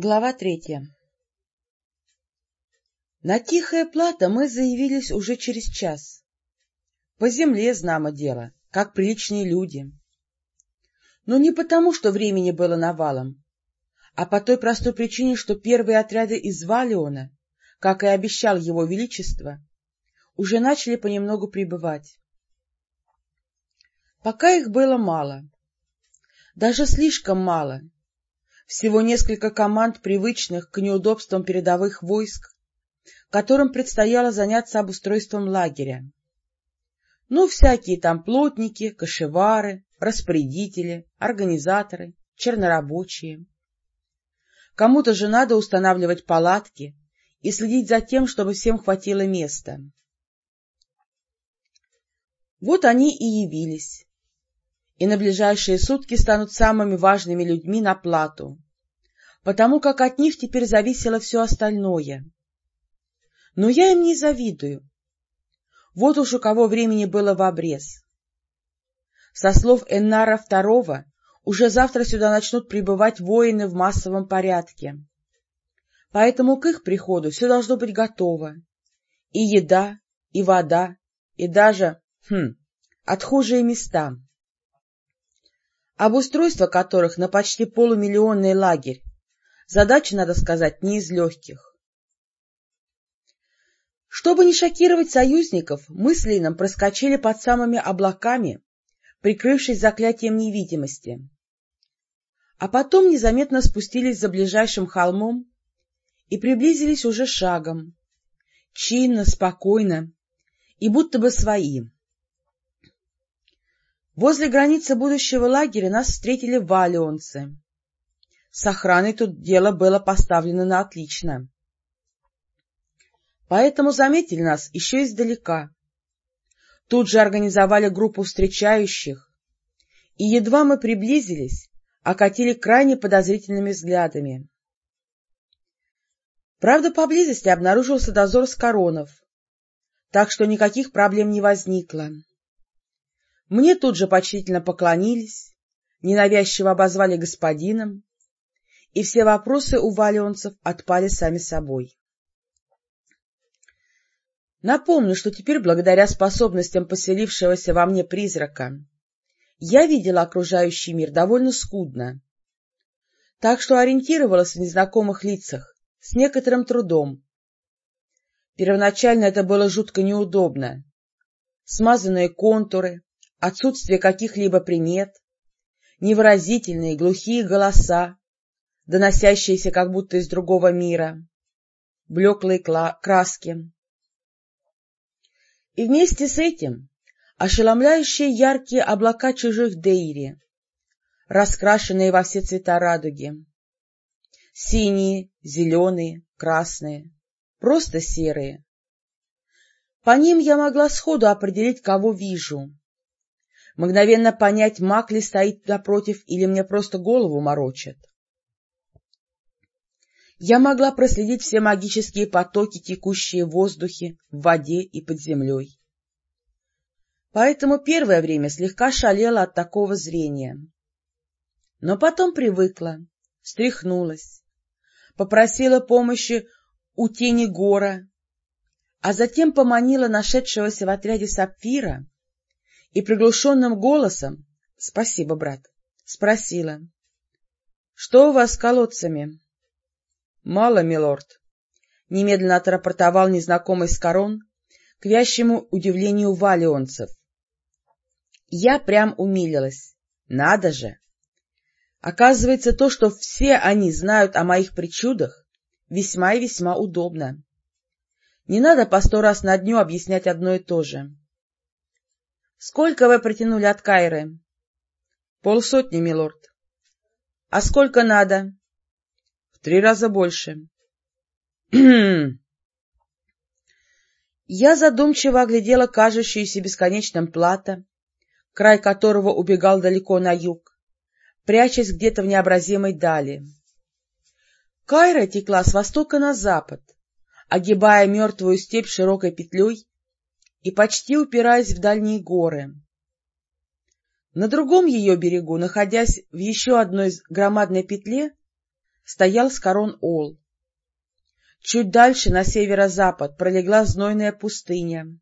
Глава третья На Тихое Плато мы заявились уже через час. По земле, знамо дело, как приличные люди. Но не потому, что времени было навалом, а по той простой причине, что первые отряды из Валиона, как и обещал его величество, уже начали понемногу прибывать. Пока их было мало, даже слишком мало — всего несколько команд, привычных к неудобствам передовых войск, которым предстояло заняться обустройством лагеря. Ну, всякие там плотники, кошевары, распорядители, организаторы, чернорабочие. Кому-то же надо устанавливать палатки и следить за тем, чтобы всем хватило места. Вот они и явились, и на ближайшие сутки станут самыми важными людьми на плату, потому как от них теперь зависело все остальное. Но я им не завидую. Вот уж у кого времени было в обрез. Со слов Эннара II, уже завтра сюда начнут прибывать воины в массовом порядке. Поэтому к их приходу все должно быть готово. И еда, и вода, и даже, хм, отхожие места обустройство которых на почти полумиллионный лагерь. Задача, надо сказать, не из легких. Чтобы не шокировать союзников, мы с Лином проскочили под самыми облаками, прикрывшись заклятием невидимости. А потом незаметно спустились за ближайшим холмом и приблизились уже шагом, чинно, спокойно и будто бы своим. Возле границы будущего лагеря нас встретили валионцы. С охраной тут дело было поставлено на отлично. Поэтому заметили нас еще издалека. Тут же организовали группу встречающих, и едва мы приблизились, окатили крайне подозрительными взглядами. Правда, поблизости обнаружился дозор с коронов, так что никаких проблем не возникло. Мне тут же почтительно поклонились, ненавязчиво обозвали господином, и все вопросы у валионцев отпали сами собой. Напомню, что теперь, благодаря способностям поселившегося во мне призрака, я видела окружающий мир довольно скудно, так что ориентировалась в незнакомых лицах с некоторым трудом. Первоначально это было жутко неудобно. Смазанные контуры, отсутствие каких-либо примет, невыразительные глухие голоса, доносящиеся как будто из другого мира, блеклые краски. И вместе с этим ошеломляющие яркие облака чужих дейри, раскрашенные во все цвета радуги. Синие, зеленые, красные, просто серые. По ним я могла сходу определить, кого вижу мгновенно понять, маг ли стоит напротив или мне просто голову морочат. Я могла проследить все магические потоки, текущие в воздухе, в воде и под землей. Поэтому первое время слегка шалела от такого зрения. Но потом привыкла, встряхнулась, попросила помощи у тени гора, а затем поманила нашедшегося в отряде сапфира и приглушенным голосом — Спасибо, брат — спросила. — Что у вас с колодцами? — Мало, милорд. Немедленно отрапортовал незнакомый с корон к вящему удивлению валионцев. Я прям умилилась. Надо же! Оказывается, то, что все они знают о моих причудах, весьма и весьма удобно. Не надо по сто раз на дню объяснять одно и то же. — Сколько вы протянули от Кайры? — Полсотни, милорд. — А сколько надо? — В три раза больше. Я задумчиво оглядела кажущуюся бесконечным плато, край которого убегал далеко на юг, прячась где-то в необразимой дали. Кайра текла с востока на запад, огибая мертвую степь широкой петлей и почти упираясь в дальние горы. На другом ее берегу, находясь в еще одной громадной петле, стоял Скорон-Ол. Чуть дальше, на северо-запад, пролегла знойная пустыня,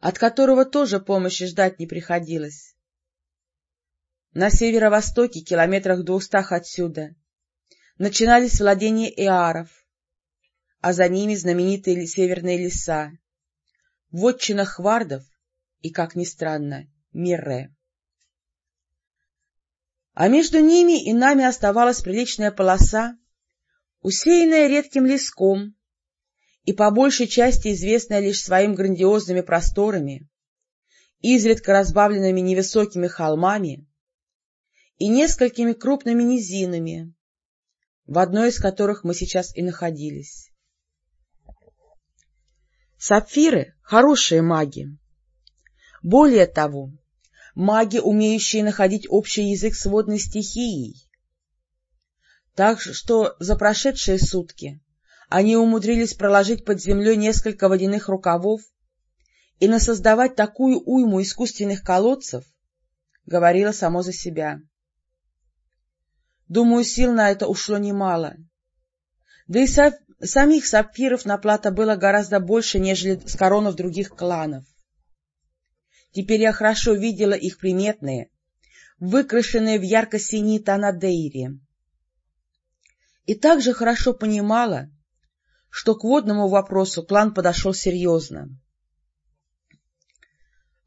от которого тоже помощи ждать не приходилось. На северо-востоке, километрах двухстах отсюда, начинались владения Иаров, а за ними знаменитые северные леса, вотчина Хвардов и, как ни странно, Мирре. А между ними и нами оставалась приличная полоса, усеянная редким леском и по большей части известная лишь своими грандиозными просторами, изредка разбавленными невысокими холмами и несколькими крупными низинами, в одной из которых мы сейчас и находились. Сапфиры — хорошие маги. Более того, маги, умеющие находить общий язык с водной стихией. Так что за прошедшие сутки они умудрились проложить под землей несколько водяных рукавов и насоздавать такую уйму искусственных колодцев, говорило само за себя. Думаю, сил на это ушло немало. Да и самих сапфиров на плата было гораздо больше, нежели с коронов других кланов. Теперь я хорошо видела их приметные, выкрашенные в ярко-синие тона дейри. И также хорошо понимала, что к водному вопросу клан подошел серьезно.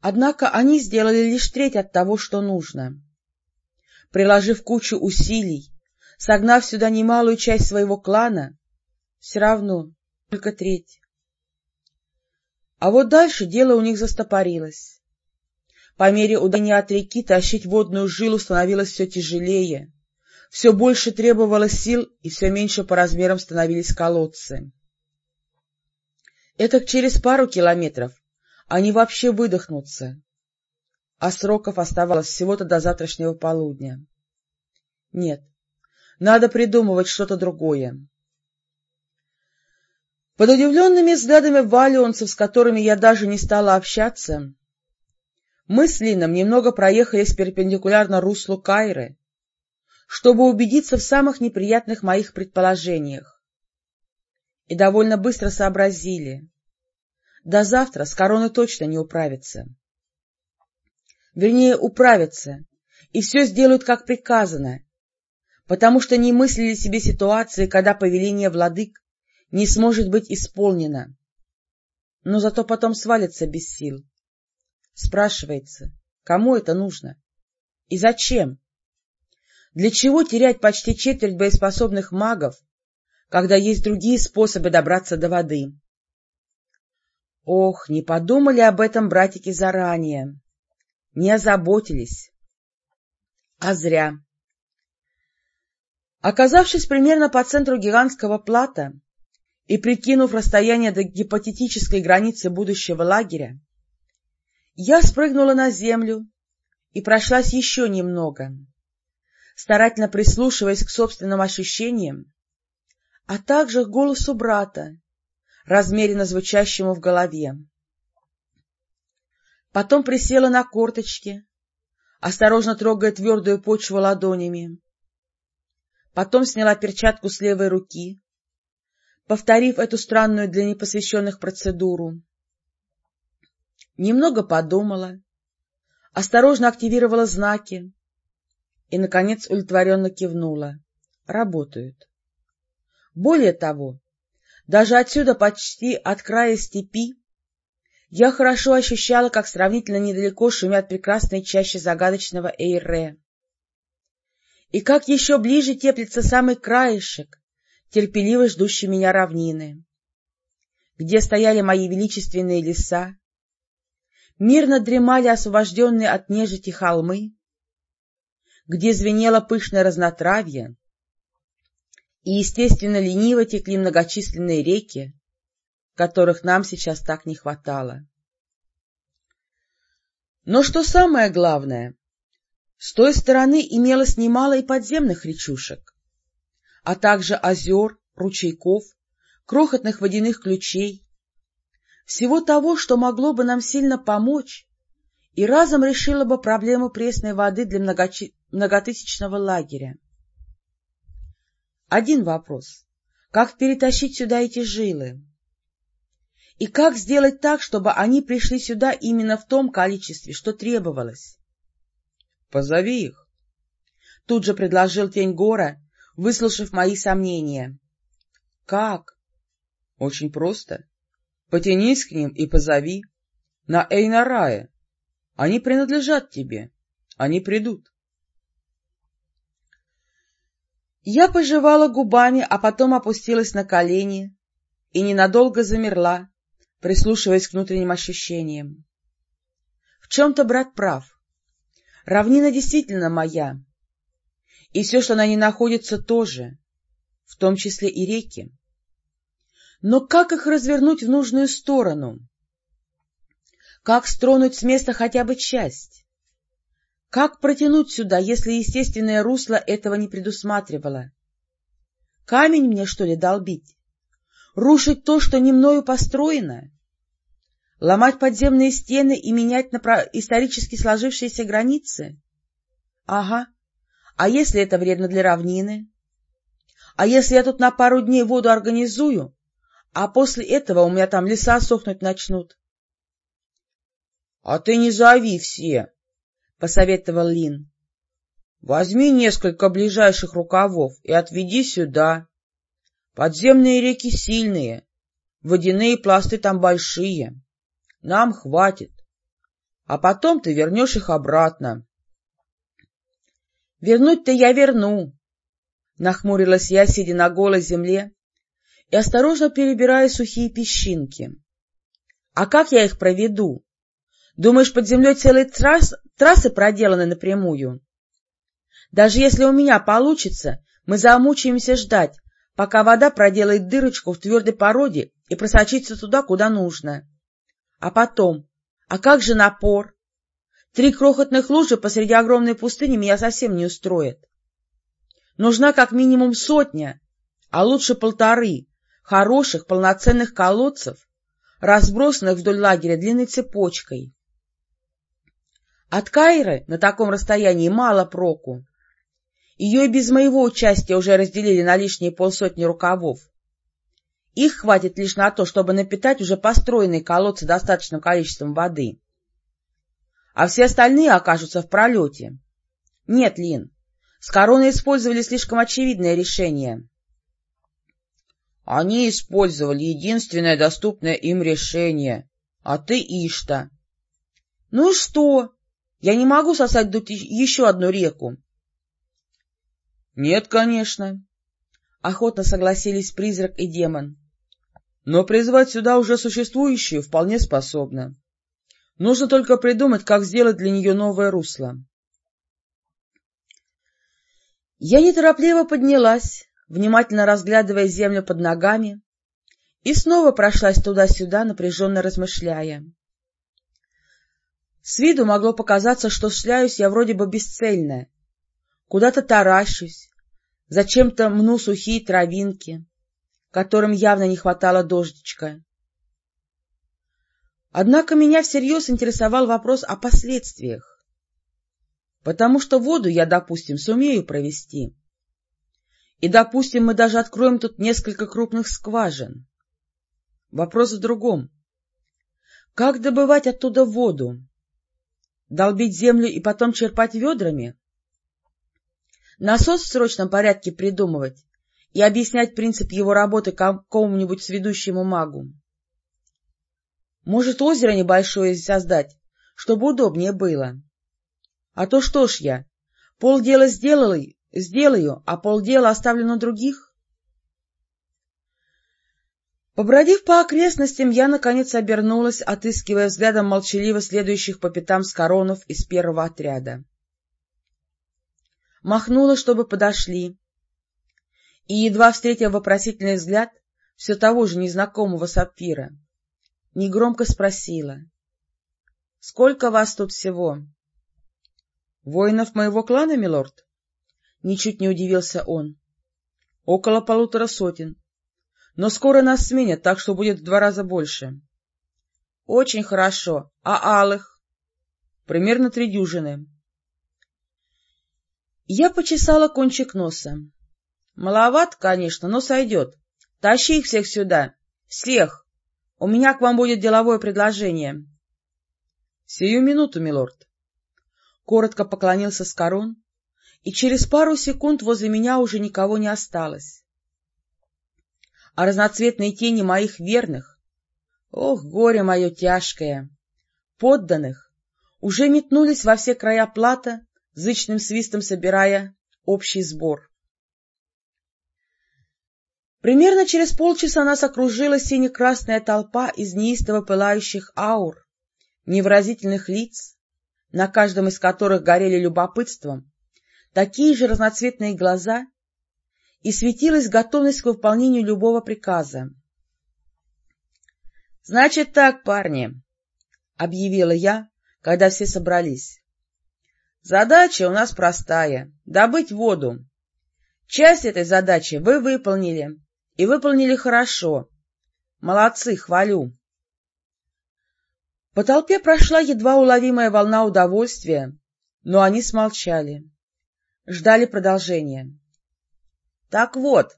Однако они сделали лишь треть от того, что нужно приложив кучу усилий, согнав сюда немалую часть своего клана, все равно только треть. А вот дальше дело у них застопорилось. По мере удания от реки тащить водную жилу становилось все тяжелее, все больше требовалось сил и все меньше по размерам становились колодцы. Это через пару километров они вообще выдохнутся, а сроков оставалось всего-то до завтрашнего полудня. Нет, надо придумывать что-то другое. Под удивленными взглядами валионцев, с которыми я даже не стала общаться, мы с Лином немного проехались перпендикулярно руслу Кайры, чтобы убедиться в самых неприятных моих предположениях. И довольно быстро сообразили. До завтра с короной точно не управится вернее, управятся, и все сделают, как приказано, потому что не мыслили себе ситуации, когда повеление владык не сможет быть исполнено, но зато потом свалится без сил. Спрашивается, кому это нужно? И зачем? Для чего терять почти четверть боеспособных магов, когда есть другие способы добраться до воды? Ох, не подумали об этом братики заранее не озаботились. А зря. Оказавшись примерно по центру гигантского плата и прикинув расстояние до гипотетической границы будущего лагеря, я спрыгнула на землю и прошлась еще немного, старательно прислушиваясь к собственным ощущениям, а также к голосу брата, размеренно звучащему в голове. Потом присела на корточки, осторожно трогая твердую почву ладонями. Потом сняла перчатку с левой руки, повторив эту странную для непосвященных процедуру. Немного подумала, осторожно активировала знаки и, наконец, удовлетворенно кивнула. Работают. Более того, даже отсюда, почти от края степи, я хорошо ощущала, как сравнительно недалеко шумят прекрасные чаще загадочного Эйре. И как еще ближе теплится самый краешек, терпеливо ждущий меня равнины, где стояли мои величественные леса, мирно дремали освобожденные от нежити холмы, где звенело пышное разнотравье, и, естественно, лениво текли многочисленные реки, которых нам сейчас так не хватало. Но что самое главное, с той стороны имелось немало и подземных речушек, а также озер, ручейков, крохотных водяных ключей, всего того, что могло бы нам сильно помочь и разом решило бы проблему пресной воды для многочи... многотысячного лагеря. Один вопрос. Как перетащить сюда эти жилы? И как сделать так, чтобы они пришли сюда именно в том количестве, что требовалось? — Позови их. Тут же предложил тень гора, выслушав мои сомнения. — Как? — Очень просто. Потянись к ним и позови. На Эйнарае. Они принадлежат тебе. Они придут. Я пожевала губами, а потом опустилась на колени и ненадолго замерла, прислушиваясь к внутренним ощущениям. В чем-то брат прав. Равнина действительно моя, и все, что на ней находится, тоже, в том числе и реки. Но как их развернуть в нужную сторону? Как стронуть с места хотя бы часть? Как протянуть сюда, если естественное русло этого не предусматривало? Камень мне, что ли, долбить? Рушить то, что не мною построено? Ломать подземные стены и менять на исторически сложившиеся границы? Ага. А если это вредно для равнины? А если я тут на пару дней воду организую, а после этого у меня там леса сохнуть начнут? — А ты не зови все, — посоветовал Лин. — Возьми несколько ближайших рукавов и отведи сюда. Подземные реки сильные, водяные пласты там большие. Нам хватит. А потом ты вернешь их обратно. — Вернуть-то я верну, — нахмурилась я, сидя на голой земле и осторожно перебирая сухие песчинки. — А как я их проведу? Думаешь, под землей целые трасс, трассы проделаны напрямую? Даже если у меня получится, мы замучаемся ждать, пока вода проделает дырочку в твердой породе и просочится туда, куда нужно. А потом, а как же напор? Три крохотных лужи посреди огромной пустыни меня совсем не устроят. Нужна как минимум сотня, а лучше полторы, хороших полноценных колодцев, разбросанных вдоль лагеря длинной цепочкой. От Кайры на таком расстоянии мало проку. Ее и без моего участия уже разделили на лишние полсотни рукавов. Их хватит лишь на то, чтобы напитать уже построенные колодцы достаточным количеством воды. А все остальные окажутся в пролете. Нет, Лин, с короной использовали слишком очевидное решение. Они использовали единственное доступное им решение, а ты Ишта. Ну и что? Я не могу сосать еще одну реку. — Нет, конечно. Охотно согласились призрак и демон. — Но призвать сюда уже существующую вполне способна. Нужно только придумать, как сделать для нее новое русло. Я неторопливо поднялась, внимательно разглядывая землю под ногами, и снова прошлась туда-сюда, напряженно размышляя. С виду могло показаться, что шляюсь я вроде бы бесцельно. Куда-то таращусь, зачем-то мну сухие травинки, которым явно не хватало дождичка. Однако меня всерьез интересовал вопрос о последствиях, потому что воду я, допустим, сумею провести. И, допустим, мы даже откроем тут несколько крупных скважин. Вопрос в другом. Как добывать оттуда воду? Долбить землю и потом черпать ведрами? Насос в срочном порядке придумывать и объяснять принцип его работы какому-нибудь сведущему магу? Может, озеро небольшое создать, чтобы удобнее было? А то что ж я, полдела сделала, сделаю, а полдела оставлю на других? Побродив по окрестностям, я, наконец, обернулась, отыскивая взглядом молчаливо следующих по пятам с коронов из первого отряда. Махнула, чтобы подошли, и, едва встретив вопросительный взгляд все того же незнакомого сапфира, негромко спросила. — Сколько вас тут всего? — Воинов моего клана, милорд? — ничуть не удивился он. — Около полутора сотен. Но скоро нас сменят, так что будет в два раза больше. — Очень хорошо. А алых? — Примерно три дюжины. Я почесала кончик носа. — Маловат, конечно, но сойдет. Тащи их всех сюда. Всех. У меня к вам будет деловое предложение. — Сию минуту, милорд. Коротко поклонился Скорон, и через пару секунд возле меня уже никого не осталось. А разноцветные тени моих верных, ох, горе мое тяжкое, подданных, уже метнулись во все края плата, зычным свистом собирая общий сбор. Примерно через полчаса нас окружила сине-красная толпа из неистово пылающих аур, невыразительных лиц, на каждом из которых горели любопытством, такие же разноцветные глаза и светилась готовность к выполнению любого приказа. — Значит так, парни, — объявила я, когда все собрались. — Задача у нас простая — добыть воду. Часть этой задачи вы выполнили, и выполнили хорошо. Молодцы, хвалю. По толпе прошла едва уловимая волна удовольствия, но они смолчали. Ждали продолжения. Так вот,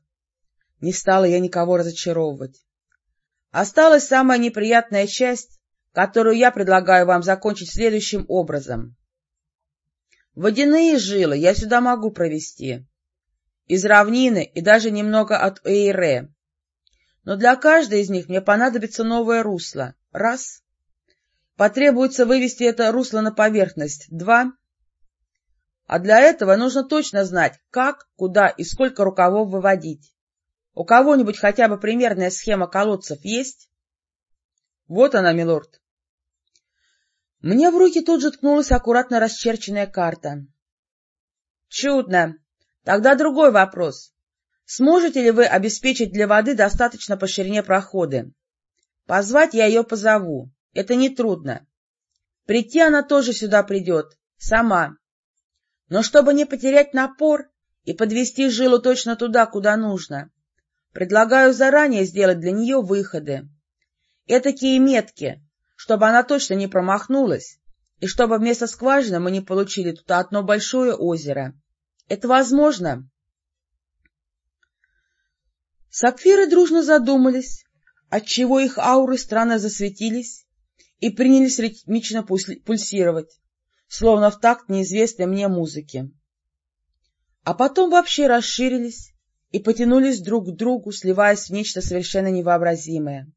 не стала я никого разочаровывать. Осталась самая неприятная часть, которую я предлагаю вам закончить следующим образом. Водяные жилы я сюда могу провести из равнины и даже немного от Эйре. Но для каждой из них мне понадобится новое русло. Раз. Потребуется вывести это русло на поверхность. Два. А для этого нужно точно знать, как, куда и сколько рукавов выводить. У кого-нибудь хотя бы примерная схема колодцев есть? Вот она, милорд. Мне в руки тут же ткнулась аккуратно расчерченная карта. Чудно. Тогда другой вопрос. Сможете ли вы обеспечить для воды достаточно по ширине проходы? Позвать я ее позову. Это нетрудно. Прийти она тоже сюда придет. Сама. Но чтобы не потерять напор и подвести жилу точно туда, куда нужно, предлагаю заранее сделать для нее выходы. Этакие метки, чтобы она точно не промахнулась, и чтобы вместо скважины мы не получили тут одно большое озеро. Это возможно? Сапфиры дружно задумались, отчего их ауры странно засветились и принялись ритмично пульсировать, словно в такт неизвестной мне музыки. А потом вообще расширились и потянулись друг к другу, сливаясь в нечто совершенно невообразимое.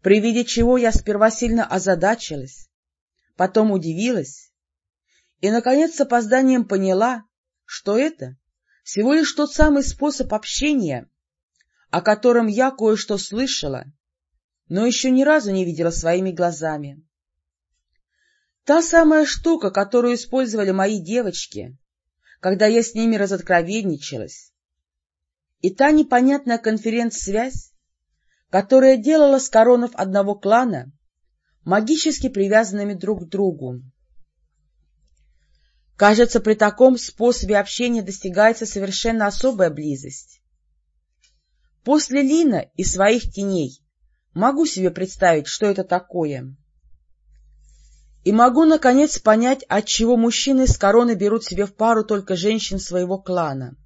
При виде чего я сперва сильно озадачилась, потом удивилась, и, наконец, с опозданием поняла, что это всего лишь тот самый способ общения, о котором я кое-что слышала, но еще ни разу не видела своими глазами. Та самая штука, которую использовали мои девочки, когда я с ними разоткровенничалась, и та непонятная конференц-связь, которая делала с коронов одного клана магически привязанными друг к другу. Кажется, при таком способе общения достигается совершенно особая близость. После Лина и своих теней могу себе представить, что это такое. И могу, наконец, понять, отчего мужчины с короны берут себе в пару только женщин своего клана.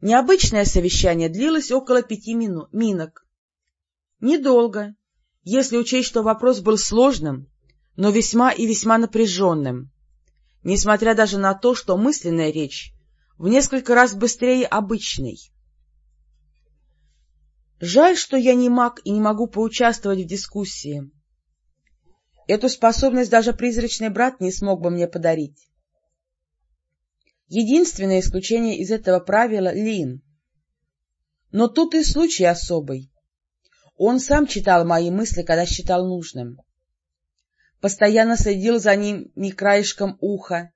Необычное совещание длилось около пяти минок. Недолго, если учесть, что вопрос был сложным но весьма и весьма напряженным, несмотря даже на то, что мысленная речь в несколько раз быстрее обычной. Жаль, что я не маг и не могу поучаствовать в дискуссии. Эту способность даже призрачный брат не смог бы мне подарить. Единственное исключение из этого правила — Лин. Но тут и случай особый. Он сам читал мои мысли, когда считал нужным постоянно следил за ним не краешком уха,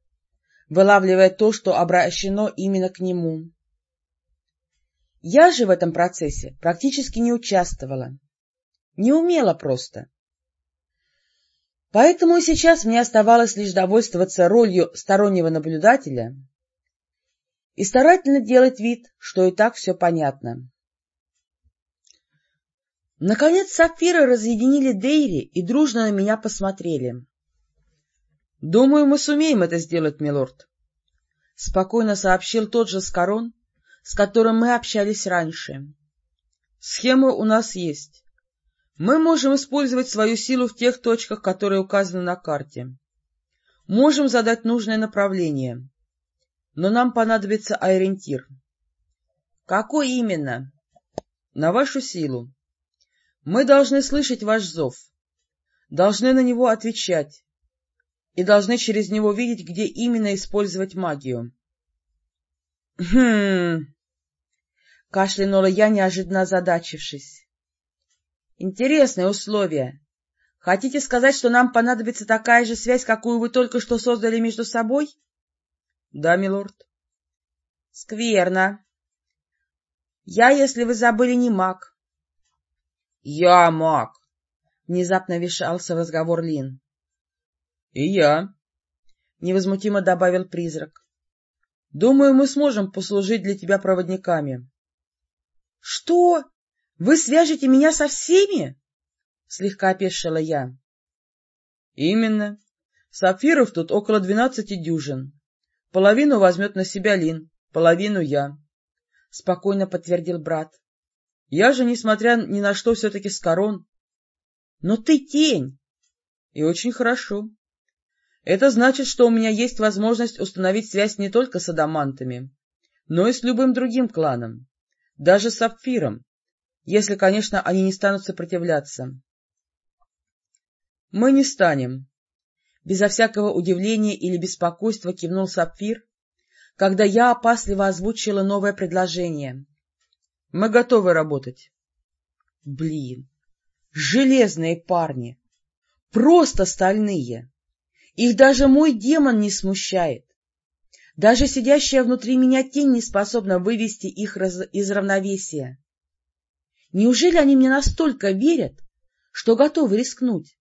вылавливая то, что обращено именно к нему. Я же в этом процессе практически не участвовала, не умела просто. Поэтому сейчас мне оставалось лишь довольствоваться ролью стороннего наблюдателя и старательно делать вид, что и так все понятно. Наконец сапфиры разъединили Дейри и дружно на меня посмотрели. — Думаю, мы сумеем это сделать, милорд. — спокойно сообщил тот же Скорон, с которым мы общались раньше. — Схема у нас есть. Мы можем использовать свою силу в тех точках, которые указаны на карте. Можем задать нужное направление. Но нам понадобится ориентир. — Какой именно? — На вашу силу. Мы должны слышать ваш зов, должны на него отвечать и должны через него видеть, где именно использовать магию. — Хм... — кашлянула я, неожиданно озадачившись. — Интересные условия. Хотите сказать, что нам понадобится такая же связь, какую вы только что создали между собой? — Да, милорд. — Скверно. Я, если вы забыли, не маг. — Я маг, — внезапно вешался в разговор Лин. — И я, — невозмутимо добавил призрак. — Думаю, мы сможем послужить для тебя проводниками. — Что? Вы свяжете меня со всеми? — слегка опешила я. — Именно. Сапфиров тут около двенадцати дюжин. Половину возьмет на себя Лин, половину я — спокойно подтвердил брат. — Я же, несмотря ни на что, все-таки с корон. — Но ты тень. — И очень хорошо. Это значит, что у меня есть возможность установить связь не только с адамантами, но и с любым другим кланом, даже с Апфиром, если, конечно, они не станут сопротивляться. — Мы не станем. Безо всякого удивления или беспокойства кивнул Сапфир когда я опасливо озвучила новое предложение. — Мы готовы работать. Блин, железные парни, просто стальные. Их даже мой демон не смущает. Даже сидящая внутри меня тень не способна вывести их из равновесия. Неужели они мне настолько верят, что готовы рискнуть?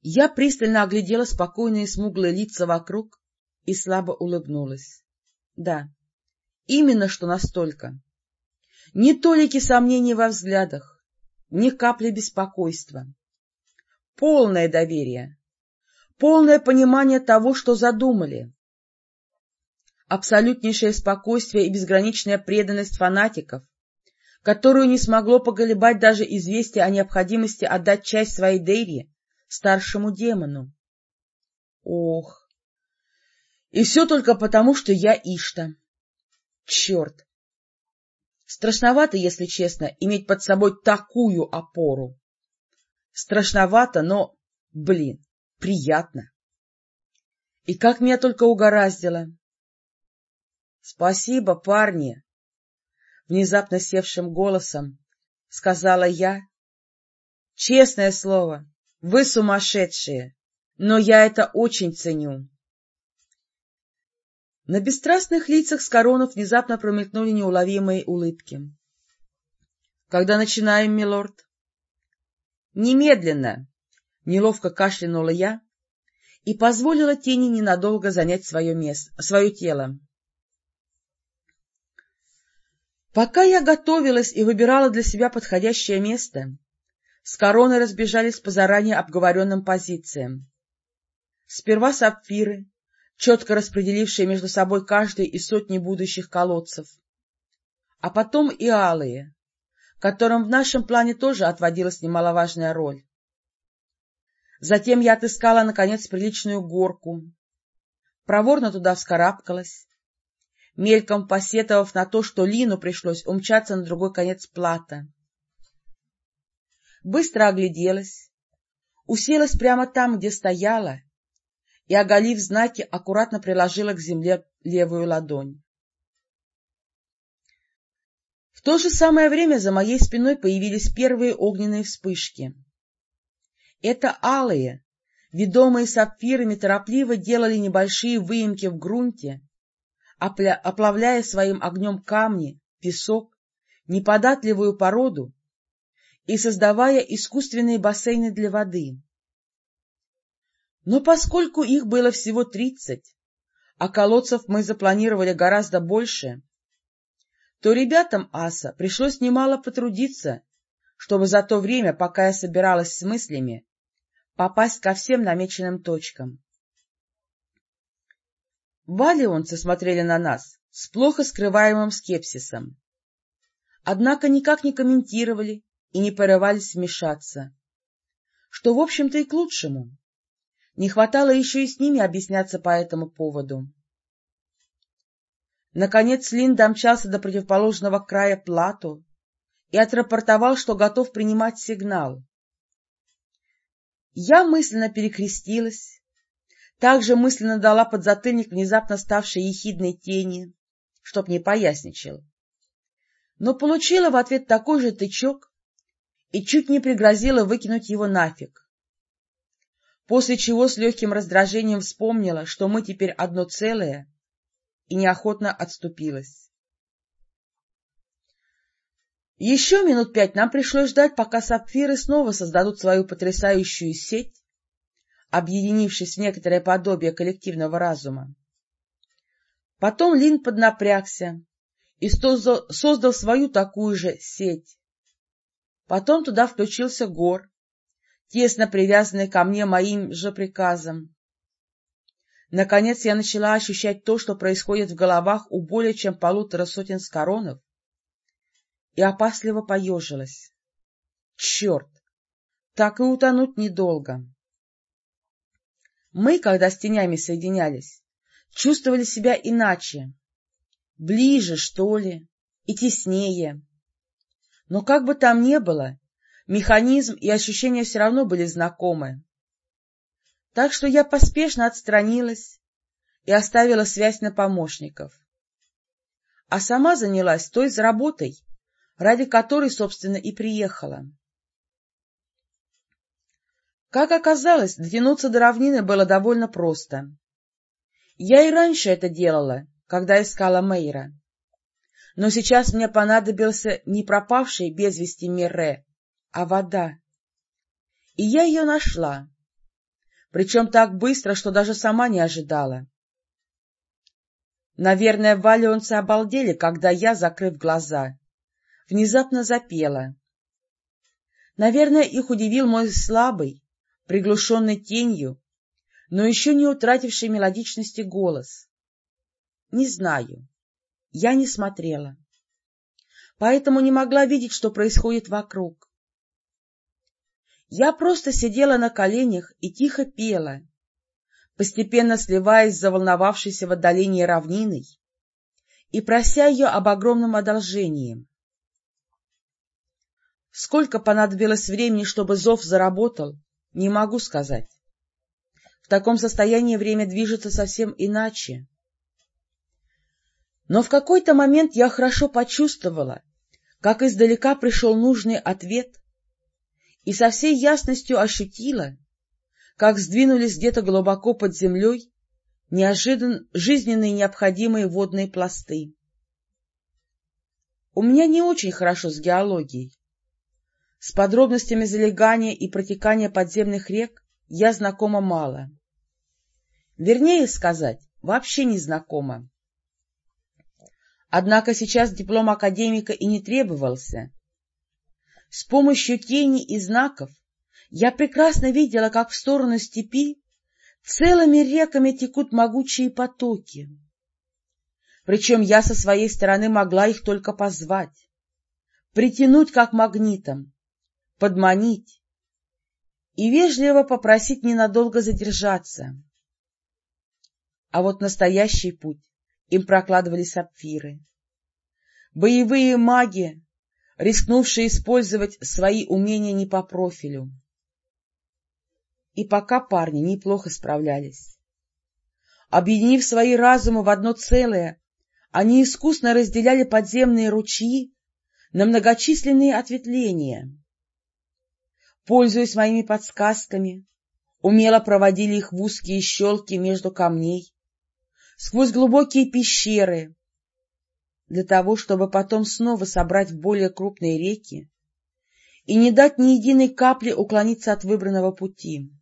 Я пристально оглядела спокойные смуглые лица вокруг и слабо улыбнулась. Да, именно что настолько. Ни толики сомнений во взглядах, ни капли беспокойства. Полное доверие, полное понимание того, что задумали. Абсолютнейшее спокойствие и безграничная преданность фанатиков, которую не смогло поколебать даже известие о необходимости отдать часть своей Дейри старшему демону. Ох, и все только потому, что я Ишта. Черт! Страшновато, если честно, иметь под собой такую опору. Страшновато, но, блин, приятно. И как меня только угораздило. — Спасибо, парни! — внезапно севшим голосом сказала я. — Честное слово, вы сумасшедшие, но я это очень ценю. На бесстрастных лицах с коронов внезапно промелькнули неуловимые улыбки. — Когда начинаем, милорд? — Немедленно! — неловко кашлянула я и позволила тени ненадолго занять свое место, свое тело. Пока я готовилась и выбирала для себя подходящее место, с короны разбежались по заранее обговоренным позициям. Сперва сапфиры, четко распределившие между собой каждый из сотни будущих колодцев. А потом и алые, которым в нашем плане тоже отводилась немаловажная роль. Затем я отыскала, наконец, приличную горку, проворно туда вскарабкалась, мельком посетовав на то, что Лину пришлось умчаться на другой конец плата. Быстро огляделась, уселась прямо там, где стояла, и, оголив знаки, аккуратно приложила к земле левую ладонь. В то же самое время за моей спиной появились первые огненные вспышки. Это алые, ведомые сапфирами, торопливо делали небольшие выемки в грунте, оплавляя своим огнем камни, песок, неподатливую породу и создавая искусственные бассейны для воды. Но поскольку их было всего тридцать, а колодцев мы запланировали гораздо больше, то ребятам аса пришлось немало потрудиться, чтобы за то время, пока я собиралась с мыслями, попасть ко всем намеченным точкам. Валионцы смотрели на нас с плохо скрываемым скепсисом. Однако никак не комментировали и не порывались вмешаться, что, в общем-то, и к лучшему. Не хватало еще и с ними объясняться по этому поводу. Наконец Лин домчался до противоположного края плату и отрапортовал, что готов принимать сигнал. Я мысленно перекрестилась, также мысленно дала подзатыльник внезапно ставшей ехидной тени, чтоб не поясничал. Но получила в ответ такой же тычок и чуть не пригрозила выкинуть его нафиг. После чего с легким раздражением вспомнила, что мы теперь одно целое, и неохотно отступилась. Еще минут пять нам пришлось ждать, пока сапфиры снова создадут свою потрясающую сеть, объединившись в некоторое подобие коллективного разума. Потом Лин поднапрягся и создал свою такую же сеть. Потом туда включился Гор, тесно привязанный ко мне моим же приказом. Наконец я начала ощущать то, что происходит в головах у более чем полутора сотен скоронов, и опасливо поежилась. Черт! Так и утонуть недолго. Мы, когда с тенями соединялись, чувствовали себя иначе, ближе, что ли, и теснее. Но как бы там ни было, механизм и ощущения все равно были знакомы. Так что я поспешно отстранилась и оставила связь на помощников. А сама занялась той с работой, ради которой, собственно, и приехала. Как оказалось, дотянуться до равнины было довольно просто. Я и раньше это делала, когда искала Мейра. Но сейчас мне понадобился не пропавший без вести Мирре, а вода. И я ее нашла, причем так быстро, что даже сама не ожидала. Наверное, валионцы обалдели, когда я, закрыв глаза, внезапно запела. Наверное, их удивил мой слабый, приглушенный тенью, но еще не утративший мелодичности голос. Не знаю, я не смотрела, поэтому не могла видеть, что происходит вокруг. Я просто сидела на коленях и тихо пела, постепенно сливаясь с заволновавшейся в отдалении равниной и прося ее об огромном одолжении. Сколько понадобилось времени, чтобы зов заработал, не могу сказать. В таком состоянии время движется совсем иначе. Но в какой-то момент я хорошо почувствовала, как издалека пришел нужный ответ, и со всей ясностью ощутила, как сдвинулись где-то глубоко под землей неожиданно жизненные необходимые водные пласты. У меня не очень хорошо с геологией. С подробностями залегания и протекания подземных рек я знакома мало. Вернее сказать, вообще не знакома. Однако сейчас диплом академика и не требовался, с помощью тени и знаков я прекрасно видела, как в сторону степи целыми реками текут могучие потоки. Причем я со своей стороны могла их только позвать, притянуть как магнитом, подманить и вежливо попросить ненадолго задержаться. А вот настоящий путь им прокладывали сапфиры. Боевые маги рискнувшие использовать свои умения не по профилю. И пока парни неплохо справлялись. Объединив свои разумы в одно целое, они искусно разделяли подземные ручьи на многочисленные ответвления. Пользуясь моими подсказками, умело проводили их в узкие щелки между камней, сквозь глубокие пещеры, для того, чтобы потом снова собрать в более крупные реки и не дать ни единой капли уклониться от выбранного пути.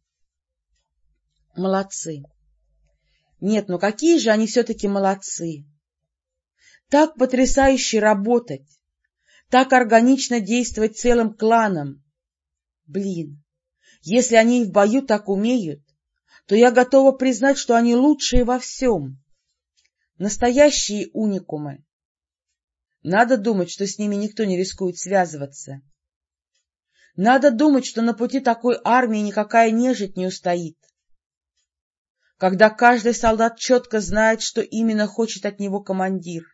Молодцы. Нет, ну какие же они все-таки молодцы! Так потрясающе работать, так органично действовать целым кланом. Блин, если они в бою так умеют, то я готова признать, что они лучшие во всем. Настоящие уникумы. Надо думать, что с ними никто не рискует связываться. Надо думать, что на пути такой армии никакая нежить не устоит. Когда каждый солдат четко знает, что именно хочет от него командир.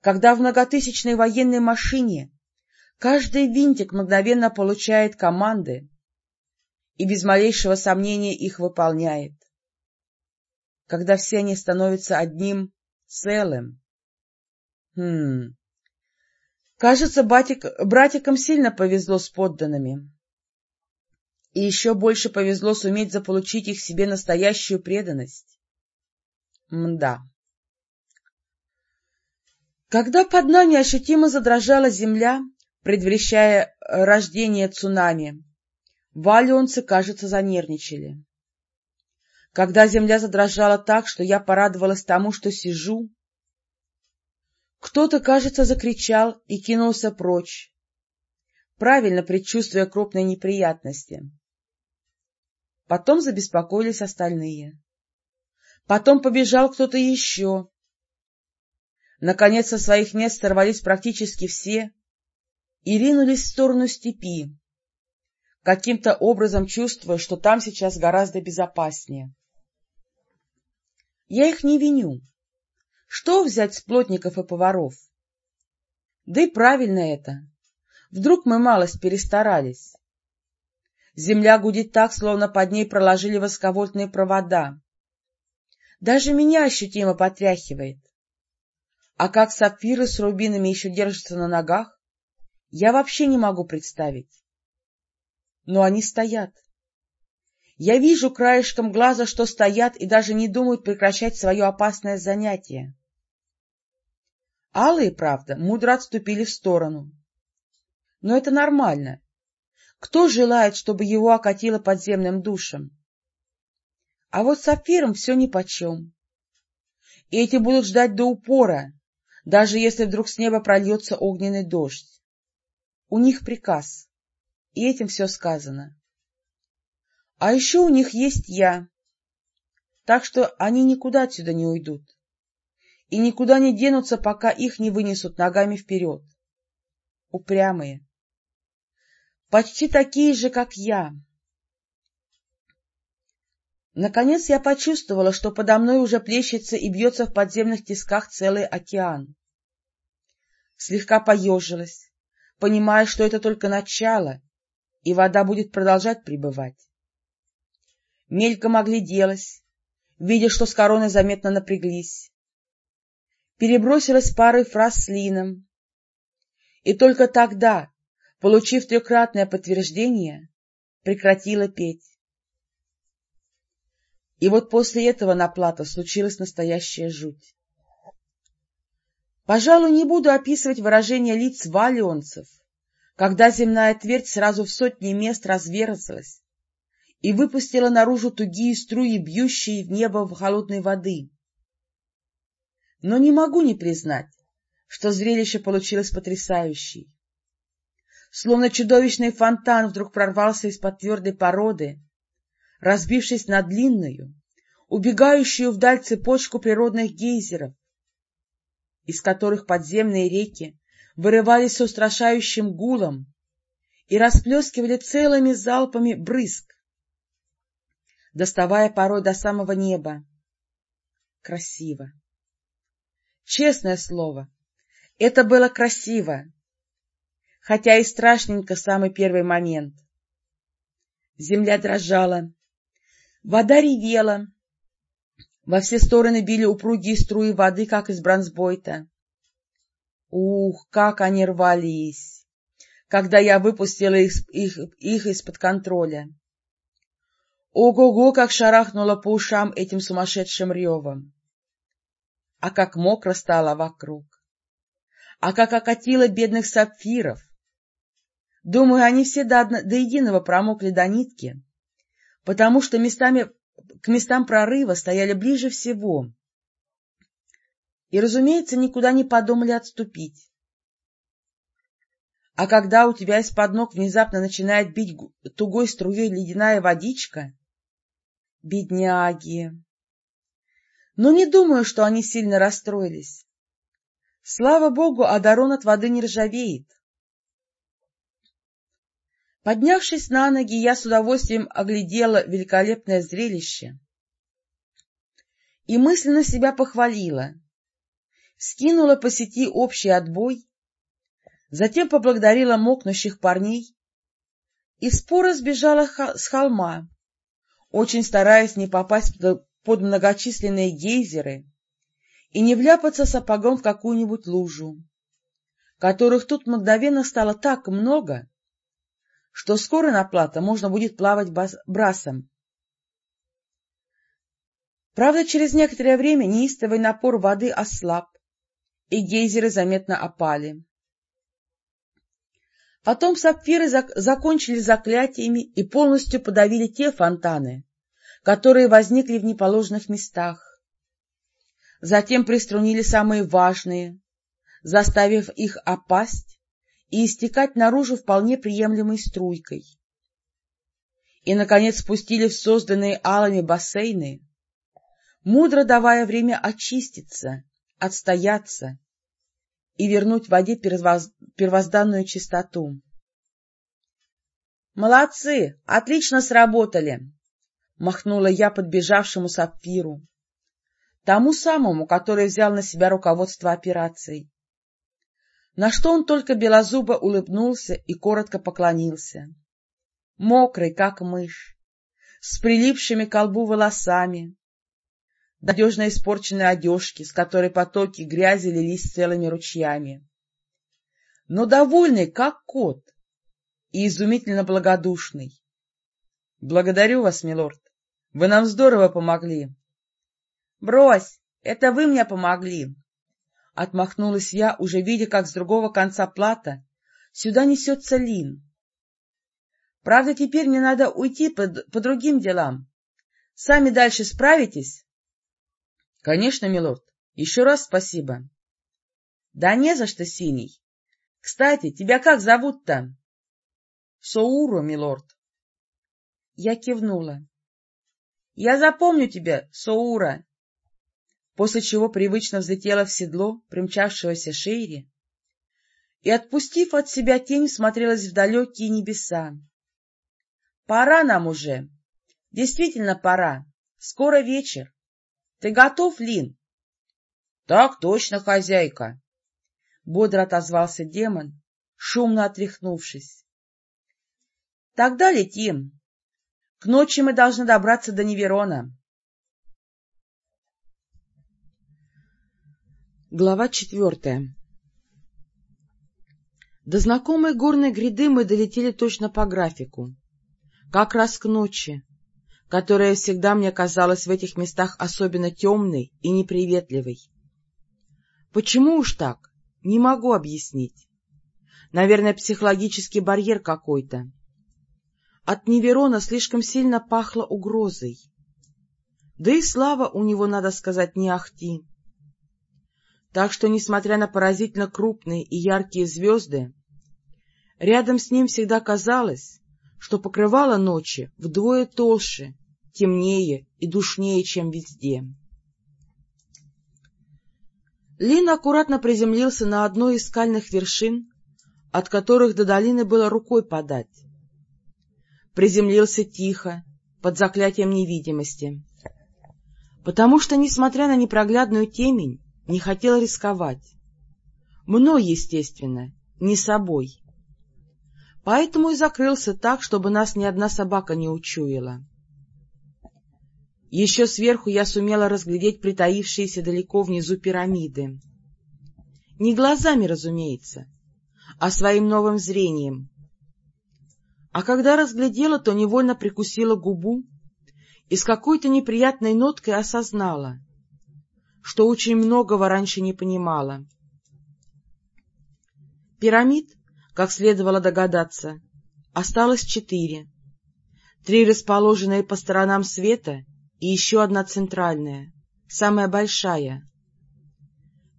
Когда в многотысячной военной машине каждый винтик мгновенно получает команды и без малейшего сомнения их выполняет когда все они становятся одним целым. Хм... Кажется, батик, братикам сильно повезло с подданными. И еще больше повезло суметь заполучить их себе настоящую преданность. Мда. Когда под нами ощутимо задрожала земля, предвещая рождение цунами, валионцы, кажется, занервничали. Когда земля задрожала так, что я порадовалась тому, что сижу, кто-то, кажется, закричал и кинулся прочь, правильно предчувствуя крупные неприятности. Потом забеспокоились остальные. Потом побежал кто-то еще. Наконец, со своих мест сорвались практически все и ринулись в сторону степи, каким-то образом чувствуя, что там сейчас гораздо безопаснее. Я их не виню. Что взять с плотников и поваров? Да и правильно это. Вдруг мы малость перестарались. Земля гудит так, словно под ней проложили восковольтные провода. Даже меня ощутимо потряхивает. А как сапфиры с рубинами еще держатся на ногах, я вообще не могу представить. Но они стоят. Я вижу краешком глаза, что стоят и даже не думают прекращать свое опасное занятие. Алые, правда, мудро отступили в сторону. Но это нормально. Кто желает, чтобы его окатило подземным душем? А вот сапфиром все нипочем. И эти будут ждать до упора, даже если вдруг с неба прольется огненный дождь. У них приказ, и этим все сказано. А еще у них есть я, так что они никуда отсюда не уйдут и никуда не денутся, пока их не вынесут ногами вперед. Упрямые. Почти такие же, как я. Наконец я почувствовала, что подо мной уже плещется и бьется в подземных тисках целый океан. Слегка поежилась, понимая, что это только начало, и вода будет продолжать пребывать мельком огляделась, видя, что с короной заметно напряглись. Перебросилась парой фраз с Лином. И только тогда, получив трехкратное подтверждение, прекратила петь. И вот после этого на плато случилась настоящая жуть. Пожалуй, не буду описывать выражение лиц валионцев, когда земная твердь сразу в сотни мест разверзлась, и выпустила наружу тугие струи, бьющие в небо в холодной воды. Но не могу не признать, что зрелище получилось потрясающей. Словно чудовищный фонтан вдруг прорвался из-под твердой породы, разбившись на длинную, убегающую вдаль цепочку природных гейзеров, из которых подземные реки вырывались с устрашающим гулом и расплескивали целыми залпами брызг, доставая порой до самого неба. Красиво. Честное слово, это было красиво, хотя и страшненько самый первый момент. Земля дрожала, вода ревела, во все стороны били упругие струи воды, как из бронзбойта. Ух, как они рвались, когда я выпустила их, их, их из-под контроля. Ого-го, как шарахнуло по ушам этим сумасшедшим ревом! А как мокро стало вокруг! А как окатило бедных сапфиров! Думаю, они все до, одно, до единого промокли до нитки, потому что местами, к местам прорыва стояли ближе всего. И, разумеется, никуда не подумали отступить. А когда у тебя из-под ног внезапно начинает бить тугой струей ледяная водичка, Бедняги! Но не думаю, что они сильно расстроились. Слава богу, Адарон от воды не ржавеет. Поднявшись на ноги, я с удовольствием оглядела великолепное зрелище и мысленно себя похвалила. Скинула по сети общий отбой, затем поблагодарила мокнущих парней и споро сбежала с холма, очень стараясь не попасть под многочисленные гейзеры и не вляпаться сапогом в какую-нибудь лужу, которых тут мгновенно стало так много, что скоро на плато можно будет плавать брасом. Правда, через некоторое время неистовый напор воды ослаб, и гейзеры заметно опали. Потом сапфиры зак закончили заклятиями и полностью подавили те фонтаны, которые возникли в неположенных местах. Затем приструнили самые важные, заставив их опасть и истекать наружу вполне приемлемой струйкой. И, наконец, спустили в созданные алами бассейны, мудро давая время очиститься, отстояться и вернуть воде первоз... первозданную чистоту. — Молодцы! Отлично сработали! — махнула я подбежавшему сапфиру, тому самому, который взял на себя руководство операцией на что он только белозубо улыбнулся и коротко поклонился. Мокрый, как мышь, с прилипшими к колбу волосами, надежно испорченной одежки, с которой потоки грязи лились целыми ручьями. Но довольный, как кот, и изумительно благодушный. — Благодарю вас, милорд. Вы нам здорово помогли. — Брось, это вы мне помогли, — отмахнулась я, уже видя, как с другого конца плата сюда несется Лин. — Правда, теперь мне надо уйти по, по другим делам. Сами дальше справитесь? — Конечно, милорд. Еще раз спасибо. — Да не за что, Синий. Кстати, тебя как зовут-то? — Соуру, милорд. Я кивнула. — Я запомню тебя, Соура, после чего привычно взлетела в седло примчавшегося Шейри и, отпустив от себя тень, смотрелась в далекие небеса. — Пора нам уже. Действительно пора. Скоро вечер. Ты готов, Лин? — Так точно, хозяйка. Бодро отозвался демон, шумно отряхнувшись. — Тогда летим. К ночи мы должны добраться до Неверона. Глава четвертая До знакомой горной гряды мы долетели точно по графику, как раз к ночи, которая всегда мне казалась в этих местах особенно темной и неприветливой. Почему уж так? Не могу объяснить. Наверное, психологический барьер какой-то. От Неверона слишком сильно пахло угрозой. Да и слава у него, надо сказать, не ахти. Так что, несмотря на поразительно крупные и яркие звезды, рядом с ним всегда казалось, что покрывало ночи вдвое толще, темнее и душнее, чем везде. Лин аккуратно приземлился на одной из скальных вершин, от которых до долины было рукой подать. Приземлился тихо, под заклятием невидимости, потому что, несмотря на непроглядную темень, не хотел рисковать. Мной, естественно, не собой. Поэтому и закрылся так, чтобы нас ни одна собака не учуяла. Еще сверху я сумела разглядеть притаившиеся далеко внизу пирамиды. Не глазами, разумеется, а своим новым зрением. А когда разглядела, то невольно прикусила губу и с какой-то неприятной ноткой осознала — что очень многого раньше не понимала. Пирамид, как следовало догадаться, осталось четыре. Три расположенные по сторонам света и еще одна центральная, самая большая.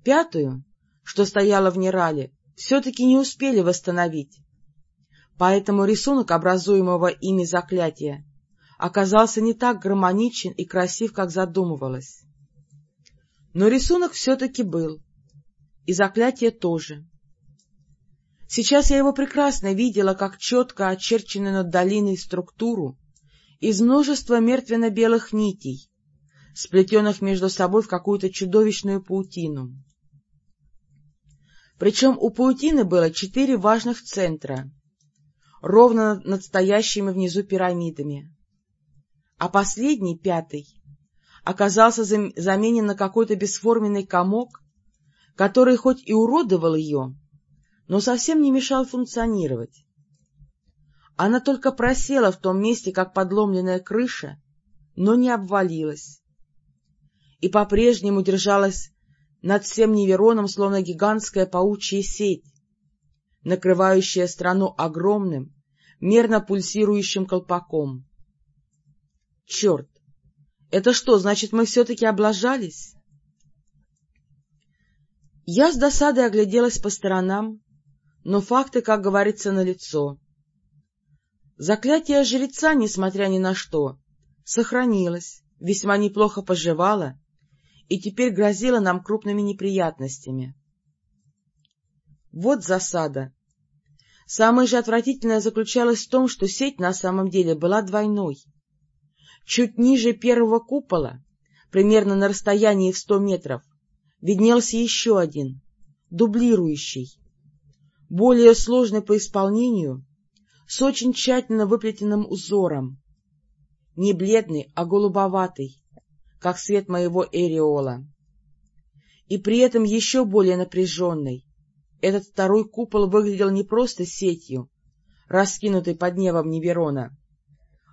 Пятую, что стояла в Нерале, все-таки не успели восстановить, поэтому рисунок образуемого ими заклятия оказался не так гармоничен и красив, как задумывалось. Но рисунок все-таки был, и заклятие тоже. Сейчас я его прекрасно видела, как четко очерченную над долиной структуру из множества мертвенно-белых нитей, сплетенных между собой в какую-то чудовищную паутину. Причем у паутины было четыре важных центра, ровно над стоящими внизу пирамидами. А последний, пятый, оказался заменен на какой-то бесформенный комок, который хоть и уродовал ее, но совсем не мешал функционировать. Она только просела в том месте, как подломленная крыша, но не обвалилась. И по-прежнему держалась над всем Невероном, словно гигантская паучья сеть, накрывающая страну огромным, мерно пульсирующим колпаком. Черт! Это что, значит, мы все-таки облажались? Я с досадой огляделась по сторонам, но факты, как говорится, налицо. Заклятие жреца, несмотря ни на что, сохранилось, весьма неплохо поживало и теперь грозило нам крупными неприятностями. Вот засада. Самое же отвратительное заключалось в том, что сеть на самом деле была двойной. Чуть ниже первого купола, примерно на расстоянии в сто метров, виднелся еще один, дублирующий, более сложный по исполнению, с очень тщательно выплетенным узором, не бледный, а голубоватый, как свет моего эриола. И при этом еще более напряженный. Этот второй купол выглядел не просто сетью, раскинутой под небом Неверона,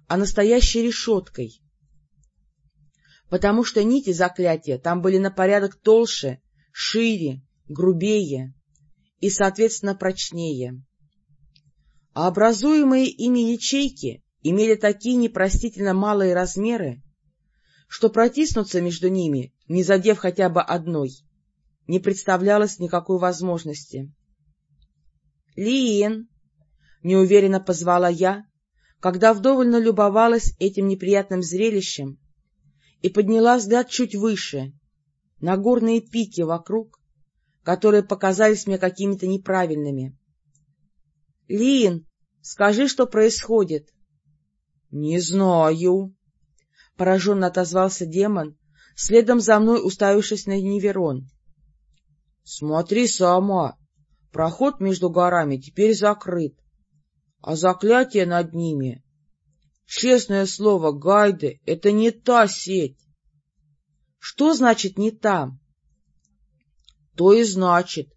а настоящей решеткой, потому что нити заклятия там были на порядок толще, шире, грубее и, соответственно, прочнее. А образуемые ими ячейки имели такие непростительно малые размеры, что протиснуться между ними, не задев хотя бы одной, не представлялось никакой возможности. — Лиен! — неуверенно позвала я, когда вдоволь налюбовалась этим неприятным зрелищем и подняла взгляд чуть выше, на горные пики вокруг, которые показались мне какими-то неправильными. — Лин, скажи, что происходит. — Не знаю, — пораженно отозвался демон, следом за мной уставившись на Неверон. — Смотри сама, проход между горами теперь закрыт, а заклятие над ними... Честное слово, Гайды, это не та сеть. Что значит «не та»? То и значит.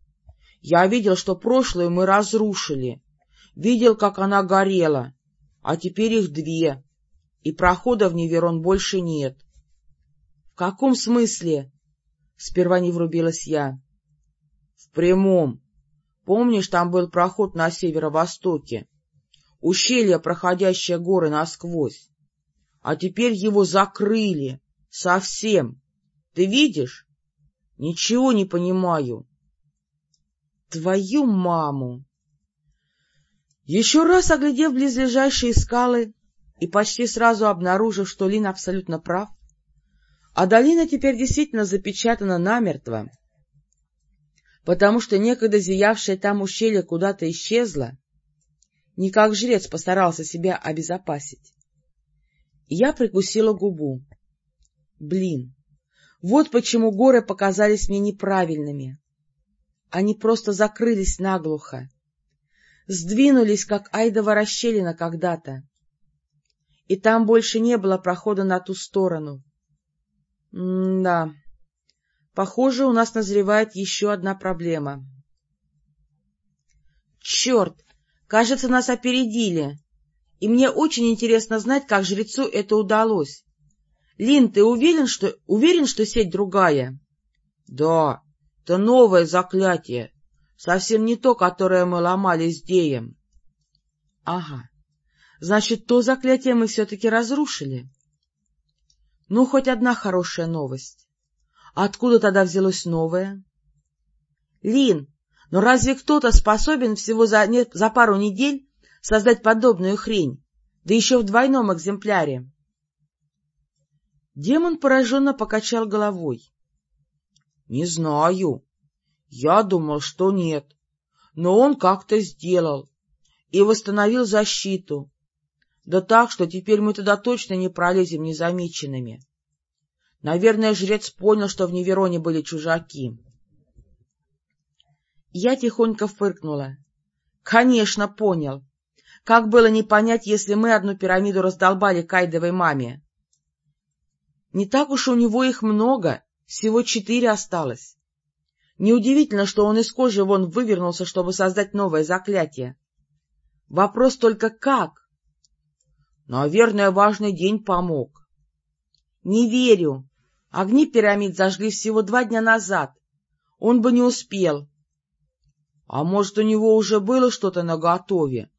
Я видел, что прошлое мы разрушили. Видел, как она горела. А теперь их две. И прохода в Неверон больше нет. — В каком смысле? — сперва не врубилась я. — прямом. Помнишь, там был проход на северо-востоке? ущелье, проходящее горы насквозь. А теперь его закрыли. Совсем. Ты видишь? Ничего не понимаю. Твою маму! Еще раз оглядев близлежащие скалы и почти сразу обнаружив, что Лин абсолютно прав, а долина теперь действительно запечатана намертво, потому что некогда зиявшее там ущелье куда-то исчезло, не как жрец постарался себя обезопасить. Я прикусила губу. Блин, вот почему горы показались мне неправильными. Они просто закрылись наглухо, сдвинулись, как айдова расщелина когда-то. И там больше не было прохода на ту сторону. М-да, похоже, у нас назревает еще одна проблема. Черт, Кажется, нас опередили, и мне очень интересно знать, как жрецу это удалось. Лин, ты уверен, что, уверен, что сеть другая? — Да, это новое заклятие, совсем не то, которое мы ломали с Деем. — Ага, значит, то заклятие мы все-таки разрушили. Ну, хоть одна хорошая новость. Откуда тогда взялось новое? — Лин, но разве кто-то способен всего за, не, за пару недель создать подобную хрень, да еще в двойном экземпляре? Демон пораженно покачал головой. — Не знаю. Я думал, что нет. Но он как-то сделал и восстановил защиту. Да так, что теперь мы туда точно не пролезем незамеченными. Наверное, жрец понял, что в Невероне были чужаки. Я тихонько фыркнула. Конечно, понял. Как было не понять, если мы одну пирамиду раздолбали Кайдовой маме? Не так уж у него их много, всего четыре осталось. Неудивительно, что он из кожи вон вывернулся, чтобы создать новое заклятие. Вопрос только как? Наверное, важный день помог. Не верю. Огни пирамид зажгли всего два дня назад. Он бы не успел. А может, у него уже было что-то наготове?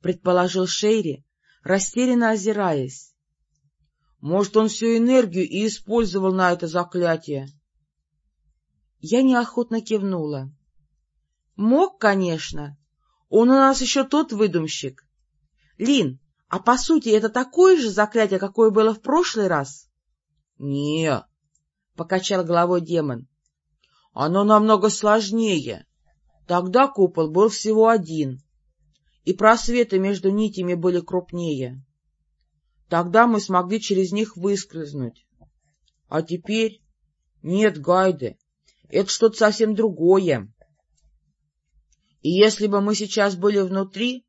Предположил Шейри, растерянно озираясь. Может, он всю энергию и использовал на это заклятие? Я неохотно кивнула. — Мог, конечно. Он у нас еще тот выдумщик. Лин, а по сути это такое же заклятие, какое было в прошлый раз? — Не, — покачал головой демон. — Оно намного сложнее. Тогда купол был всего один, и просветы между нитями были крупнее. Тогда мы смогли через них выскользнуть. А теперь... Нет, Гайды, это что-то совсем другое. И если бы мы сейчас были внутри,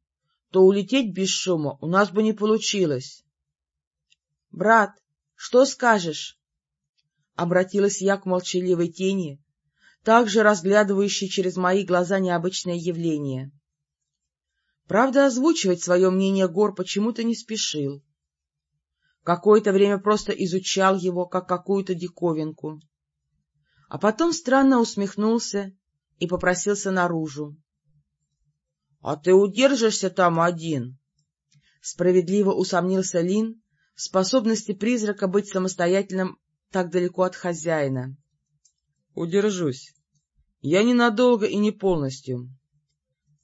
то улететь без шума у нас бы не получилось. — Брат, что скажешь? — обратилась я к молчаливой тени, также разглядывающей через мои глаза необычное явление. Правда, озвучивать свое мнение Гор почему-то не спешил. Какое-то время просто изучал его, как какую-то диковинку а потом странно усмехнулся и попросился наружу. — А ты удержишься там один? — справедливо усомнился Лин способности призрака быть самостоятельным так далеко от хозяина. — Удержусь. Я ненадолго и не полностью.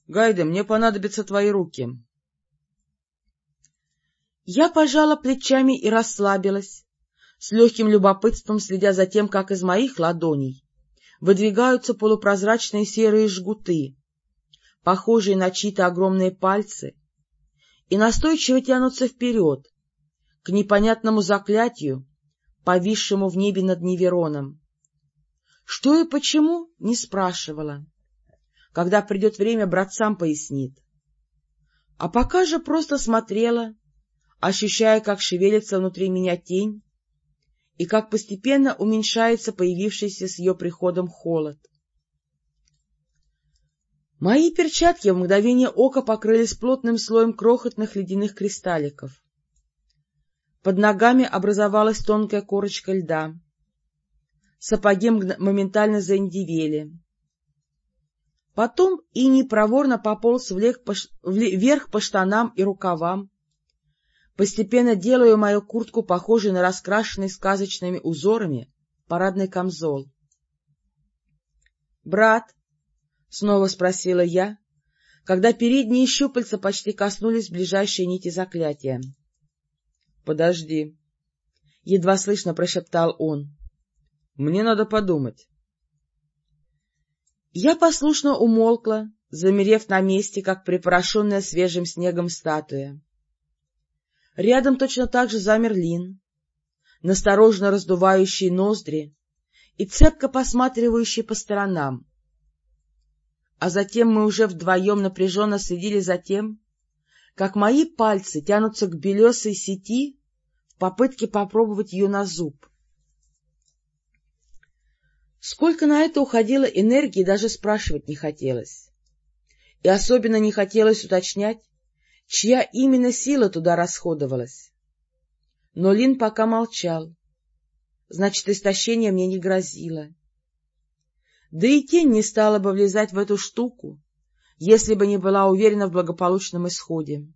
Гайда, мне понадобятся твои руки. Я пожала плечами и расслабилась, с легким любопытством следя за тем, как из моих ладоней выдвигаются полупрозрачные серые жгуты, похожие на чьи-то огромные пальцы, и настойчиво тянутся вперед, к непонятному заклятию, повисшему в небе над Невероном. Что и почему, не спрашивала. Когда придет время, брат сам пояснит. А пока же просто смотрела, ощущая, как шевелится внутри меня тень, и как постепенно уменьшается появившийся с ее приходом холод. Мои перчатки в мгновение ока покрылись плотным слоем крохотных ледяных кристалликов. Под ногами образовалась тонкая корочка льда. Сапоги моментально заиндивели. Потом иней проворно пополз вверх по штанам и рукавам, постепенно делаю мою куртку похожей на раскрашенный сказочными узорами парадный камзол. — Брат? — снова спросила я, когда передние щупальца почти коснулись ближайшей нити заклятия. — Подожди, — едва слышно прошептал он. — Мне надо подумать. Я послушно умолкла, замерев на месте, как припорошенная свежим снегом статуя. Рядом точно так же замер Лин, насторожно раздувающий ноздри и цепко посматривающий по сторонам. А затем мы уже вдвоем напряженно следили за тем, как мои пальцы тянутся к белесой сети в попытке попробовать ее на зуб. Сколько на это уходило энергии, даже спрашивать не хотелось. И особенно не хотелось уточнять, чья именно сила туда расходовалась. Но Лин пока молчал. Значит, истощение мне не грозило. Да и тень не стала бы влезать в эту штуку, если бы не была уверена в благополучном исходе.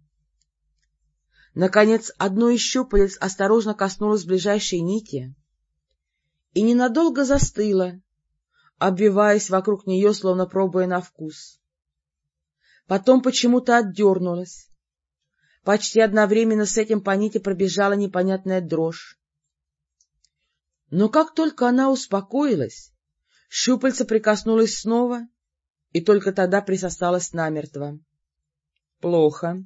Наконец, одно из щупалец осторожно коснулось ближайшей нити и ненадолго застыло, обвиваясь вокруг нее, словно пробуя на вкус. Потом почему-то отдернулась, Почти одновременно с этим по нити пробежала непонятная дрожь. Но как только она успокоилась, Щупальце прикоснулось снова, и только тогда присосалось намертво. — Плохо.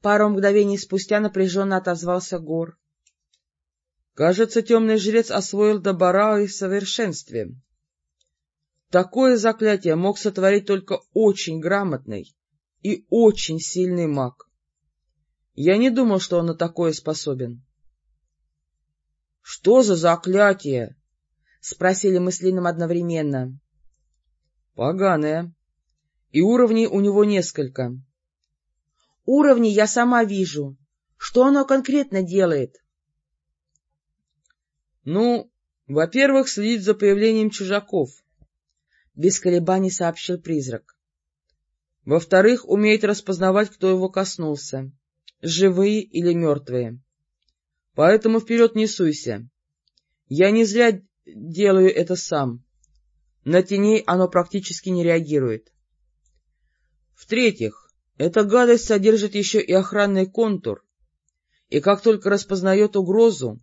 Пару мгновений спустя напряженно отозвался Гор. — Кажется, темный жрец освоил Добарао в совершенстве. Такое заклятие мог сотворить только очень грамотный и очень сильный маг. Я не думал, что он на такое способен. — Что за заклятие? — спросили мы с Лином одновременно. — Поганое. И уровней у него несколько. — Уровни я сама вижу. Что оно конкретно делает? — Ну, во-первых, следить за появлением чужаков, — без колебаний сообщил призрак. Во-вторых, умеет распознавать, кто его коснулся, живые или мертвые. Поэтому вперед не суйся. Я не зря делаю это сам. На теней оно практически не реагирует. В-третьих, эта гадость содержит еще и охранный контур, и как только распознает угрозу,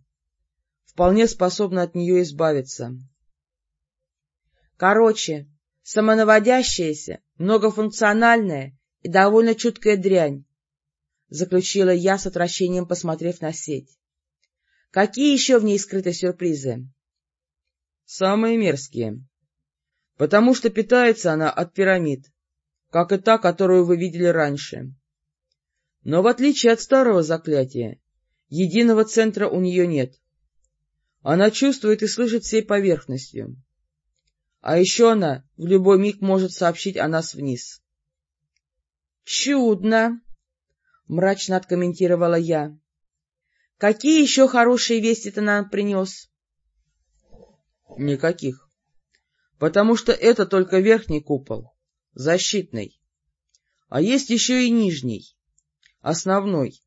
вполне способна от нее избавиться. Короче, самонаводящаяся, многофункциональная и довольно чуткая дрянь, — заключила я с отвращением, посмотрев на сеть. — Какие еще в ней скрыты сюрпризы? — Самые мерзкие. Потому что питается она от пирамид, как и та, которую вы видели раньше. Но в отличие от старого заклятия, единого центра у нее нет. Она чувствует и слышит всей поверхностью. А еще она в любой миг может сообщить о нас вниз. — Чудно! — мрачно откомментировала я. — Какие еще хорошие вести ты нам принес? — Никаких. Потому что это только верхний купол, защитный. А есть еще и нижний, основной,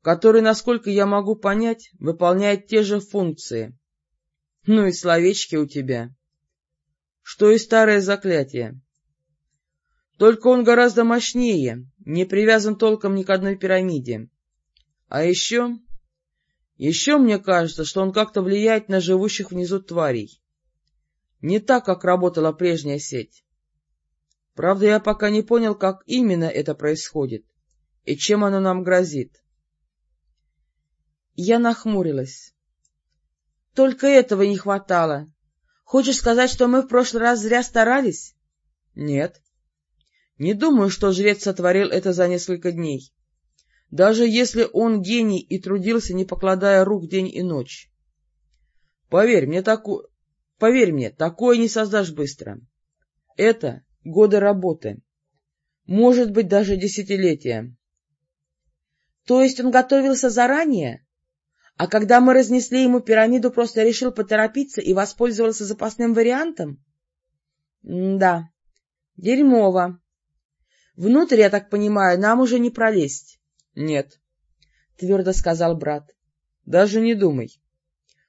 который, насколько я могу понять, выполняет те же функции. Ну и словечки у тебя что и старое заклятие. Только он гораздо мощнее, не привязан толком ни к одной пирамиде. А еще... Еще мне кажется, что он как-то влияет на живущих внизу тварей. Не так, как работала прежняя сеть. Правда, я пока не понял, как именно это происходит и чем оно нам грозит. Я нахмурилась. Только этого не хватало. Хочешь сказать, что мы в прошлый раз зря старались? — Нет. Не думаю, что жрец сотворил это за несколько дней. Даже если он гений и трудился, не покладая рук день и ночь. Поверь мне, таку... Поверь мне, такое не создашь быстро. Это годы работы. Может быть, даже десятилетия. То есть он готовился заранее? А когда мы разнесли ему пирамиду, просто решил поторопиться и воспользовался запасным вариантом? М да, дерьмово. Внутрь, я так понимаю, нам уже не пролезть. — Нет, — твердо сказал брат. — Даже не думай.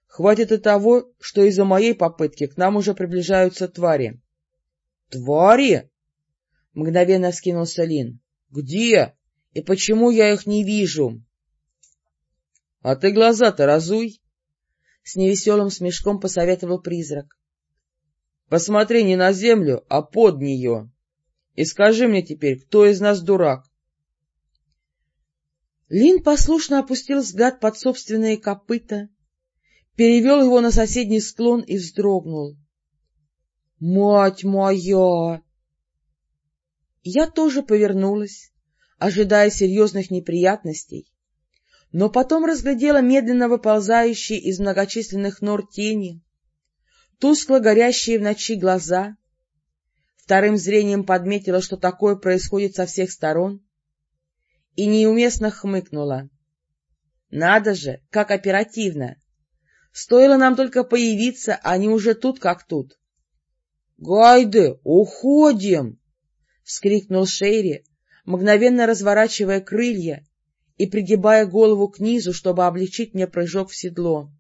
Хватит и того, что из-за моей попытки к нам уже приближаются твари. — Твари? — мгновенно вскинулся Лин. — Где? И почему я их не вижу? — А ты глаза-то разуй! — с невеселым смешком посоветовал призрак. — Посмотри не на землю, а под нее. И скажи мне теперь, кто из нас дурак? Лин послушно опустил взгляд под собственные копыта, перевел его на соседний склон и вздрогнул. — Мать моя! Я тоже повернулась, ожидая серьезных неприятностей, но потом разглядела медленно выползающие из многочисленных нор тени, тускло горящие в ночи глаза, вторым зрением подметила, что такое происходит со всех сторон, и неуместно хмыкнула. Надо же, как оперативно! Стоило нам только появиться, а они уже тут как тут. — Гайды, уходим! — скрикнул Шейри, мгновенно разворачивая крылья и пригибая голову к низу, чтобы облегчить мне прыжок в седло.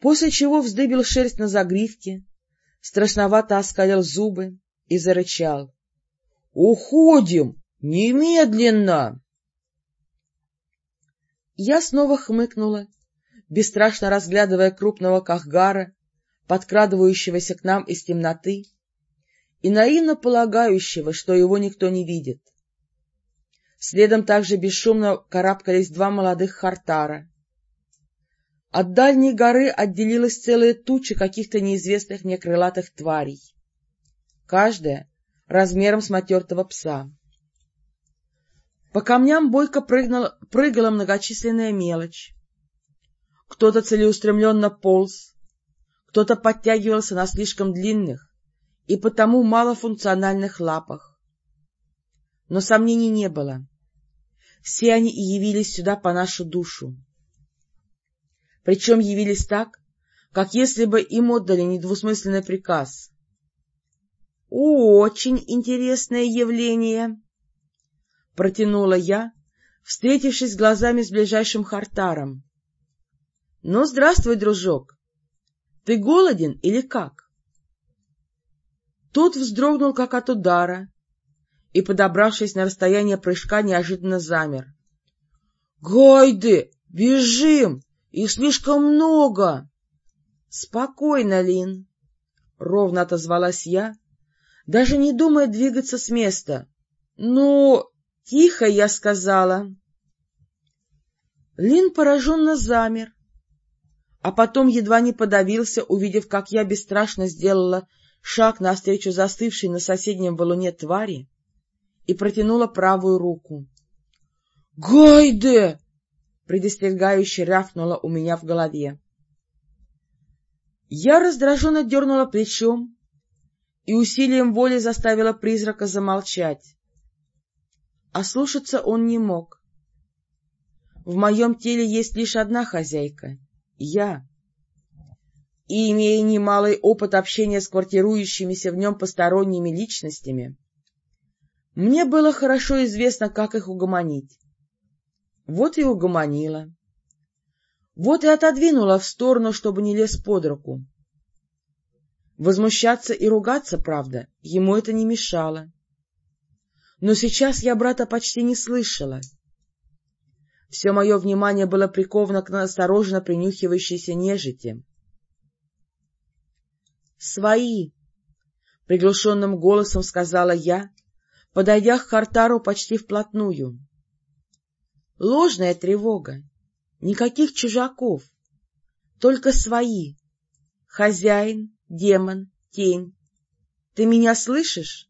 После чего вздыбил шерсть на загривке, страшновато оскалил зубы и зарычал. — Уходим! Немедленно! Я снова хмыкнула, бесстрашно разглядывая крупного кахгара, подкрадывающегося к нам из темноты и наивно полагающего, что его никто не видит. Следом также бесшумно карабкались два молодых хартара. От дальней горы отделилась целая туча каких-то неизвестных мне крылатых тварей, каждая размером с матертого пса. По камням бойко прыгнула, прыгала многочисленная мелочь. Кто-то целеустремленно полз, кто-то подтягивался на слишком длинных и потому малофункциональных лапах. Но сомнений не было. Все они и явились сюда по нашу душу. Причем явились так, как если бы им отдали недвусмысленный приказ. «Очень интересное явление!» — протянула я, встретившись глазами с ближайшим Хартаром. — Ну, здравствуй, дружок. Ты голоден или как? Тот вздрогнул, как от удара, и, подобравшись на расстояние прыжка, неожиданно замер. — Гайды! Бежим! Их слишком много! — Спокойно, Лин! — ровно отозвалась я, даже не думая двигаться с места. — Ну, тихо, я сказала. Лин пораженно замер, а потом едва не подавился, увидев, как я бесстрашно сделала шаг навстречу застывшей на соседнем валуне твари и протянула правую руку. — Гайде! — предостерегающе рявкнула у меня в голове. Я раздраженно дернула плечом и усилием воли заставила призрака замолчать. А слушаться он не мог. В моем теле есть лишь одна хозяйка — я. И, имея немалый опыт общения с квартирующимися в нем посторонними личностями, мне было хорошо известно, как их угомонить. Вот и угомонила. Вот и отодвинула в сторону, чтобы не лез под руку. Возмущаться и ругаться, правда, ему это не мешало. Но сейчас я брата почти не слышала. Все мое внимание было приковано к осторожно принюхивающейся нежити. «Свои!» — приглушенным голосом сказала я, подойдя к Хартару почти вплотную. Ложная тревога, никаких чужаков, только свои. Хозяин, демон, тень. Ты меня слышишь?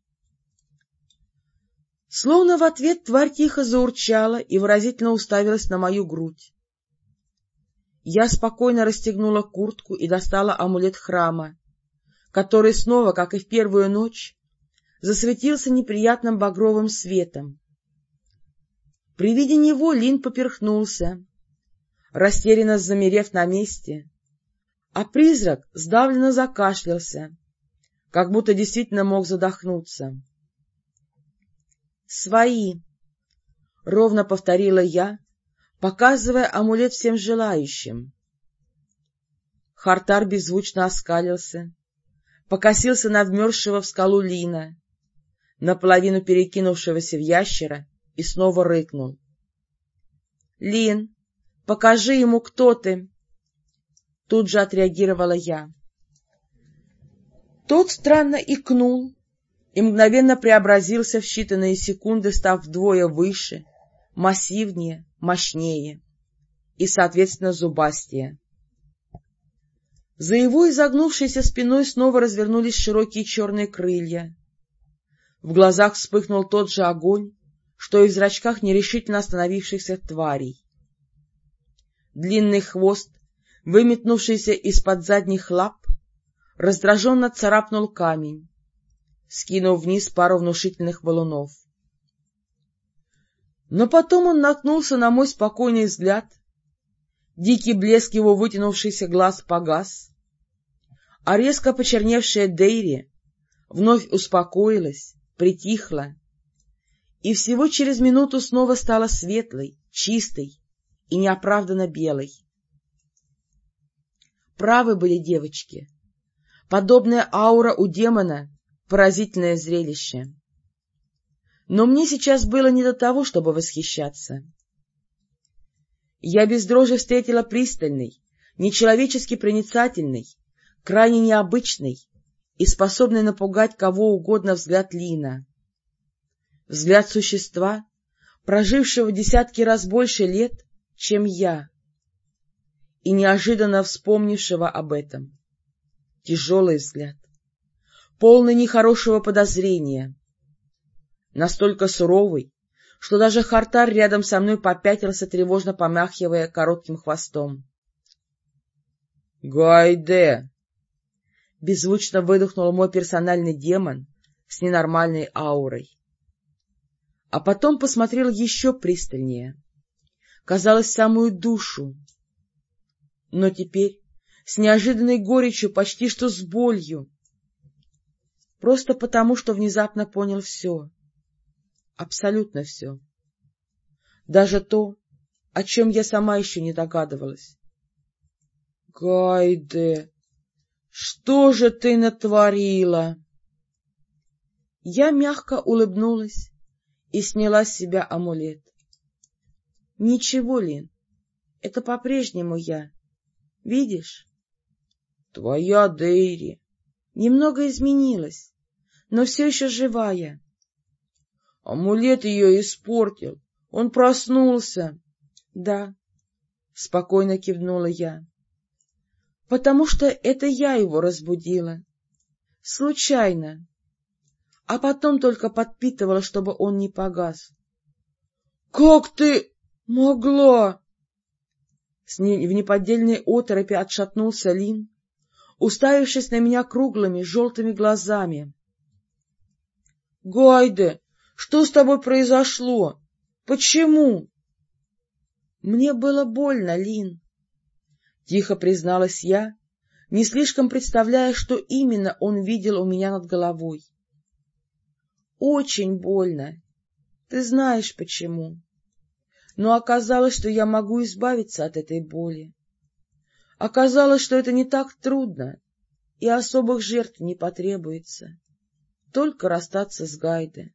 Словно в ответ тварь тихо заурчала и выразительно уставилась на мою грудь. Я спокойно расстегнула куртку и достала амулет храма, который снова, как и в первую ночь, засветился неприятным багровым светом. При виде него Лин поперхнулся, растерянно замерев на месте, а призрак сдавленно закашлялся, как будто действительно мог задохнуться. «Свои!» — ровно повторила я, показывая амулет всем желающим. Хартар беззвучно оскалился, покосился на вмерзшего в скалу Лина, наполовину перекинувшегося в ящера, и снова рыкнул. — Лин, покажи ему, кто ты! Тут же отреагировала я. Тот странно икнул и мгновенно преобразился в считанные секунды, став вдвое выше, массивнее, мощнее и, соответственно, зубастее. За его изогнувшейся спиной снова развернулись широкие черные крылья, в глазах вспыхнул тот же огонь, что и в зрачках нерешительно остановившихся тварей. Длинный хвост, выметнувшийся из-под задних лап, раздраженно царапнул камень, скинув вниз пару внушительных валунов. Но потом он наткнулся на мой спокойный взгляд, дикий блеск его вытянувшийся глаз погас, а резко почерневшая Дейри вновь успокоилась, притихла, и всего через минуту снова стала светлой, чистой и неоправданно белой. Правы были девочки. Подобная аура у демона — поразительное зрелище. Но мне сейчас было не до того, чтобы восхищаться. Я без дрожи встретила пристальный, нечеловечески проницательный, крайне необычный и способный напугать кого угодно взгляд Лина. Взгляд существа, прожившего десятки раз больше лет, чем я, и неожиданно вспомнившего об этом. Тяжелый взгляд, полный нехорошего подозрения, настолько суровый, что даже Хартар рядом со мной попятился, тревожно помахивая коротким хвостом. — Гайде! — беззвучно выдохнул мой персональный демон с ненормальной аурой. А потом посмотрел еще пристальнее. Казалось, самую душу. Но теперь с неожиданной горечью, почти что с болью. Просто потому, что внезапно понял все. Абсолютно все. Даже то, о чем я сама еще не догадывалась. — Гайде, что же ты натворила? Я мягко улыбнулась и сняла с себя амулет. — Ничего, Лин, это по-прежнему я. Видишь? — Твоя Дейри. Немного изменилась, но все еще живая. Амулет ее испортил. Он проснулся. — Да, — спокойно кивнула я потому что это я его разбудила. Случайно. А потом только подпитывала, чтобы он не погас. — Как ты могла? С не... В неподдельной оторопи отшатнулся Лин, уставившись на меня круглыми желтыми глазами. — Гайде, что с тобой произошло? Почему? — Мне было больно, Лин. Тихо призналась я, не слишком представляя, что именно он видел у меня над головой. Очень больно. Ты знаешь почему. Но оказалось, что я могу избавиться от этой боли. Оказалось, что это не так трудно, и особых жертв не потребуется. Только расстаться с Гайде.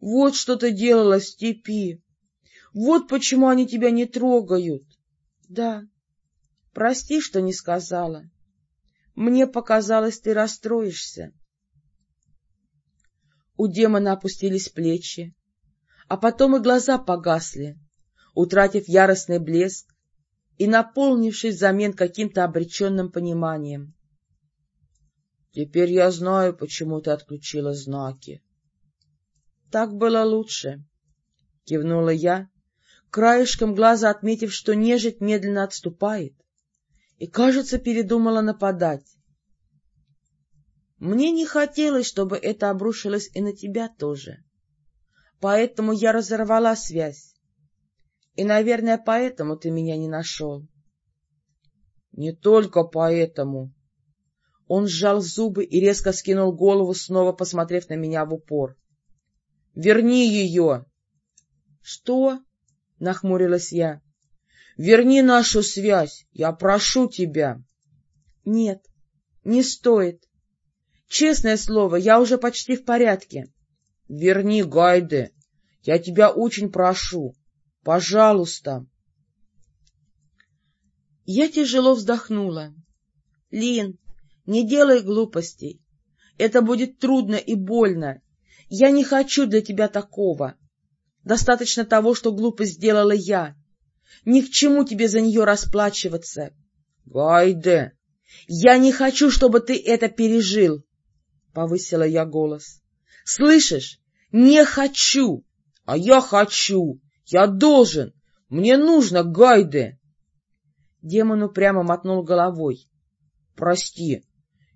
Вот что ты делала в степи. Вот почему они тебя не трогают. Да, Прости, что не сказала. Мне показалось, ты расстроишься. У демона опустились плечи, а потом и глаза погасли, утратив яростный блеск и наполнившись взамен каким-то обреченным пониманием. — Теперь я знаю, почему ты отключила знаки. — Так было лучше, — кивнула я, краешком глаза отметив, что нежить медленно отступает, и, кажется, передумала нападать. Мне не хотелось, чтобы это обрушилось и на тебя тоже. Поэтому я разорвала связь. И, наверное, поэтому ты меня не нашел. — Не только поэтому. Он сжал зубы и резко скинул голову, снова посмотрев на меня в упор. — Верни ее! — Что? — нахмурилась я. Верни нашу связь, я прошу тебя. — Нет, не стоит. Честное слово, я уже почти в порядке. — Верни, Гайде, я тебя очень прошу. Пожалуйста. Я тяжело вздохнула. — Лин, не делай глупостей. Это будет трудно и больно. Я не хочу для тебя такого. Достаточно того, что глупость сделала я. Ни к чему тебе за нее расплачиваться. — Гайде! — Я не хочу, чтобы ты это пережил! — повысила я голос. — Слышишь? Не хочу! — А я хочу! Я должен! Мне нужно, Гайде! Демон упрямо мотнул головой. — Прости,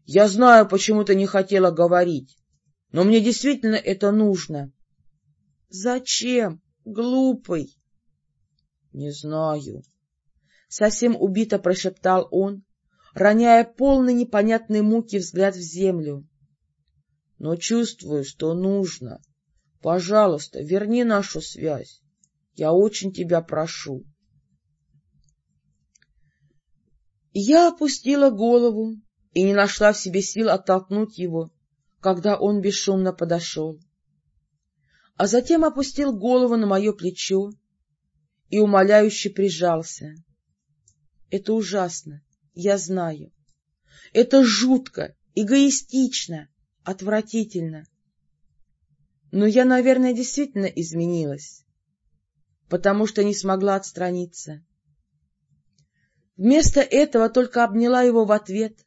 я знаю, почему ты не хотела говорить, но мне действительно это нужно. — Зачем, глупый? — Не знаю. Совсем убито прошептал он, роняя полный непонятной муки взгляд в землю. — Но чувствую, что нужно. Пожалуйста, верни нашу связь. Я очень тебя прошу. Я опустила голову и не нашла в себе сил оттолкнуть его, когда он бесшумно подошел. А затем опустил голову на мое плечо и умоляюще прижался. Это ужасно, я знаю. Это жутко, эгоистично, отвратительно. Но я, наверное, действительно изменилась, потому что не смогла отстраниться. Вместо этого только обняла его в ответ,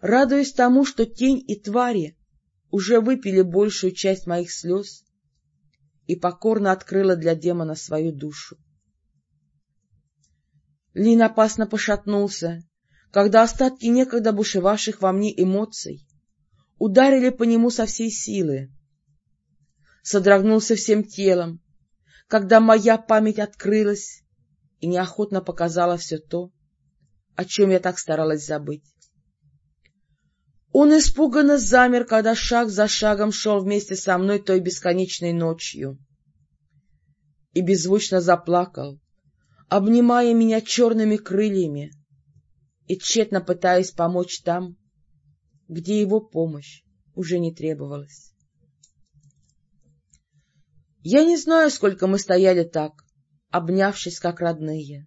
радуясь тому, что тень и твари уже выпили большую часть моих слез и покорно открыла для демона свою душу. Лин опасно пошатнулся, когда остатки некогда бушевавших во мне эмоций ударили по нему со всей силы. Содрогнулся всем телом, когда моя память открылась и неохотно показала все то, о чем я так старалась забыть. Он испуганно замер, когда шаг за шагом шел вместе со мной той бесконечной ночью, и беззвучно заплакал, обнимая меня черными крыльями и тщетно пытаясь помочь там, где его помощь уже не требовалась. Я не знаю, сколько мы стояли так, обнявшись как родные.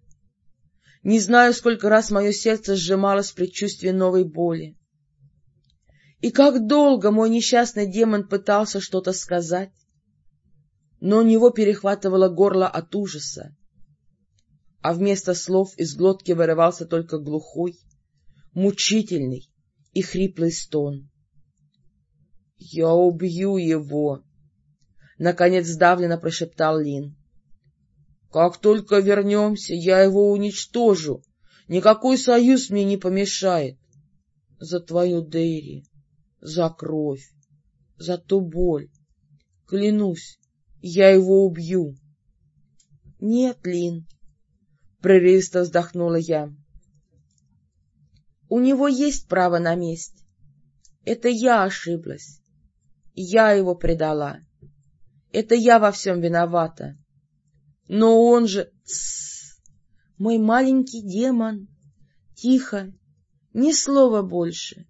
Не знаю, сколько раз мое сердце сжималось в предчувствии новой боли. И как долго мой несчастный демон пытался что-то сказать, но у него перехватывало горло от ужаса, а вместо слов из глотки вырывался только глухой, мучительный и хриплый стон. — Я убью его! — наконец сдавленно прошептал Лин. — Как только вернемся, я его уничтожу. Никакой союз мне не помешает. За твою Дейри, за кровь, за ту боль. Клянусь, я его убью. — Нет, Лин, прерывисто вздохнула я. У него есть право на месть. Это я ошиблась. Я его предала. Это я во всем виновата. Но он же... Тссс, мой маленький демон. Тихо, ни слова больше.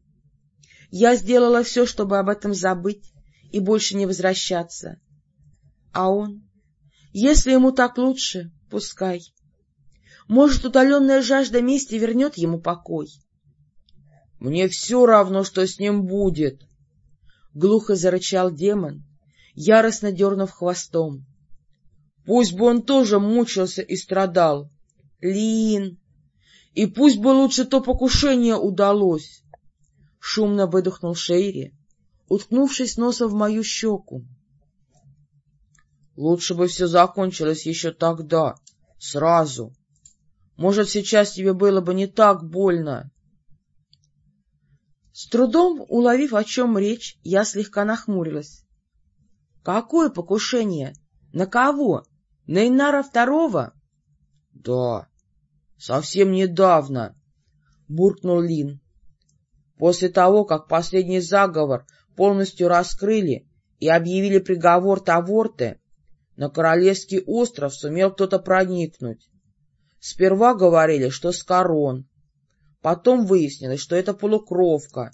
Я сделала все, чтобы об этом забыть и больше не возвращаться. А он... Если ему так лучше, пускай. Может, утоленная жажда мести вернет ему покой? — Мне все равно, что с ним будет! — глухо зарычал демон, яростно дернув хвостом. — Пусть бы он тоже мучился и страдал. — Лин! И пусть бы лучше то покушение удалось! — шумно выдохнул Шейри, уткнувшись носом в мою щеку. — Лучше бы все закончилось еще тогда, сразу. Может, сейчас тебе было бы не так больно. С трудом уловив, о чем речь, я слегка нахмурилась. — Какое покушение? На кого? На Инара Второго? — Да, совсем недавно, — буркнул Лин. После того, как последний заговор полностью раскрыли и объявили приговор Таворте, на Королевский остров сумел кто-то проникнуть. Сперва говорили, что с корон. Потом выяснилось, что это полукровка,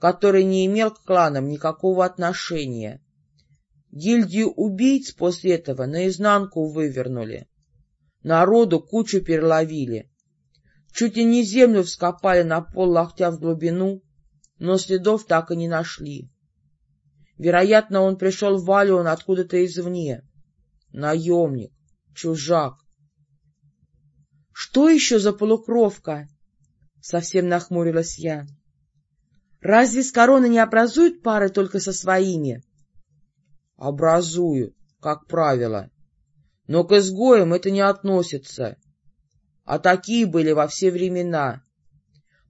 который не имел к кланам никакого отношения. Гильдию убийц после этого наизнанку вывернули. Народу кучу переловили. Чуть и не землю вскопали на пол локтя в глубину, но следов так и не нашли. Вероятно, он пришел в Валион откуда-то извне. Наемник, чужак, что еще за полукровка? Совсем нахмурилась я. Разве с короны не образуют пары только со своими? Образуют, как правило. Но к изгоям это не относится. А такие были во все времена.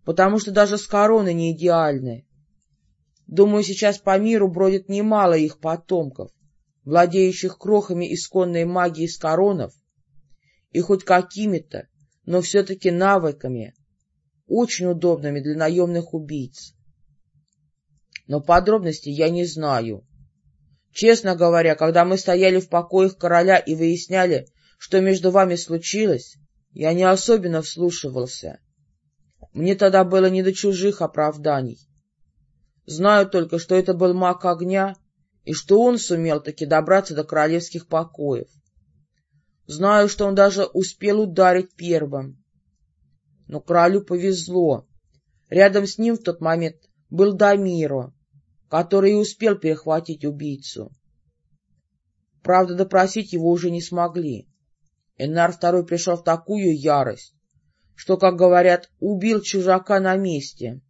Потому что даже с короны не идеальны. Думаю, сейчас по миру бродит немало их потомков, владеющих крохами исконной магии с коронов и хоть какими-то, но все-таки навыками, очень удобными для наемных убийц. Но подробностей я не знаю. Честно говоря, когда мы стояли в покоях короля и выясняли, что между вами случилось, я не особенно вслушивался. Мне тогда было не до чужих оправданий. Знаю только, что это был маг огня, и что он сумел таки добраться до королевских покоев. Знаю, что он даже успел ударить первым. Но королю повезло. Рядом с ним в тот момент был Дамиро, который и успел перехватить убийцу. Правда, допросить его уже не смогли. Энар второй пришел в такую ярость, что, как говорят, убил чужака на месте.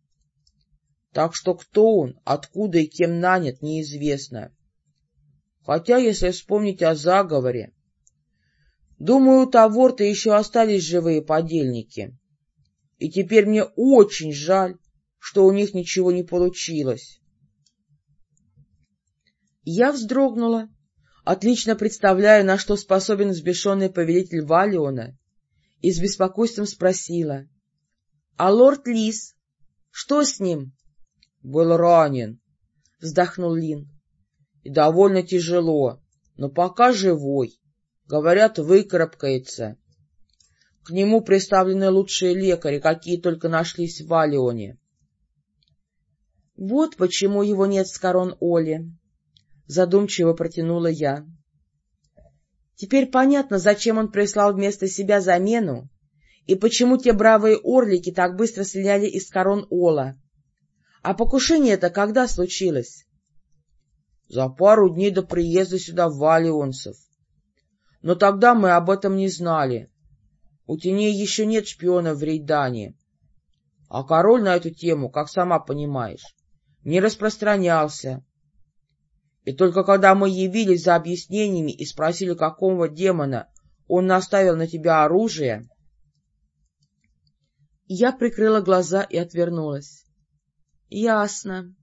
Так что кто он, откуда и кем нанят, неизвестно. Хотя, если вспомнить о заговоре, думаю, у того-то еще остались живые подельники. И теперь мне очень жаль, что у них ничего не получилось. Я вздрогнула, отлично представляя, на что способен взбешенный повелитель Валиона, и с беспокойством спросила. — А лорд Лис? Что с ним? — Был ранен, — вздохнул Лин. — И довольно тяжело, но пока живой. Говорят, выкарабкается. К нему приставлены лучшие лекари, какие только нашлись в Валионе. — Вот почему его нет с корон Оли, — задумчиво протянула я. Теперь понятно, зачем он прислал вместо себя замену, и почему те бравые орлики так быстро стреляли из корон Ола. А покушение это когда случилось? — За пару дней до приезда сюда валионцев. Но тогда мы об этом не знали. У теней еще нет шпионов в Рейдане. А король на эту тему, как сама понимаешь, не распространялся. И только когда мы явились за объяснениями и спросили, какого демона он наставил на тебя оружие... Я прикрыла глаза и отвернулась. — Ясно.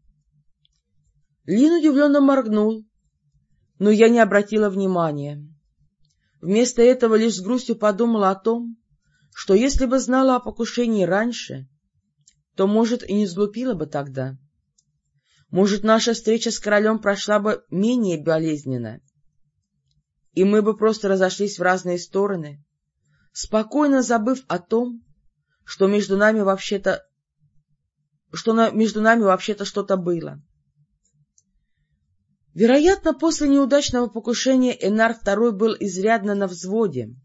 Лин удивленно моргнул, но я не обратила внимания. Вместо этого лишь с грустью подумала о том, что если бы знала о покушении раньше, то, может, и не сглупила бы тогда. Может, наша встреча с королем прошла бы менее болезненно, и мы бы просто разошлись в разные стороны, спокойно забыв о том, что между нами вообще-то что на, между нами вообще-то что-то было. Вероятно, после неудачного покушения Энар II был изрядно на взводе.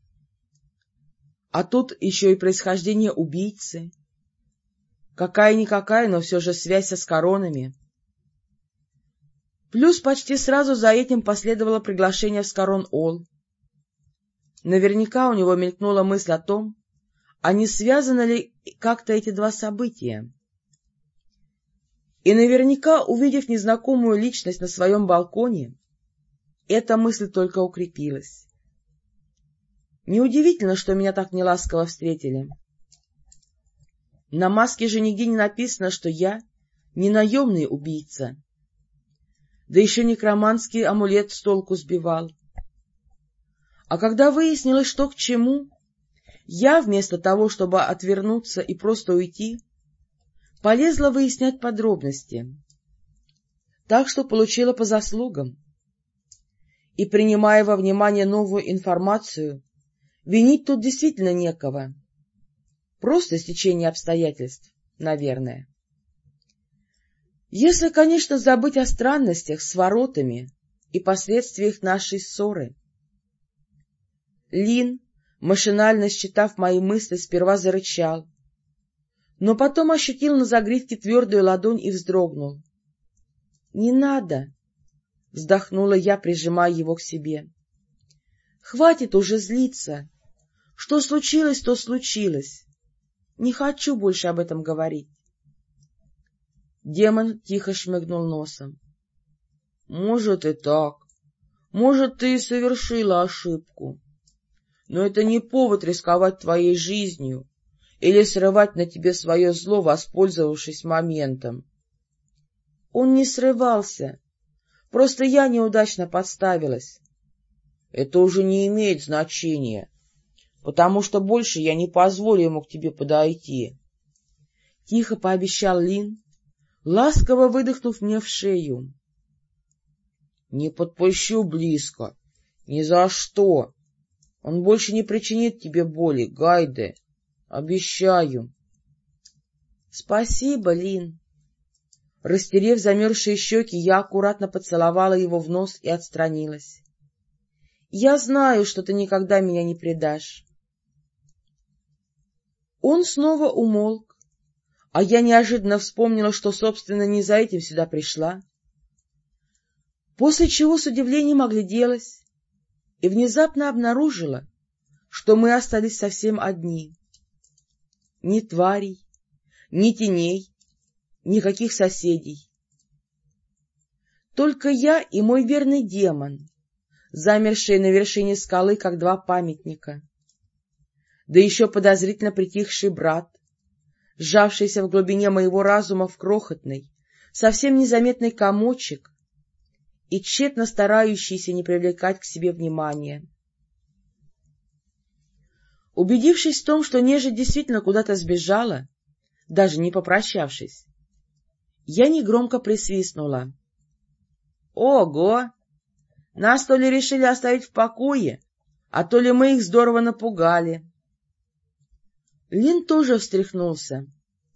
А тут еще и происхождение убийцы. Какая-никакая, но все же связь со скоронами. Плюс почти сразу за этим последовало приглашение в Скорон-Ол. Наверняка у него мелькнула мысль о том, а не связаны ли как-то эти два события. И наверняка, увидев незнакомую личность на своем балконе, эта мысль только укрепилась. Неудивительно, что меня так неласково встретили. На маске же не написано, что я не наемный убийца. Да еще некроманский амулет с толку сбивал. А когда выяснилось, что к чему, я, вместо того, чтобы отвернуться и просто уйти, полезла выяснять подробности, так что получила по заслугам. И, принимая во внимание новую информацию, винить тут действительно некого. Просто стечение обстоятельств, наверное. Если, конечно, забыть о странностях с воротами и последствиях нашей ссоры. Лин, машинально считав мои мысли, сперва зарычал, но потом ощутил на загривке твердую ладонь и вздрогнул. — Не надо! — вздохнула я, прижимая его к себе. — Хватит уже злиться. Что случилось, то случилось. Не хочу больше об этом говорить. Демон тихо шмыгнул носом. — Может и так. Может, ты и совершила ошибку. Но это не повод рисковать твоей жизнью или срывать на тебе свое зло, воспользовавшись моментом. Он не срывался, просто я неудачно подставилась. Это уже не имеет значения, потому что больше я не позволю ему к тебе подойти. Тихо пообещал Лин, ласково выдохнув мне в шею. — Не подпущу близко, ни за что. Он больше не причинит тебе боли, Гайде. Обещаю. — Спасибо, Лин. Растерев замерзшие щеки, я аккуратно поцеловала его в нос и отстранилась. — Я знаю, что ты никогда меня не предашь. Он снова умолк, а я неожиданно вспомнила, что, собственно, не за этим сюда пришла. После чего с удивлением огляделась и внезапно обнаружила, что мы остались совсем одни. Ни тварей, ни теней, никаких соседей. Только я и мой верный демон, замершие на вершине скалы, как два памятника. Да еще подозрительно притихший брат, сжавшийся в глубине моего разума в крохотный, совсем незаметный комочек и тщетно старающийся не привлекать к себе внимания. Убедившись в том, что нежить действительно куда-то сбежала, даже не попрощавшись, я негромко присвистнула. — Ого! Нас то ли решили оставить в покое, а то ли мы их здорово напугали. Лин тоже встряхнулся.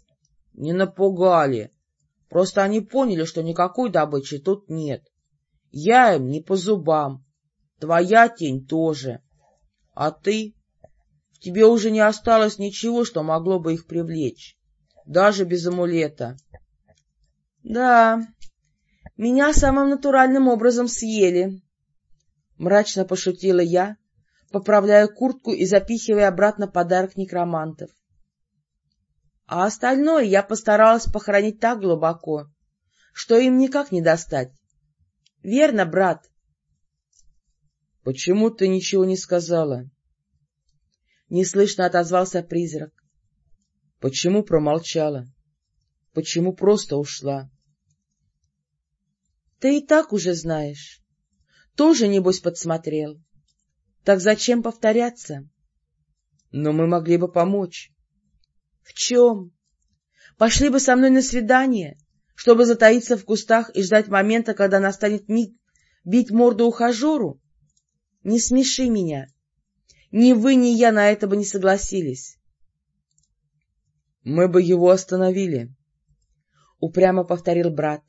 — Не напугали. Просто они поняли, что никакой добычи тут нет. Я им не по зубам. Твоя тень тоже. А ты? В тебе уже не осталось ничего, что могло бы их привлечь. Даже без амулета. — Да, меня самым натуральным образом съели. Мрачно пошутила я, поправляя куртку и запихивая обратно подарок некромантов. А остальное я постаралась похоронить так глубоко, что им никак не достать. Верно, брат? — Почему ты ничего не сказала? Неслышно отозвался призрак. — Почему промолчала? Почему просто ушла? — Ты и так уже знаешь. Тоже, небось, подсмотрел. Так зачем повторяться? Но мы могли бы помочь. В чем? Пошли бы со мной на свидание, чтобы затаиться в кустах и ждать момента, когда настанет миг бить морду ухажеру? Не смеши меня. Ни вы, ни я на это бы не согласились. Мы бы его остановили, — упрямо повторил брат.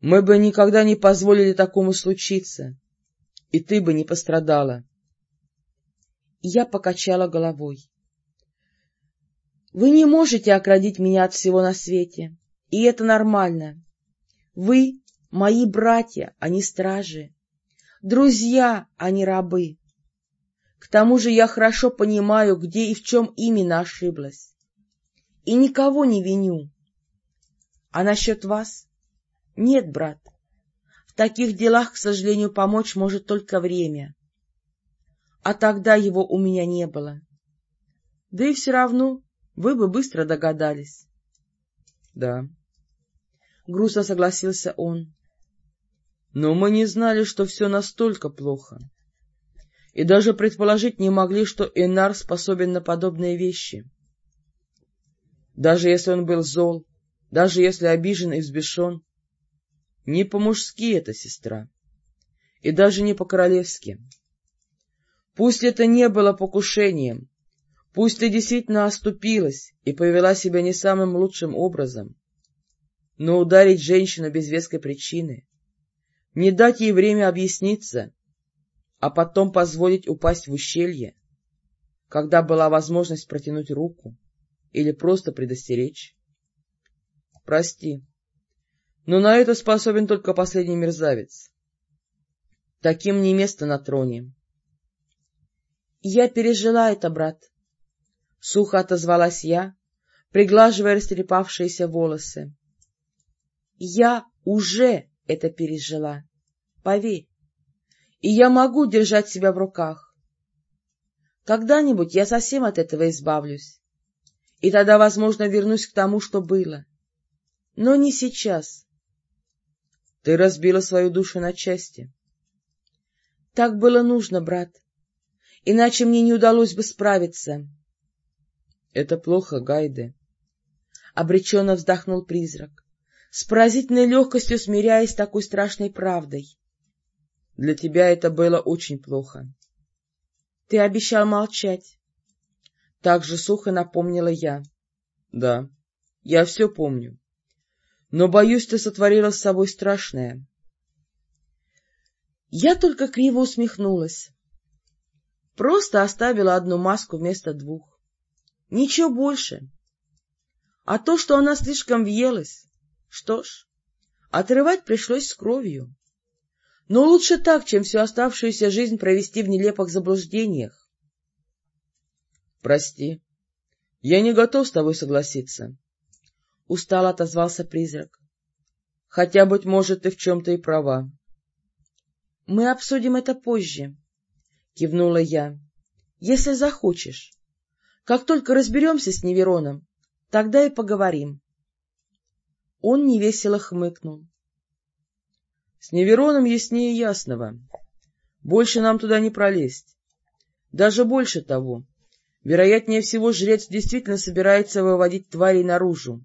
Мы бы никогда не позволили такому случиться и ты бы не пострадала. Я покачала головой. Вы не можете оградить меня от всего на свете, и это нормально. Вы — мои братья, а не стражи, друзья, а не рабы. К тому же я хорошо понимаю, где и в чем именно ошиблась, и никого не виню. А насчет вас? Нет, брат, в таких делах, к сожалению, помочь может только время. А тогда его у меня не было. Да и все равно вы бы быстро догадались. — Да. Грустно согласился он. — Но мы не знали, что все настолько плохо. И даже предположить не могли, что Энар способен на подобные вещи. Даже если он был зол, даже если обижен и взбешен, не по-мужски это, сестра, и даже не по-королевски. Пусть это не было покушением, пусть ты действительно оступилась и повела себя не самым лучшим образом, но ударить женщину без веской причины, не дать ей время объясниться, а потом позволить упасть в ущелье, когда была возможность протянуть руку или просто предостеречь. Прости, но на это способен только последний мерзавец. Таким не место на троне. — Я пережила это, брат. Сухо отозвалась я, приглаживая растрепавшиеся волосы. — Я уже это пережила, поверь, и я могу держать себя в руках. Когда-нибудь я совсем от этого избавлюсь, и тогда, возможно, вернусь к тому, что было. Но не сейчас. Ты разбила свою душу на части. — Так было нужно, брат. Иначе мне не удалось бы справиться. — Это плохо, Гайде. Обреченно вздохнул призрак, с поразительной легкостью смиряясь такой страшной правдой. — Для тебя это было очень плохо. — Ты обещал молчать. Так же сухо напомнила я. — Да, я все помню но, боюсь, ты сотворила с собой страшное. Я только криво усмехнулась. Просто оставила одну маску вместо двух. Ничего больше. А то, что она слишком въелась, что ж, отрывать пришлось с кровью. Но лучше так, чем всю оставшуюся жизнь провести в нелепых заблуждениях. — Прости, я не готов с тобой согласиться. Устало отозвался призрак. — Хотя, быть может, ты в чем-то и права. — Мы обсудим это позже, — кивнула я, — если захочешь. Как только разберемся с Невероном, тогда и поговорим. Он невесело хмыкнул. — С Невероном яснее ясного. Больше нам туда не пролезть. Даже больше того. Вероятнее всего, жрец действительно собирается выводить тварей наружу.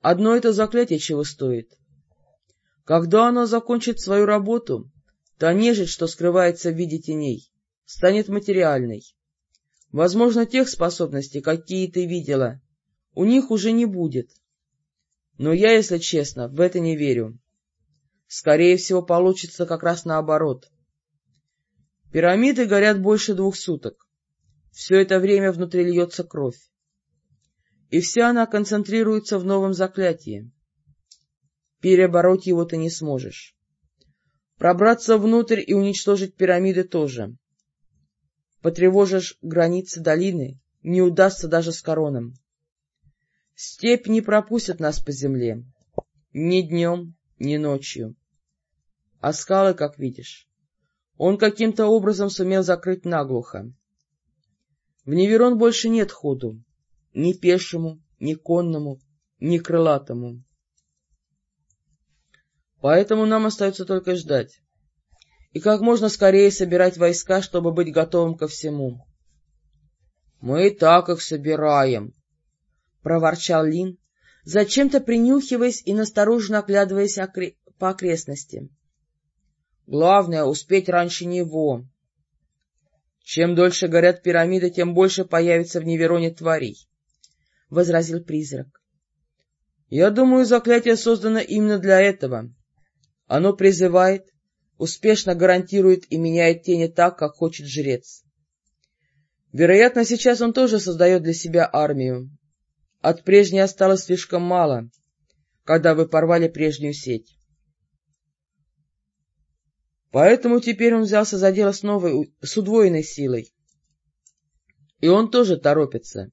Одно это заклятие чего стоит. Когда оно закончит свою работу, та нежить, что скрывается в виде теней, станет материальной. Возможно, тех способностей, какие ты видела, у них уже не будет. Но я, если честно, в это не верю. Скорее всего, получится как раз наоборот. Пирамиды горят больше двух суток. Все это время внутри льется кровь. И вся она концентрируется в новом заклятии. Перебороть его ты не сможешь. Пробраться внутрь и уничтожить пирамиды тоже. Потревожишь границы долины, не удастся даже с короном. Степь не пропустит нас по земле. Ни днем, ни ночью. А скалы, как видишь, он каким-то образом сумел закрыть наглухо. В Неверон больше нет ходу, ни пешему, ни конному, ни крылатому. Поэтому нам остается только ждать. И как можно скорее собирать войска, чтобы быть готовым ко всему. — Мы и так их собираем, — проворчал Лин, зачем-то принюхиваясь и настороженно оглядываясь окре... по окрестностям. — Главное — успеть раньше него. Чем дольше горят пирамиды, тем больше появится в Невероне тварей, — возразил призрак. — Я думаю, заклятие создано именно для этого. Оно призывает, успешно гарантирует и меняет тени так, как хочет жрец. Вероятно, сейчас он тоже создает для себя армию. От прежней осталось слишком мало, когда вы порвали прежнюю сеть. Поэтому теперь он взялся за дело с новой, с удвоенной силой. И он тоже торопится,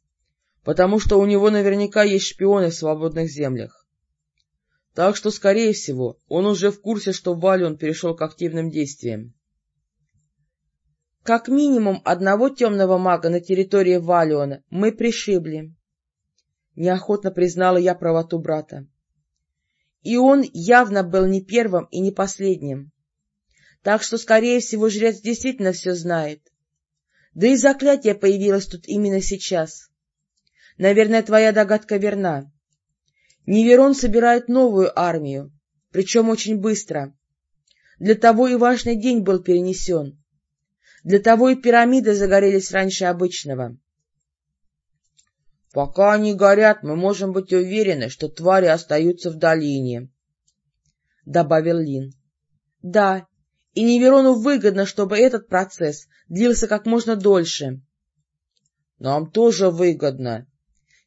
потому что у него наверняка есть шпионы в свободных землях. Так что, скорее всего, он уже в курсе, что Валион перешел к активным действиям. Как минимум одного темного мага на территории Валиона мы пришибли. Неохотно признала я правоту брата. И он явно был не первым и не последним. Так что, скорее всего, жрец действительно все знает. Да и заклятие появилось тут именно сейчас. Наверное, твоя догадка верна. Неверон собирает новую армию, причем очень быстро. Для того и важный день был перенесен. Для того и пирамиды загорелись раньше обычного. — Пока они горят, мы можем быть уверены, что твари остаются в долине, — добавил Лин. — Да, и Неверону выгодно, чтобы этот процесс длился как можно дольше. — Нам тоже выгодно, —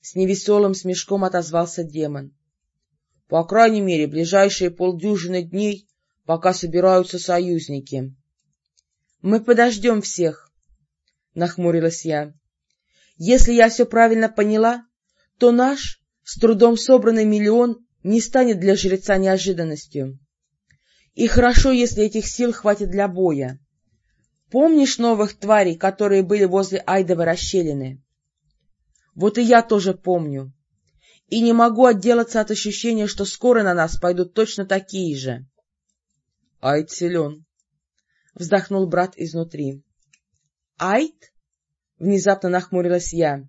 с невеселым смешком отозвался демон. — По крайней мере, ближайшие полдюжины дней, пока собираются союзники. — Мы подождем всех, — нахмурилась я. — Если я все правильно поняла, то наш, с трудом собранный миллион, не станет для жреца неожиданностью. И хорошо, если этих сил хватит для боя. Помнишь новых тварей, которые были возле Айдовой расщелины? Вот и я тоже помню. И не могу отделаться от ощущения, что скоро на нас пойдут точно такие же. — Айд силен, — вздохнул брат изнутри. — Айд? — внезапно нахмурилась я.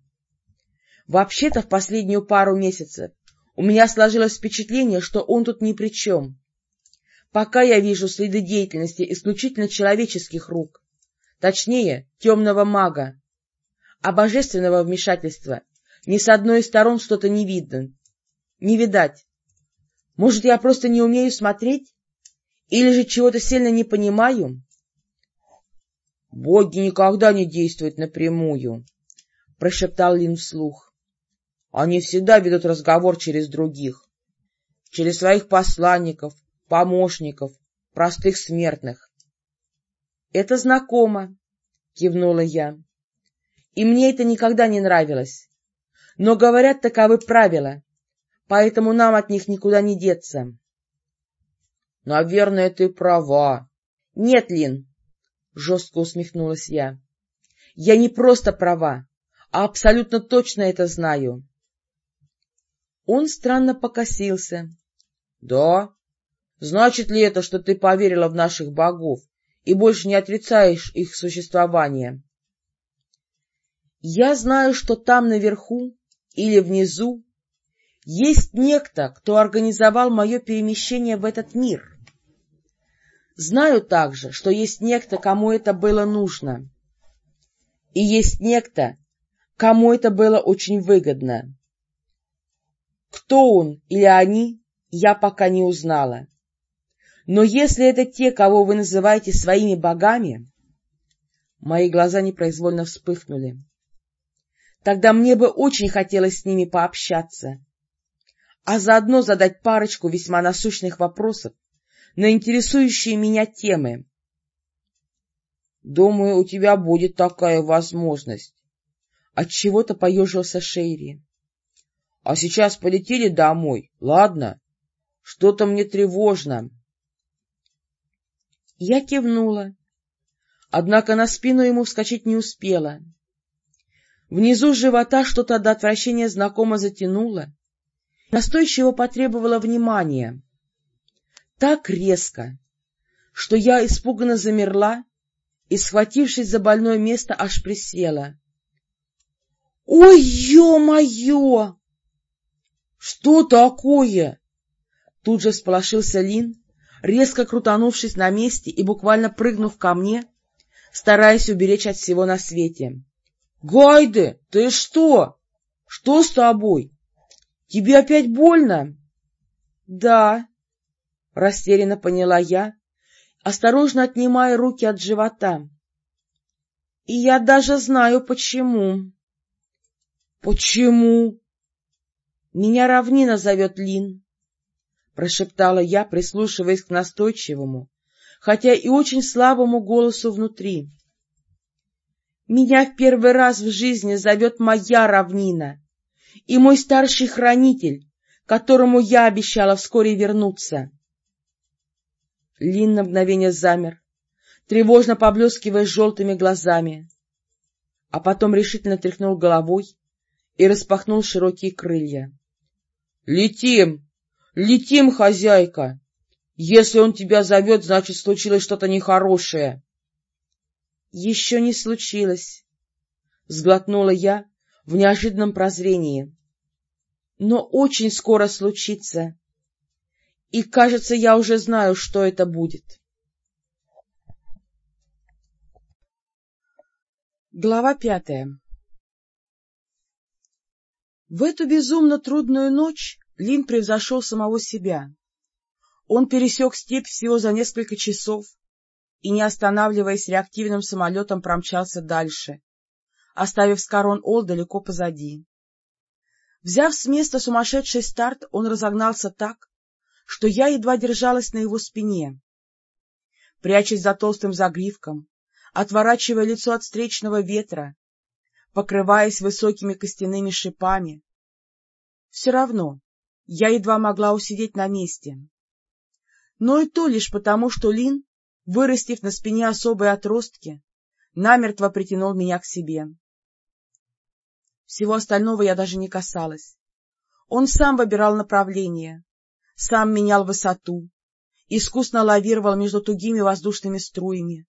— Вообще-то в последнюю пару месяцев у меня сложилось впечатление, что он тут ни при чем. Пока я вижу следы деятельности исключительно человеческих рук, точнее, темного мага, а божественного вмешательства ни с одной из сторон что-то не видно, не видать. Может, я просто не умею смотреть? Или же чего-то сильно не понимаю? — Боги никогда не действуют напрямую, — прошептал Лин вслух. — Они всегда ведут разговор через других, через своих посланников, помощников, простых смертных. — Это знакомо, — кивнула я. — И мне это никогда не нравилось. Но, говорят, таковы правила, поэтому нам от них никуда не деться. — Наверное, ты права. — Нет, Лин, — жестко усмехнулась я. — Я не просто права, а абсолютно точно это знаю. Он странно покосился. — Да? Значит ли это, что ты поверила в наших богов и больше не отрицаешь их существование? — Я знаю, что там наверху или внизу есть некто, кто организовал мое перемещение в этот мир. Знаю также, что есть некто, кому это было нужно. И есть некто, кому это было очень выгодно. Кто он или они, я пока не узнала. Но если это те, кого вы называете своими богами... Мои глаза непроизвольно вспыхнули. Тогда мне бы очень хотелось с ними пообщаться, а заодно задать парочку весьма насущных вопросов на интересующие меня темы. — Думаю, у тебя будет такая возможность. Отчего-то поежился Шейри. — А сейчас полетели домой, ладно? Что-то мне тревожно. Я кивнула, однако на спину ему вскочить не успела. Внизу живота что-то до отвращения знакомо затянуло, настойчиво потребовало внимания. Так резко, что я испуганно замерла и, схватившись за больное место, аж присела. — Ой, ё-моё! — Что такое? Тут же сполошился Лин, резко крутанувшись на месте и буквально прыгнув ко мне, стараясь уберечь от всего на свете. — Гайде, ты что? Что с тобой? Тебе опять больно? — Да, — растерянно поняла я, осторожно отнимая руки от живота. — И я даже знаю, почему. — Почему? — Меня равнина зовет Лин, — прошептала я, прислушиваясь к настойчивому, хотя и очень слабому голосу внутри. Меня в первый раз в жизни зовет моя равнина и мой старший хранитель, которому я обещала вскоре вернуться. Лин на мгновение замер, тревожно поблескивая желтыми глазами, а потом решительно тряхнул головой и распахнул широкие крылья. — Летим! Летим, хозяйка! Если он тебя зовет, значит, случилось что-то нехорошее. — Еще не случилось, — сглотнула я в неожиданном прозрении. — Но очень скоро случится. И, кажется, я уже знаю, что это будет. Глава пятая В эту безумно трудную ночь Лин превзошел самого себя. Он пересек степь всего за несколько часов, и, не останавливаясь, реактивным самолетом промчался дальше, оставив Скарон-Ол далеко позади. Взяв с места сумасшедший старт, он разогнался так, что я едва держалась на его спине. Прячась за толстым загривком, отворачивая лицо от встречного ветра, покрываясь высокими костяными шипами, все равно я едва могла усидеть на месте. Но и то лишь потому, что Лин вырастив на спине особые отростки, намертво притянул меня к себе. Всего остального я даже не касалась. Он сам выбирал направление, сам менял высоту, искусно лавировал между тугими воздушными струями,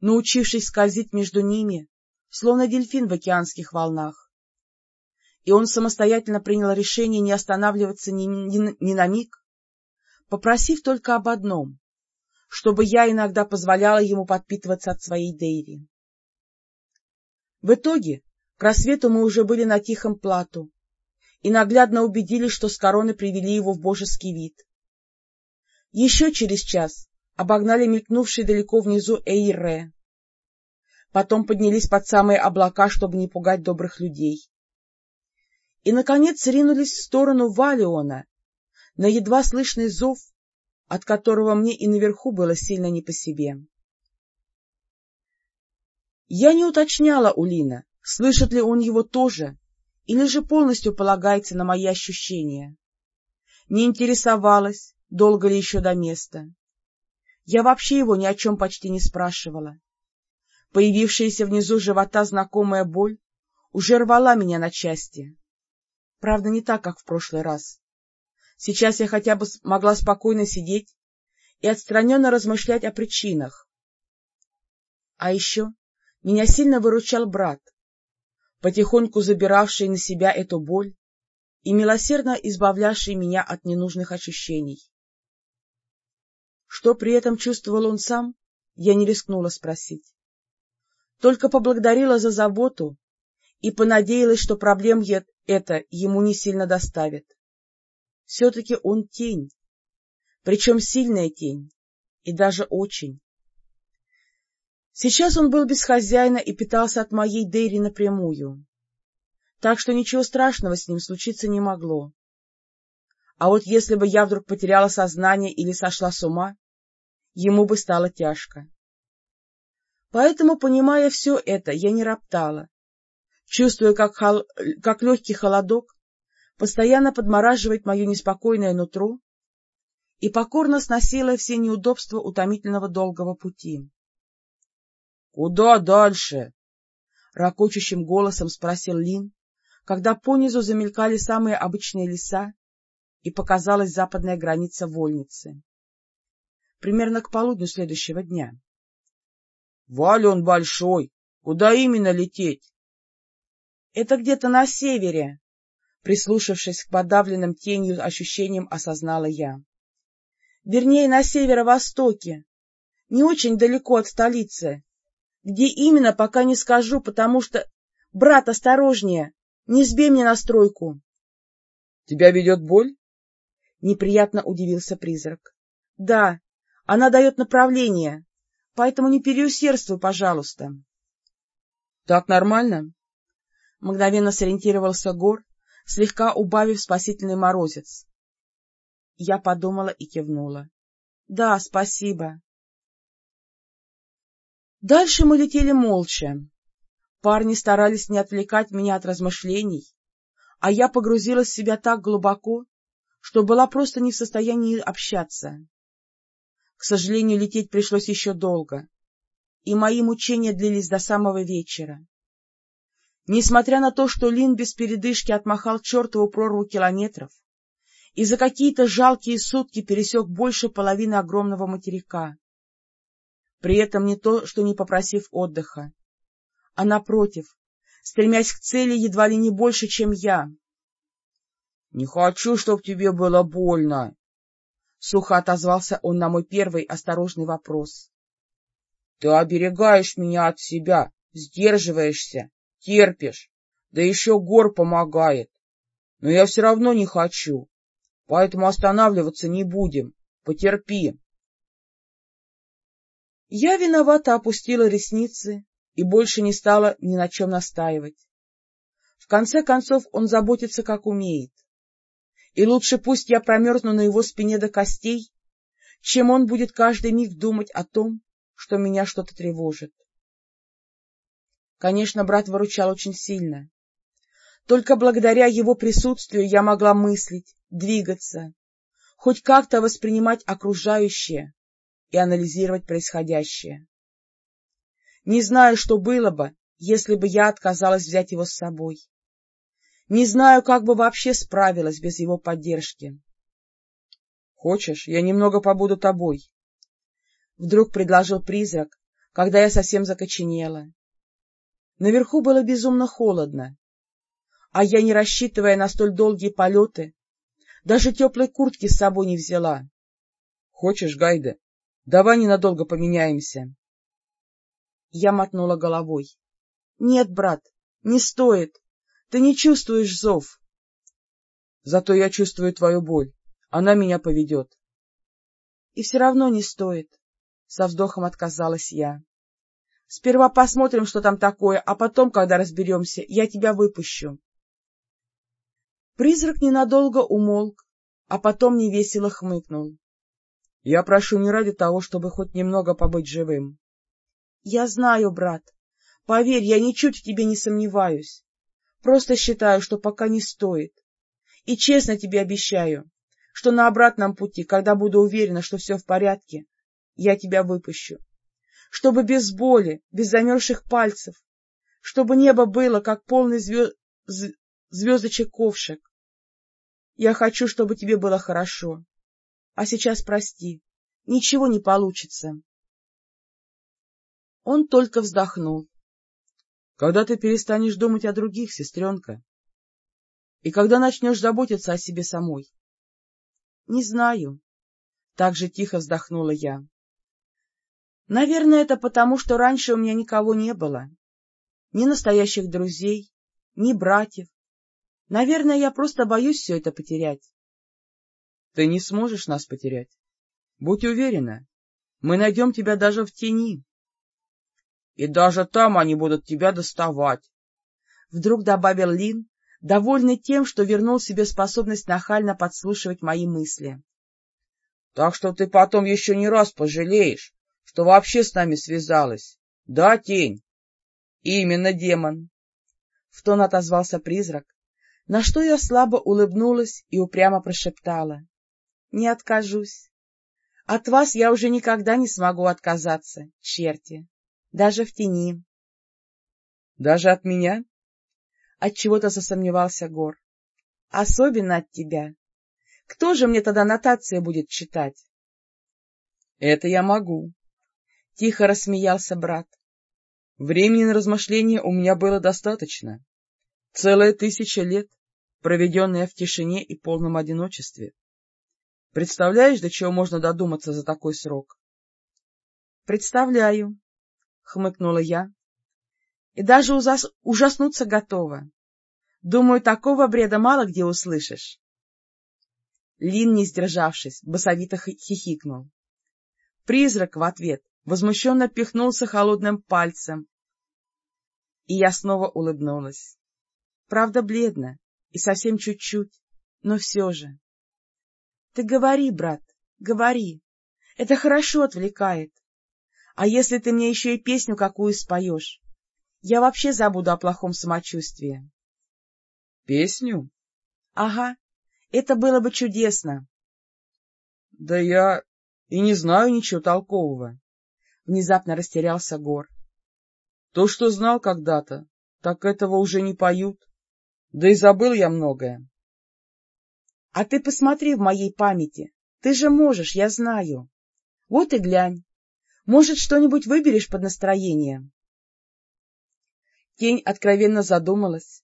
научившись скользить между ними, словно дельфин в океанских волнах. И он самостоятельно принял решение не останавливаться ни, ни, ни на миг, попросив только об одном чтобы я иногда позволяла ему подпитываться от своей Дейри. В итоге к рассвету мы уже были на тихом плату и наглядно убедились, что с короны привели его в божеский вид. Еще через час обогнали мелькнувший далеко внизу Эйре. Потом поднялись под самые облака, чтобы не пугать добрых людей. и, наконец, ринулись в сторону Валиона, на едва слышный зов, от которого мне и наверху было сильно не по себе. Я не уточняла у Лина, слышит ли он его тоже, или же полностью полагается на мои ощущения. Не интересовалась, долго ли еще до места. Я вообще его ни о чем почти не спрашивала. Появившаяся внизу живота знакомая боль уже рвала меня на части. Правда, не так, как в прошлый раз. Сейчас я хотя бы могла спокойно сидеть и отстраненно размышлять о причинах. А еще меня сильно выручал брат, потихоньку забиравший на себя эту боль и милосердно избавлявший меня от ненужных ощущений. Что при этом чувствовал он сам, я не рискнула спросить. Только поблагодарила за заботу и понадеялась, что проблем это ему не сильно доставит. Все-таки он тень, причем сильная тень, и даже очень. Сейчас он был без хозяина и питался от моей Дейри напрямую, так что ничего страшного с ним случиться не могло. А вот если бы я вдруг потеряла сознание или сошла с ума, ему бы стало тяжко. Поэтому, понимая все это, я не роптала, чувствуя, как, хол... как легкий холодок постоянно подмораживает мое неспокойное нутро и покорно сносила все неудобства утомительного долгого пути. — Куда дальше? — ракочущим голосом спросил Лин, когда понизу замелькали самые обычные леса и показалась западная граница вольницы. Примерно к полудню следующего дня. — Валь он большой. Куда именно лететь? — Это где-то на севере, — прислушавшись к подавленным тенью ощущениям, осознала я. — Вернее, на северо-востоке, не очень далеко от столицы. Где именно, пока не скажу, потому что... Брат, осторожнее! Не сбей мне настройку! — Тебя ведет боль? — неприятно удивился призрак. — Да, она дает направление, поэтому не переусердствуй, пожалуйста. — Так нормально? Мгновенно сориентировался Гор, слегка убавив спасительный морозец. Я подумала и кивнула. — Да, спасибо. Дальше мы летели молча. Парни старались не отвлекать меня от размышлений, а я погрузилась в себя так глубоко, что была просто не в состоянии общаться. К сожалению, лететь пришлось еще долго, и мои мучения длились до самого вечера. Несмотря на то, что Лин без передышки отмахал чертову прорву километров и за какие-то жалкие сутки пересек больше половины огромного материка, при этом не то, что не попросив отдыха, а напротив, стремясь к цели едва ли не больше, чем я. — Не хочу, чтоб тебе было больно, — сухо отозвался он на мой первый осторожный вопрос. — Ты оберегаешь меня от себя, сдерживаешься, терпишь, да еще гор помогает. Но я все равно не хочу, поэтому останавливаться не будем, потерпи. Я виновато опустила ресницы и больше не стала ни на чем настаивать. В конце концов, он заботится, как умеет. И лучше пусть я промерзну на его спине до костей, чем он будет каждый миг думать о том, что меня что-то тревожит. Конечно, брат выручал очень сильно. Только благодаря его присутствию я могла мыслить, двигаться, хоть как-то воспринимать окружающее, и анализировать происходящее. Не знаю, что было бы, если бы я отказалась взять его с собой. Не знаю, как бы вообще справилась без его поддержки. — Хочешь, я немного побуду тобой? Вдруг предложил призрак, когда я совсем закоченела. Наверху было безумно холодно, а я, не рассчитывая на столь долгие полеты, даже теплой куртки с собой не взяла. — Хочешь, Гайда? Давай ненадолго поменяемся. Я мотнула головой. — Нет, брат, не стоит. Ты не чувствуешь зов. — Зато я чувствую твою боль. Она меня поведет. — И все равно не стоит. Со вздохом отказалась я. — Сперва посмотрим, что там такое, а потом, когда разберемся, я тебя выпущу. Призрак ненадолго умолк, а потом невесело хмыкнул. — Я прошу не ради того, чтобы хоть немного побыть живым. — Я знаю, брат. Поверь, я ничуть в тебе не сомневаюсь. Просто считаю, что пока не стоит. И честно тебе обещаю, что на обратном пути, когда буду уверена, что все в порядке, я тебя выпущу. Чтобы без боли, без замерзших пальцев, чтобы небо было, как полный звезд... звездочек ковшик. Я хочу, чтобы тебе было хорошо. А сейчас прости, ничего не получится. Он только вздохнул. — Когда ты перестанешь думать о других, сестренка? И когда начнешь заботиться о себе самой? — Не знаю. Так же тихо вздохнула я. Наверное, это потому, что раньше у меня никого не было. Ни настоящих друзей, ни братьев. Наверное, я просто боюсь все это потерять. — Ты не сможешь нас потерять. Будь уверена, мы найдем тебя даже в тени. — И даже там они будут тебя доставать. Вдруг добавил Лин, довольный тем, что вернул себе способность нахально подслушивать мои мысли. — Так что ты потом еще не раз пожалеешь, что вообще с нами связалась. Да, тень? — Именно демон. В тон отозвался призрак, на что я слабо улыбнулась и упрямо прошептала. — Не откажусь. От вас я уже никогда не смогу отказаться, черти, даже в тени. — Даже от меня? От чего то засомневался Гор. — Особенно от тебя. Кто же мне тогда нотации будет читать? — Это я могу, — тихо рассмеялся брат. — Времени на размышления у меня было достаточно. Целая тысяча лет, проведенная в тишине и полном одиночестве. Представляешь, до чего можно додуматься за такой срок? — Представляю, — хмыкнула я, и даже ужас... ужаснуться готова. Думаю, такого бреда мало где услышишь. Лин, не сдержавшись, басовито хихикнул. Призрак в ответ возмущенно пихнулся холодным пальцем, и я снова улыбнулась. Правда, бледно, и совсем чуть-чуть, но все же. — Ты говори, брат, говори. Это хорошо отвлекает. А если ты мне еще и песню какую споешь, я вообще забуду о плохом самочувствии. — Песню? — Ага, это было бы чудесно. — Да я и не знаю ничего толкового. Внезапно растерялся Гор. — То, что знал когда-то, так этого уже не поют. Да и забыл я многое. — А ты посмотри в моей памяти. Ты же можешь, я знаю. Вот и глянь. Может, что-нибудь выберешь под настроение? Тень откровенно задумалась,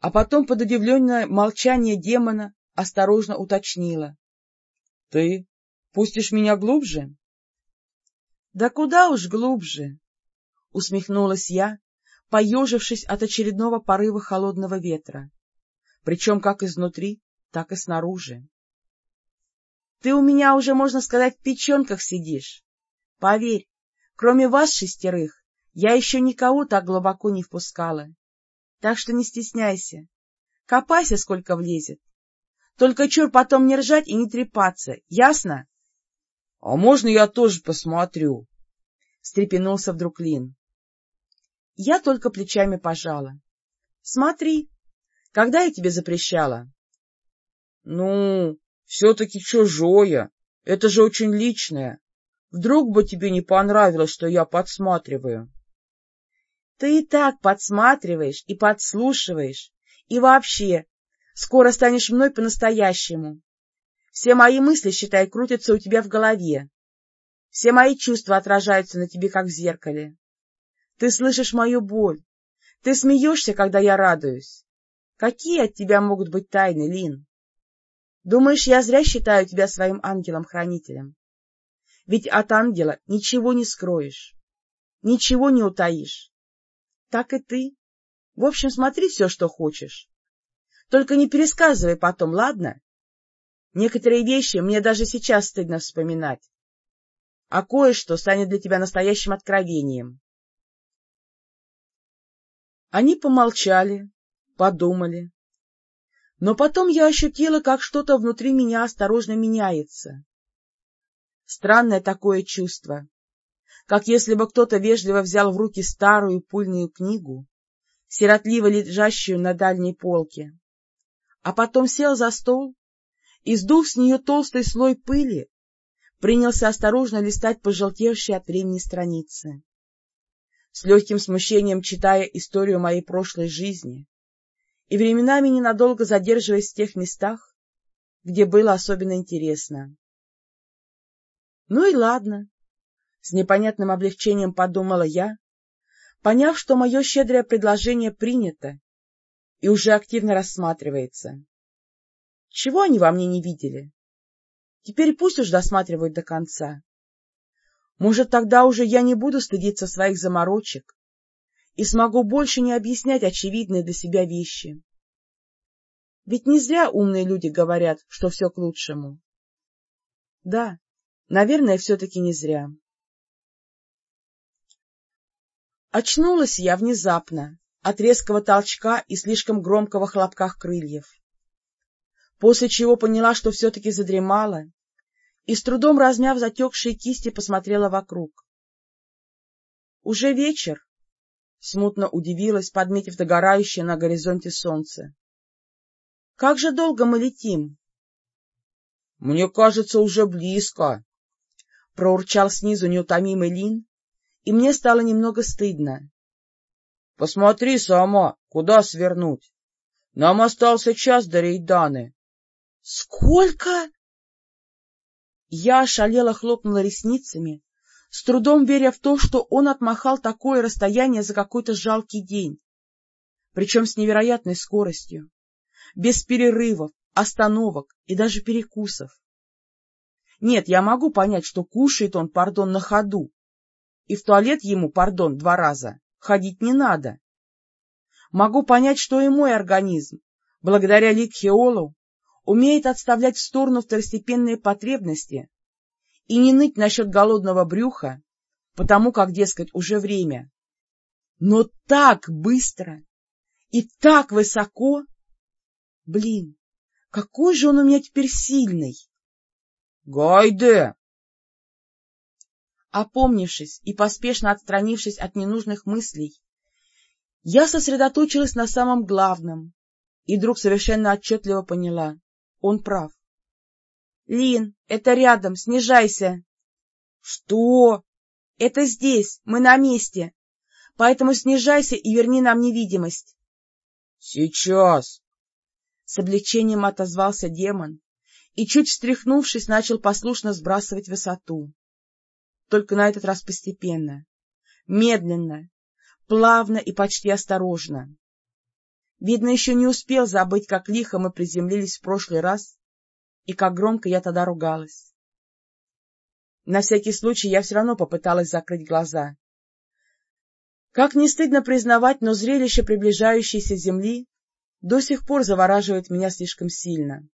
а потом под удивленное молчание демона осторожно уточнила. — Ты пустишь меня глубже? — Да куда уж глубже! — усмехнулась я, поежившись от очередного порыва холодного ветра, причем как изнутри, так и снаружи. — Ты у меня уже, можно сказать, в печенках сидишь. Поверь, кроме вас шестерых, я еще никого так глубоко не впускала. Так что не стесняйся. Копайся, сколько влезет. Только чур потом не ржать и не трепаться, ясно? — А можно я тоже посмотрю? — встрепенулся вдруг Лин. Я только плечами пожала. — Смотри, когда я тебе запрещала? — Ну, все-таки чужое. Это же очень личное. Вдруг бы тебе не понравилось, что я подсматриваю? — Ты и так подсматриваешь и подслушиваешь. И вообще, скоро станешь мной по-настоящему. Все мои мысли, считай, крутятся у тебя в голове. Все мои чувства отражаются на тебе, как в зеркале. Ты слышишь мою боль. Ты смеешься, когда я радуюсь. Какие от тебя могут быть тайны, Лин? Думаешь, я зря считаю тебя своим ангелом-хранителем? Ведь от ангела ничего не скроешь, ничего не утаишь. Так и ты. В общем, смотри все, что хочешь. Только не пересказывай потом, ладно? Некоторые вещи мне даже сейчас стыдно вспоминать. А кое-что станет для тебя настоящим откровением. Они помолчали, подумали. Но потом я ощутила, как что-то внутри меня осторожно меняется. Странное такое чувство, как если бы кто-то вежливо взял в руки старую пыльную книгу, сиротливо лежащую на дальней полке, а потом сел за стол и, сдув с нее толстый слой пыли, принялся осторожно листать пожелтевшие от времени страницы. С легким смущением читая историю моей прошлой жизни и временами ненадолго задерживаясь в тех местах, где было особенно интересно. Ну и ладно, с непонятным облегчением подумала я, поняв, что мое щедрое предложение принято и уже активно рассматривается. Чего они во мне не видели? Теперь пусть уж досматривают до конца. Может, тогда уже я не буду стыдиться своих заморочек и смогу больше не объяснять очевидные для себя вещи. Ведь не зря умные люди говорят, что все к лучшему. Да, наверное, все-таки не зря. Очнулась я внезапно от резкого толчка и слишком громкого хлопка крыльев, после чего поняла, что все-таки задремала, и с трудом размяв затекшие кисти, посмотрела вокруг. Уже вечер, смутно удивилась, подметив догорающее на горизонте солнце. — Как же долго мы летим? — Мне кажется, уже близко, — проурчал снизу неутомимый Лин, и мне стало немного стыдно. — Посмотри сама, куда свернуть. Нам остался час до Рейданы. — Сколько? Я ошалела хлопнула ресницами, с трудом веря в то, что он отмахал такое расстояние за какой-то жалкий день, причем с невероятной скоростью, без перерывов, остановок и даже перекусов. Нет, я могу понять, что кушает он, пардон, на ходу, и в туалет ему, пардон, два раза, ходить не надо. Могу понять, что и мой организм, благодаря Ликхеолу, умеет отставлять в сторону второстепенные потребности и не ныть насчет голодного брюха, потому как, дескать, уже время. Но так быстро и так высоко! Блин, какой же он у меня теперь сильный! — Гайде! Опомнившись и поспешно отстранившись от ненужных мыслей, я сосредоточилась на самом главном и вдруг совершенно отчетливо поняла — он прав. — Лин, это рядом, снижайся. — Что? — Это здесь, мы на месте, поэтому снижайся и верни нам невидимость. — Сейчас. С облегчением отозвался демон и, чуть встряхнувшись, начал послушно сбрасывать высоту только на этот раз постепенно, медленно, плавно и почти осторожно. Видно, еще не успел забыть, как лихо мы приземлились в прошлый раз и как громко я тогда ругалась. На всякий случай я все равно попыталась закрыть глаза. Как не стыдно признавать, но зрелище приближающейся земли до сих пор завораживает меня слишком сильно.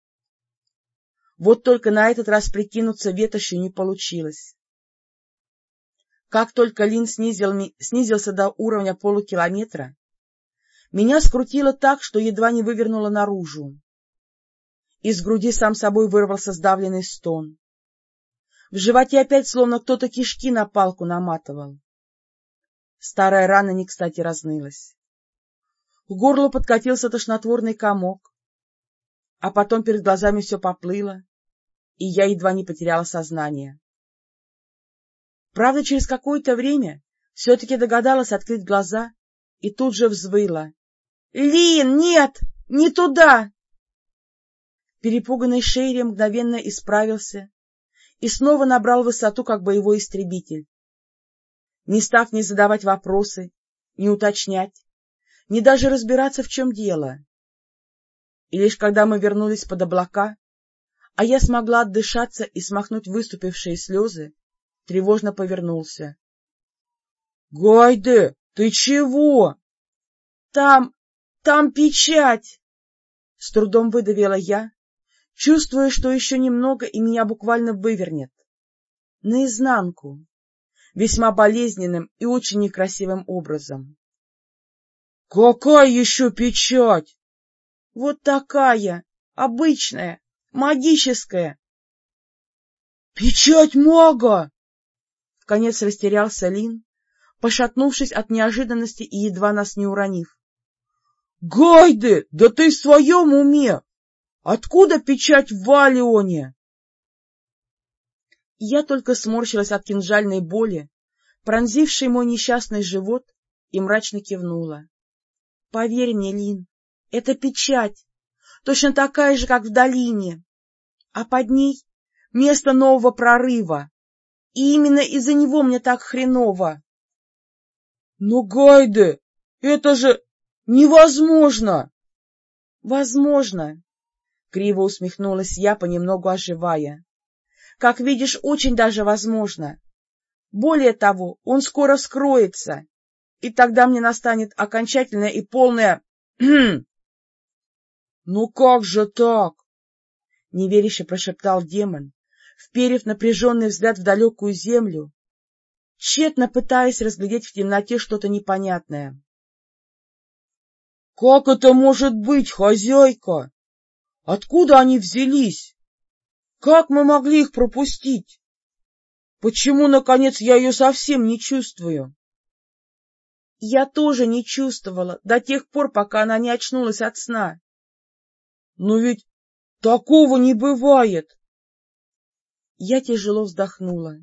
Вот только на этот раз прикинуться ветошью не получилось. Как только Лин снизил, снизился до уровня полукилометра, меня скрутило так, что едва не вывернуло наружу. Из груди сам собой вырвался сдавленный стон. В животе опять словно кто-то кишки на палку наматывал. Старая рана не кстати разнылась. К горлу подкатился тошнотворный комок, а потом перед глазами все поплыло, и я едва не потеряла сознание. Правда, через какое-то время все-таки догадалась открыть глаза и тут же взвыла. — Лин, нет, не туда! Перепуганный Шейри мгновенно исправился и снова набрал высоту, как боевой истребитель. Не став ни задавать вопросы, ни уточнять, ни даже разбираться, в чем дело. И лишь когда мы вернулись под облака, а я смогла отдышаться и смахнуть выступившие слезы, тревожно повернулся. — Гайде, ты чего? — Там, там печать! — с трудом выдавила я, чувствуя, что еще немного и меня буквально вывернет. Наизнанку, весьма болезненным и очень некрасивым образом. — Какая еще печать? Вот такая, обычная, магическая. — Печать мага! — вконец растерялся Лин, пошатнувшись от неожиданности и едва нас не уронив. — Гайды, да ты в своем уме! Откуда печать в Валионе? Я только сморщилась от кинжальной боли, пронзившей мой несчастный живот, и мрачно кивнула. — Поверь мне, Лин, это печать, точно такая же, как в долине, а под ней место нового прорыва, и именно из-за него мне так хреново. — Но, Гайде, это же невозможно! — Возможно, — криво усмехнулась я, понемногу оживая. — Как видишь, очень даже возможно. Более того, он скоро вскроется, и тогда мне настанет окончательное и полное... — Ну как же так? — неверяще прошептал демон, вперев напряженный взгляд в далекую землю, тщетно пытаясь разглядеть в темноте что-то непонятное. — Как это может быть, хозяйка? Откуда они взялись? Как мы могли их пропустить? Почему, наконец, я ее совсем не чувствую? Я тоже не чувствовала до тех пор, пока она не очнулась от сна. Но ведь такого не бывает. Я тяжело вздохнула.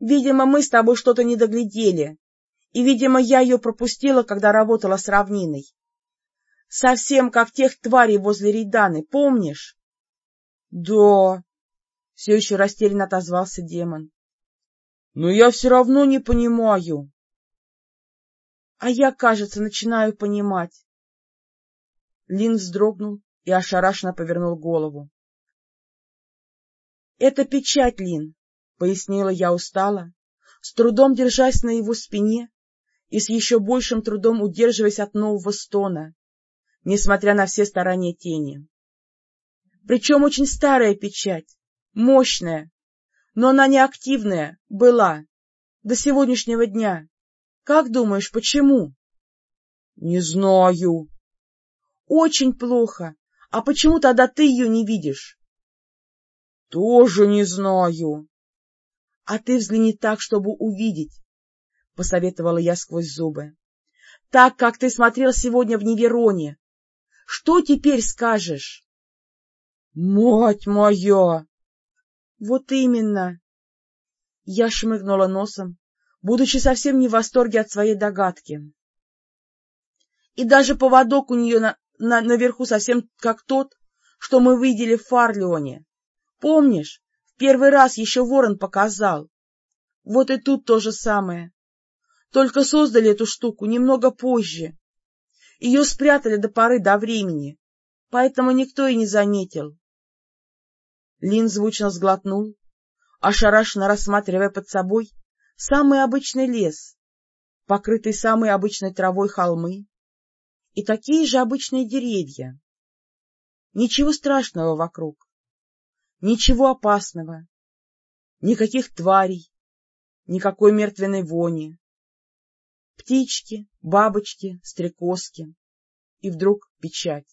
Видимо, мы с тобой что-то не доглядели, и, видимо, я ее пропустила, когда работала с равниной. Совсем как тех тварей возле Рейданы, помнишь? — Да, — все еще растерянно отозвался демон. — Но я все равно не понимаю. — А я, кажется, начинаю понимать. Лин вздрогнул и ошарашенно повернул голову. — Это печать, Лин, — пояснила я устало, с трудом держась на его спине и с еще большим трудом удерживаясь от нового стона, несмотря на все старания тени. Причем очень старая печать, мощная, но она не активная, была, до сегодняшнего дня. Как думаешь, почему? — Не знаю. — Очень плохо. А почему тогда ты ее не видишь? — Тоже не знаю. — А ты взгляни так, чтобы увидеть, — посоветовала я сквозь зубы. — Так, как ты смотрел сегодня в Невероне. Что теперь скажешь? — Мать моя! — Вот именно. Я шмыгнула носом, будучи совсем не в восторге от своей догадки. И даже поводок у нее на, на, наверху совсем как тот, что мы видели в Фарлеоне. Помнишь, в первый раз еще ворон показал? Вот и тут то же самое. Только создали эту штуку немного позже. Ее спрятали до поры до времени, поэтому никто и не заметил. Лин звучно сглотнул, ошарашенно рассматривая под собой самый обычный лес, покрытый самой обычной травой холмы, и такие же обычные деревья. Ничего страшного вокруг, ничего опасного, никаких тварей, никакой мертвенной вони. Птички, бабочки, стрекозки. И вдруг печать.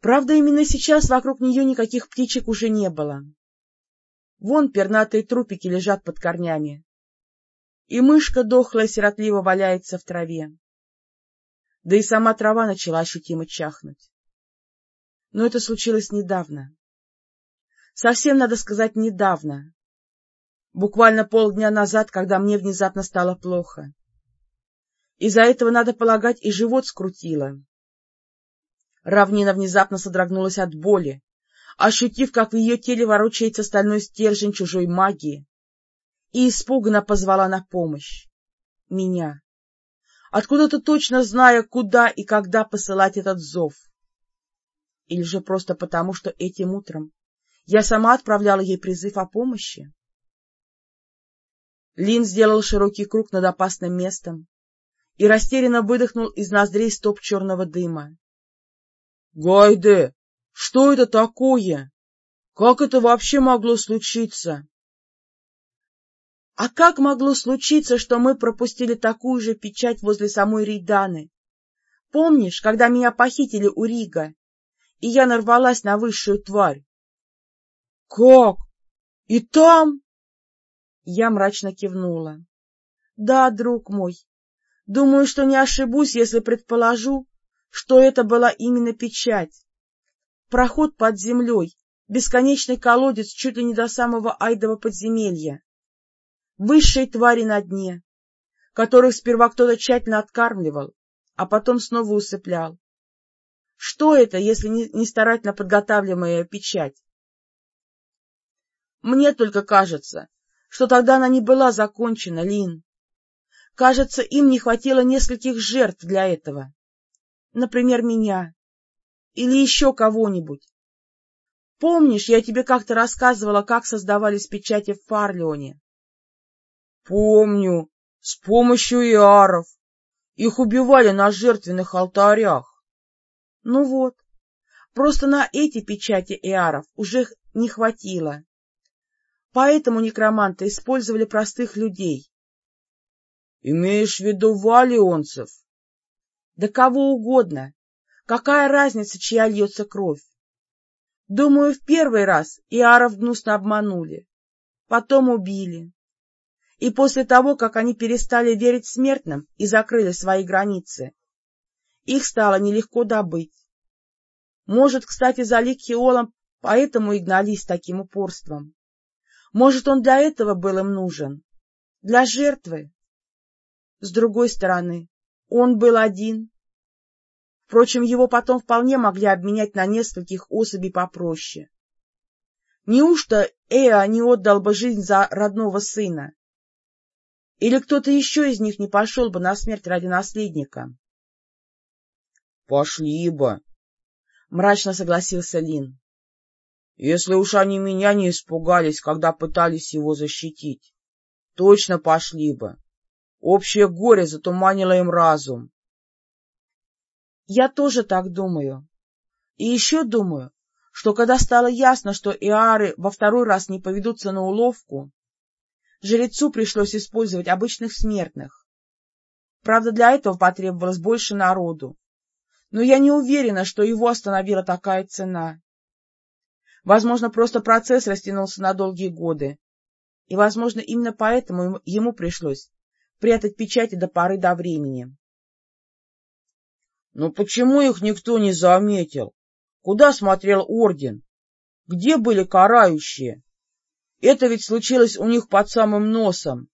Правда, именно сейчас вокруг нее никаких птичек уже не было. Вон пернатые трупики лежат под корнями. И мышка дохлая сиротливо валяется в траве. Да и сама трава начала ощутимо чахнуть. Но это случилось недавно. Совсем, надо сказать, недавно. Буквально полдня назад, когда мне внезапно стало плохо. Из-за этого, надо полагать, и живот скрутило. Равнина внезапно содрогнулась от боли, ощутив, как в ее теле ворочается стальной стержень чужой магии, и испуганно позвала на помощь. Меня. Откуда-то точно зная, куда и когда посылать этот зов. Или же просто потому, что этим утром я сама отправляла ей призыв о помощи? Лин сделал широкий круг над опасным местом и растерянно выдохнул из ноздрей стоп черного дыма. — Гайде, что это такое? Как это вообще могло случиться? — А как могло случиться, что мы пропустили такую же печать возле самой Рейданы? Помнишь, когда меня похитили у Рига, и я нарвалась на высшую тварь? — Как? И там? Я мрачно кивнула. — Да, друг мой, думаю, что не ошибусь, если предположу, что это была именно печать. Проход под землей, бесконечный колодец чуть ли не до самого Айдова подземелья. Высшие твари на дне, которых сперва кто-то тщательно откармливал, а потом снова усыплял. Что это, если не, старательно подготавливаемая печать? Мне только кажется, что тогда она не была закончена, Лин. Кажется, им не хватило нескольких жертв для этого. Например, меня. Или еще кого-нибудь. Помнишь, я тебе как-то рассказывала, как создавались печати в Фарлеоне? — Помню. С помощью иаров. Их убивали на жертвенных алтарях. Ну вот, просто на эти печати иаров уже не хватило. Поэтому некроманты использовали простых людей. — Имеешь в виду валионцев? — Да кого угодно. Какая разница, чья льется кровь? Думаю, в первый раз Иаров гнусно обманули, потом убили и после того, как они перестали верить смертным и закрыли свои границы, их стало нелегко добыть. Может, кстати, за лик Хиолом поэтому и гнались таким упорством. Может, он для этого был им нужен, для жертвы. С другой стороны, он был один. Впрочем, его потом вполне могли обменять на нескольких особей попроще. Неужто Эа не отдал бы жизнь за родного сына? Или кто-то еще из них не пошел бы на смерть ради наследника? — Пошли бы, — мрачно согласился Лин. — Если уж они меня не испугались, когда пытались его защитить, точно пошли бы. Общее горе затуманило им разум. — Я тоже так думаю. И еще думаю, что когда стало ясно, что Иары во второй раз не поведутся на уловку, жрецу пришлось использовать обычных смертных. Правда, для этого потребовалось больше народу. Но я не уверена, что его остановила такая цена. Возможно, просто процесс растянулся на долгие годы, и, возможно, именно поэтому ему пришлось прятать печати до поры до времени. — Но почему их никто не заметил? Куда смотрел орден? Где были карающие? Это ведь случилось у них под самым носом.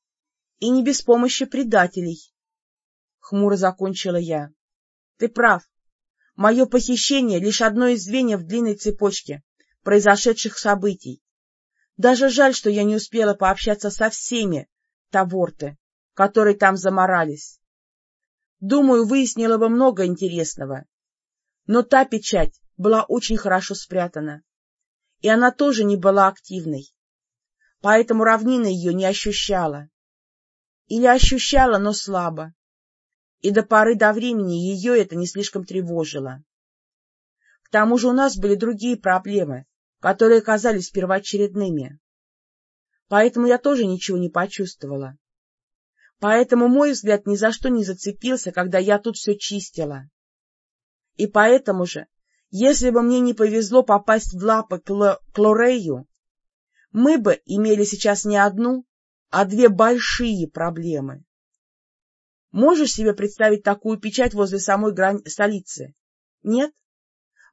— И не без помощи предателей, — хмуро закончила я. — Ты прав. Мое похищение — лишь одно из звеньев в длинной цепочке произошедших событий. Даже жаль, что я не успела пообщаться со всеми таворты, которые там заморались. Думаю, выяснила бы много интересного. Но та печать была очень хорошо спрятана и она тоже не была активной, поэтому равнина ее не ощущала. Или ощущала, но слабо, и до поры до времени ее это не слишком тревожило. К тому же у нас были другие проблемы, которые казались первоочередными. Поэтому я тоже ничего не почувствовала. Поэтому мой взгляд ни за что не зацепился, когда я тут все чистила. И поэтому же если бы мне не повезло попасть в лапы к Клорею, мы бы имели сейчас не одну, а две большие проблемы. Можешь себе представить такую печать возле самой грани столицы? Нет?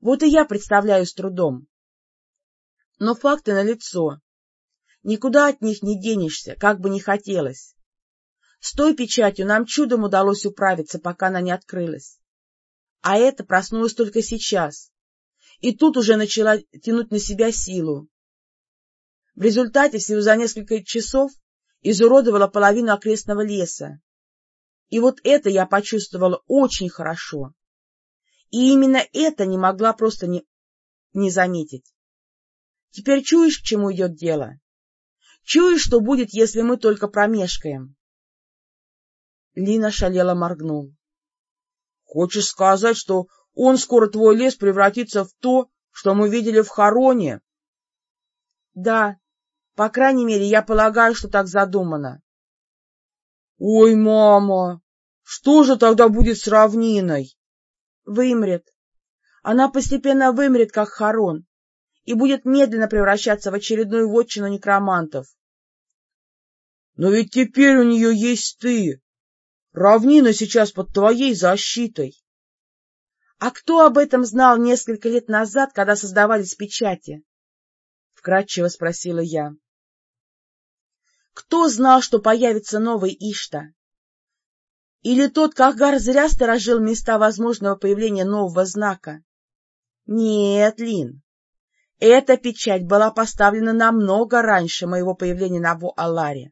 Вот и я представляю с трудом. Но факты налицо. Никуда от них не денешься, как бы ни хотелось. С той печатью нам чудом удалось управиться, пока она не открылась. А это проснулось только сейчас, и тут уже начала тянуть на себя силу. В результате всего за несколько часов изуродовала половину окрестного леса. И вот это я почувствовала очень хорошо. И именно это не могла просто не, не заметить. Теперь чуешь, к чему идет дело? Чуешь, что будет, если мы только промешкаем? Лина шалела моргнул. — Хочешь сказать, что он скоро твой лес превратится в то, что мы видели в Хороне. — Да, по крайней мере, я полагаю, что так задумано. — Ой, мама! Что же тогда будет с равниной? — Вымрет. Она постепенно вымрет, как хорон, и будет медленно превращаться в очередную вотчину некромантов. — Но ведь теперь у нее есть ты. Равнина сейчас под твоей защитой. — А кто об этом знал несколько лет назад, когда создавались печати? — вкратчиво спросила я. — Кто знал, что появится новый Ишта? Или тот Кахгар зря сторожил места возможного появления нового знака? Нет, Лин, эта печать была поставлена намного раньше моего появления на Ву-Аларе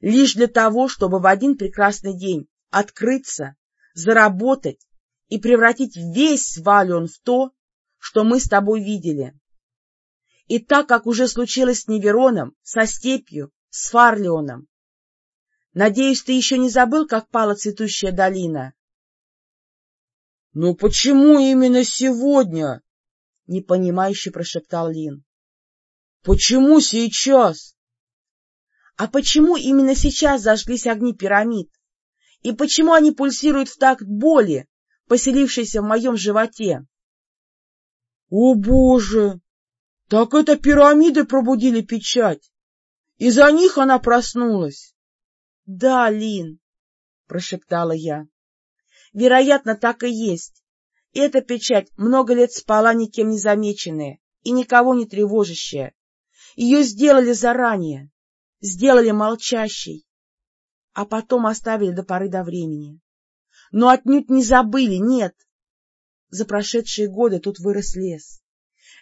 лишь для того, чтобы в один прекрасный день открыться, заработать и превратить весь Валион в то, что мы с тобой видели. И так, как уже случилось с Невероном, со Степью, с Фарлионом. Надеюсь, ты еще не забыл, как пала цветущая долина? — Ну почему именно сегодня? — непонимающе прошептал Лин. — Почему сейчас? А почему именно сейчас зажглись огни пирамид? И почему они пульсируют в такт боли, поселившейся в моем животе? — О, Боже! Так это пирамиды пробудили печать! Из-за них она проснулась! — Да, Лин, — прошептала я. — Вероятно, так и есть. Эта печать много лет спала никем не замеченная и никого не тревожащая. Ее сделали заранее сделали молчащей, а потом оставили до поры до времени. Но отнюдь не забыли, нет. За прошедшие годы тут вырос лес.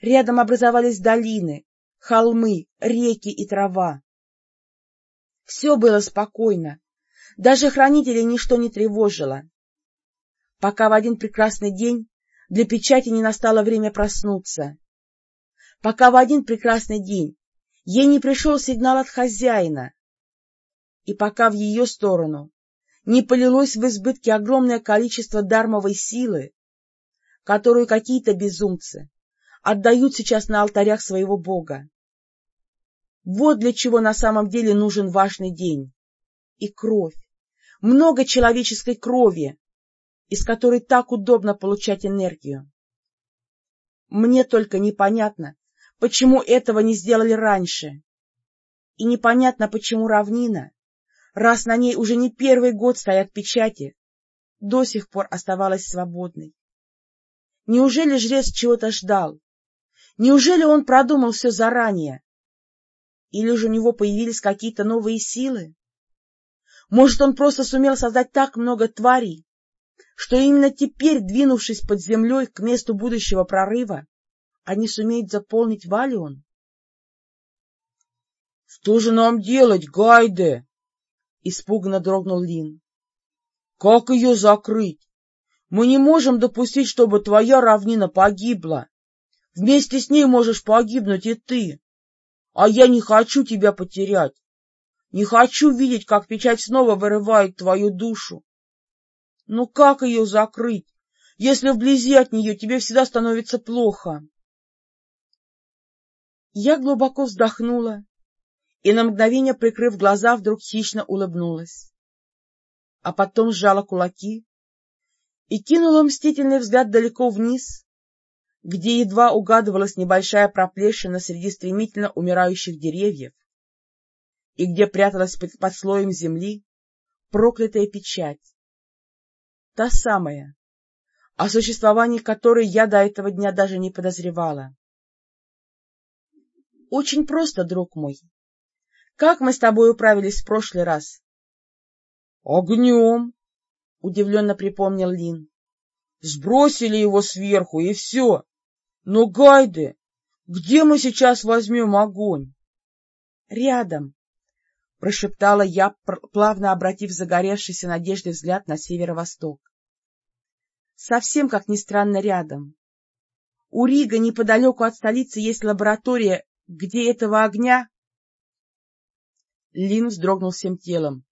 Рядом образовались долины, холмы, реки и трава. Все было спокойно, даже хранителей ничто не тревожило. Пока в один прекрасный день для печати не настало время проснуться. Пока в один прекрасный день Ей не пришел сигнал от хозяина, и пока в ее сторону не полилось в избытке огромное количество дармовой силы, которую какие-то безумцы отдают сейчас на алтарях своего бога. Вот для чего на самом деле нужен важный день. И кровь, много человеческой крови, из которой так удобно получать энергию. Мне только непонятно, почему этого не сделали раньше. И непонятно, почему равнина, раз на ней уже не первый год стоят печати, до сих пор оставалась свободной. Неужели жрец чего-то ждал? Неужели он продумал все заранее? Или же у него появились какие-то новые силы? Может, он просто сумел создать так много тварей, что именно теперь, двинувшись под землей к месту будущего прорыва, они сумеют заполнить Валион? — Что же нам делать, Гайде? — испуганно дрогнул Лин. — Как ее закрыть? Мы не можем допустить, чтобы твоя равнина погибла. Вместе с ней можешь погибнуть и ты. А я не хочу тебя потерять. Не хочу видеть, как печать снова вырывает твою душу. Ну как ее закрыть, если вблизи от нее тебе всегда становится плохо? Я глубоко вздохнула и на мгновение, прикрыв глаза, вдруг хищно улыбнулась. А потом сжала кулаки и кинула мстительный взгляд далеко вниз, где едва угадывалась небольшая проплешина среди стремительно умирающих деревьев и где пряталась под слоем земли проклятая печать. Та самая, о существовании которой я до этого дня даже не подозревала. — Очень просто, друг мой. Как мы с тобой управились в прошлый раз? — Огнем, — удивленно припомнил Лин. — Сбросили его сверху, и все. Но, Гайде, где мы сейчас возьмем огонь? — Рядом, — прошептала я, плавно обратив загоревшийся надеждой взгляд на северо-восток. Совсем, как ни странно, рядом. У Рига неподалеку от столицы есть лаборатория где этого огня? Лин вздрогнул всем телом.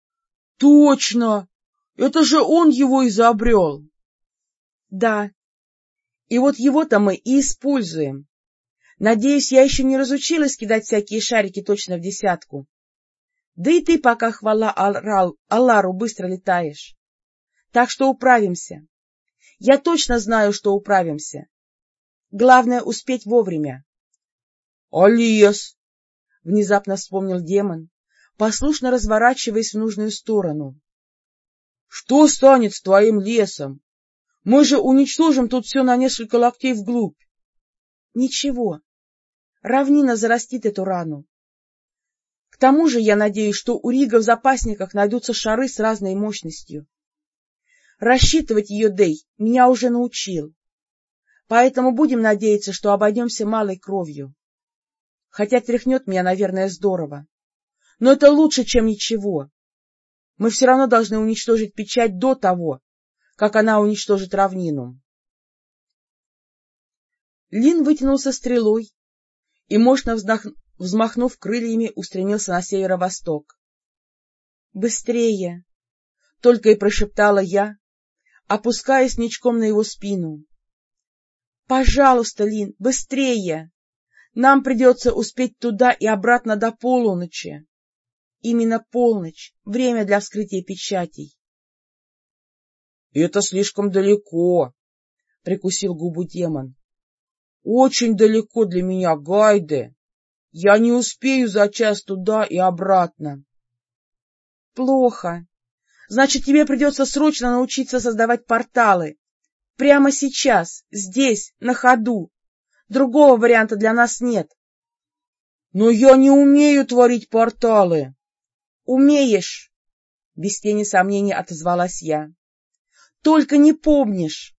— Точно! Это же он его изобрел! — Да. И вот его-то мы и используем. Надеюсь, я еще не разучилась кидать всякие шарики точно в десятку. Да и ты пока, хвала Аллару, быстро летаешь. Так что управимся. Я точно знаю, что управимся. Главное — успеть вовремя. — А лес? — внезапно вспомнил демон, послушно разворачиваясь в нужную сторону. — Что станет с твоим лесом? Мы же уничтожим тут все на несколько локтей вглубь. — Ничего. Равнина зарастит эту рану. Тому же я надеюсь, что у Рига в запасниках найдутся шары с разной мощностью. Рассчитывать ее Дей меня уже научил. Поэтому будем надеяться, что обойдемся малой кровью. Хотя тряхнет меня, наверное, здорово. Но это лучше, чем ничего. Мы все равно должны уничтожить печать до того, как она уничтожит равнину. Лин вытянулся стрелой и, мощно взмахнув крыльями, устремился на северо-восток. — Быстрее! — только и прошептала я, опускаясь ничком на его спину. — Пожалуйста, Лин, быстрее! Нам придется успеть туда и обратно до полуночи. Именно полночь — время для вскрытия печатей. — Это слишком далеко, — прикусил губу демон. — Очень далеко для меня, Гайде. Я не успею за час туда и обратно. — Плохо. Значит, тебе придется срочно научиться создавать порталы. Прямо сейчас, здесь, на ходу. Другого варианта для нас нет. — Но я не умею творить порталы. — Умеешь, — без тени сомнений отозвалась я. — Только не помнишь.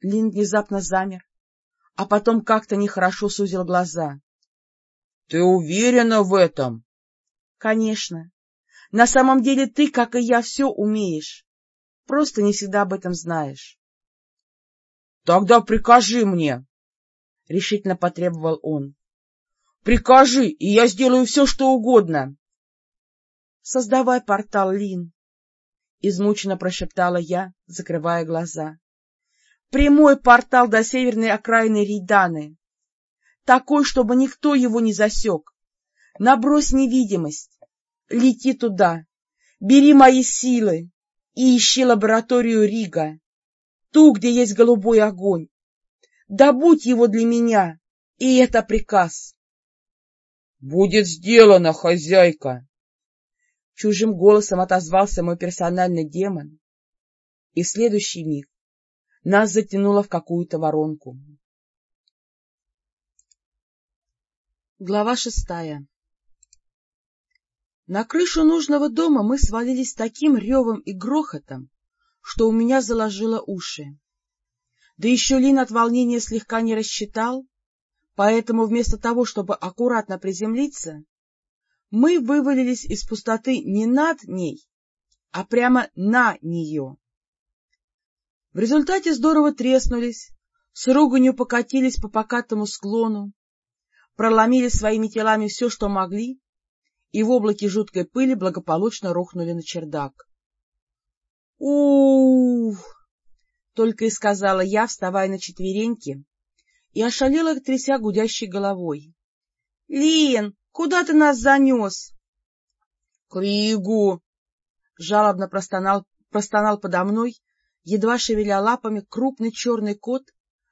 Лин внезапно замер, а потом как-то нехорошо сузил глаза. — Ты уверена в этом? — Конечно. На самом деле ты, как и я, все умеешь. Просто не всегда об этом знаешь. — Тогда прикажи мне, — решительно потребовал он. — Прикажи, и я сделаю все, что угодно. — Создавай портал, Лин, — измученно прошептала я, закрывая глаза. — Прямой портал до северной окраины Рейданы. Такой, чтобы никто его не засек. Набрось невидимость. Лети туда, бери мои силы и ищи лабораторию Рига, ту, где есть голубой огонь. Добудь его для меня, и это приказ. — Будет сделано, хозяйка! Чужим голосом отозвался мой персональный демон, и в следующий миг нас затянуло в какую-то воронку. Глава шестая на крышу нужного дома мы свалились таким ревом и грохотом, что у меня заложило уши. Да еще Лин от волнения слегка не рассчитал, поэтому вместо того, чтобы аккуратно приземлиться, мы вывалились из пустоты не над ней, а прямо на нее. В результате здорово треснулись, с руганью покатились по покатому склону, проломили своими телами все, что могли, и в облаке жуткой пыли благополучно рухнули на чердак. у только и сказала я, вставая на четвереньки, и ошалела, тряся гудящей головой. — Лин, куда ты нас занес? — К Ригу! — жалобно простонал, простонал подо мной, едва шевеля лапами, крупный черный кот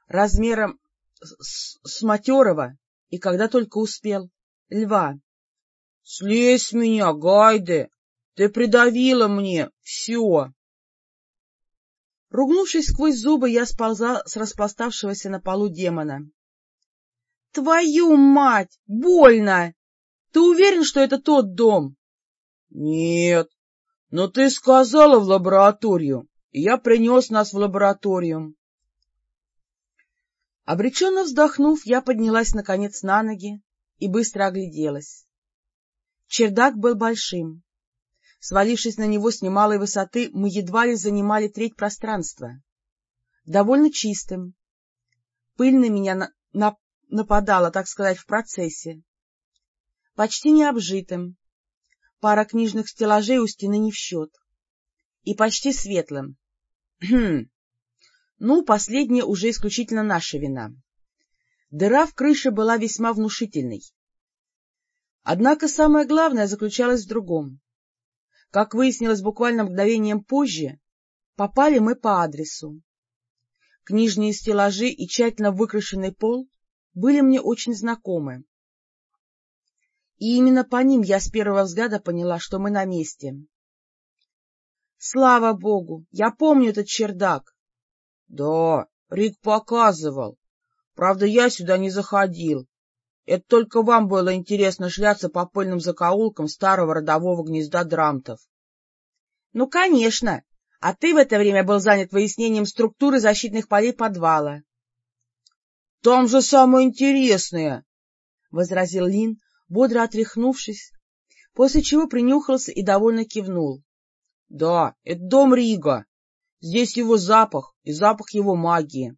размером с, с матерого, и когда только успел, льва. — Слезь меня, Гайде! Ты придавила мне все! Ругнувшись сквозь зубы, я сползла с распластавшегося на полу демона. — Твою мать! Больно! Ты уверен, что это тот дом? — Нет. Но ты сказала в лабораторию, и я принес нас в лабораторию. Обреченно вздохнув, я поднялась, наконец, на ноги и быстро огляделась. Чердак был большим. Свалившись на него с немалой высоты, мы едва ли занимали треть пространства. Довольно чистым. Пыль на меня на на нападала, так сказать, в процессе. Почти не обжитым. Пара книжных стеллажей у стены не в счет. И почти светлым. Хм. Ну, последнее уже исключительно наша вина. Дыра в крыше была весьма внушительной. Однако самое главное заключалось в другом. Как выяснилось буквально мгновением позже, попали мы по адресу. Книжные стеллажи и тщательно выкрашенный пол были мне очень знакомы. И именно по ним я с первого взгляда поняла, что мы на месте. Слава богу, я помню этот чердак. — Да, Рик показывал. Правда, я сюда не заходил. Это только вам было интересно шляться по пыльным закоулкам старого родового гнезда Драмтов. — Ну, конечно. А ты в это время был занят выяснением структуры защитных полей подвала. — Там же самое интересное! — возразил Лин, бодро отряхнувшись, после чего принюхался и довольно кивнул. — Да, это дом Рига. Здесь его запах и запах его магии.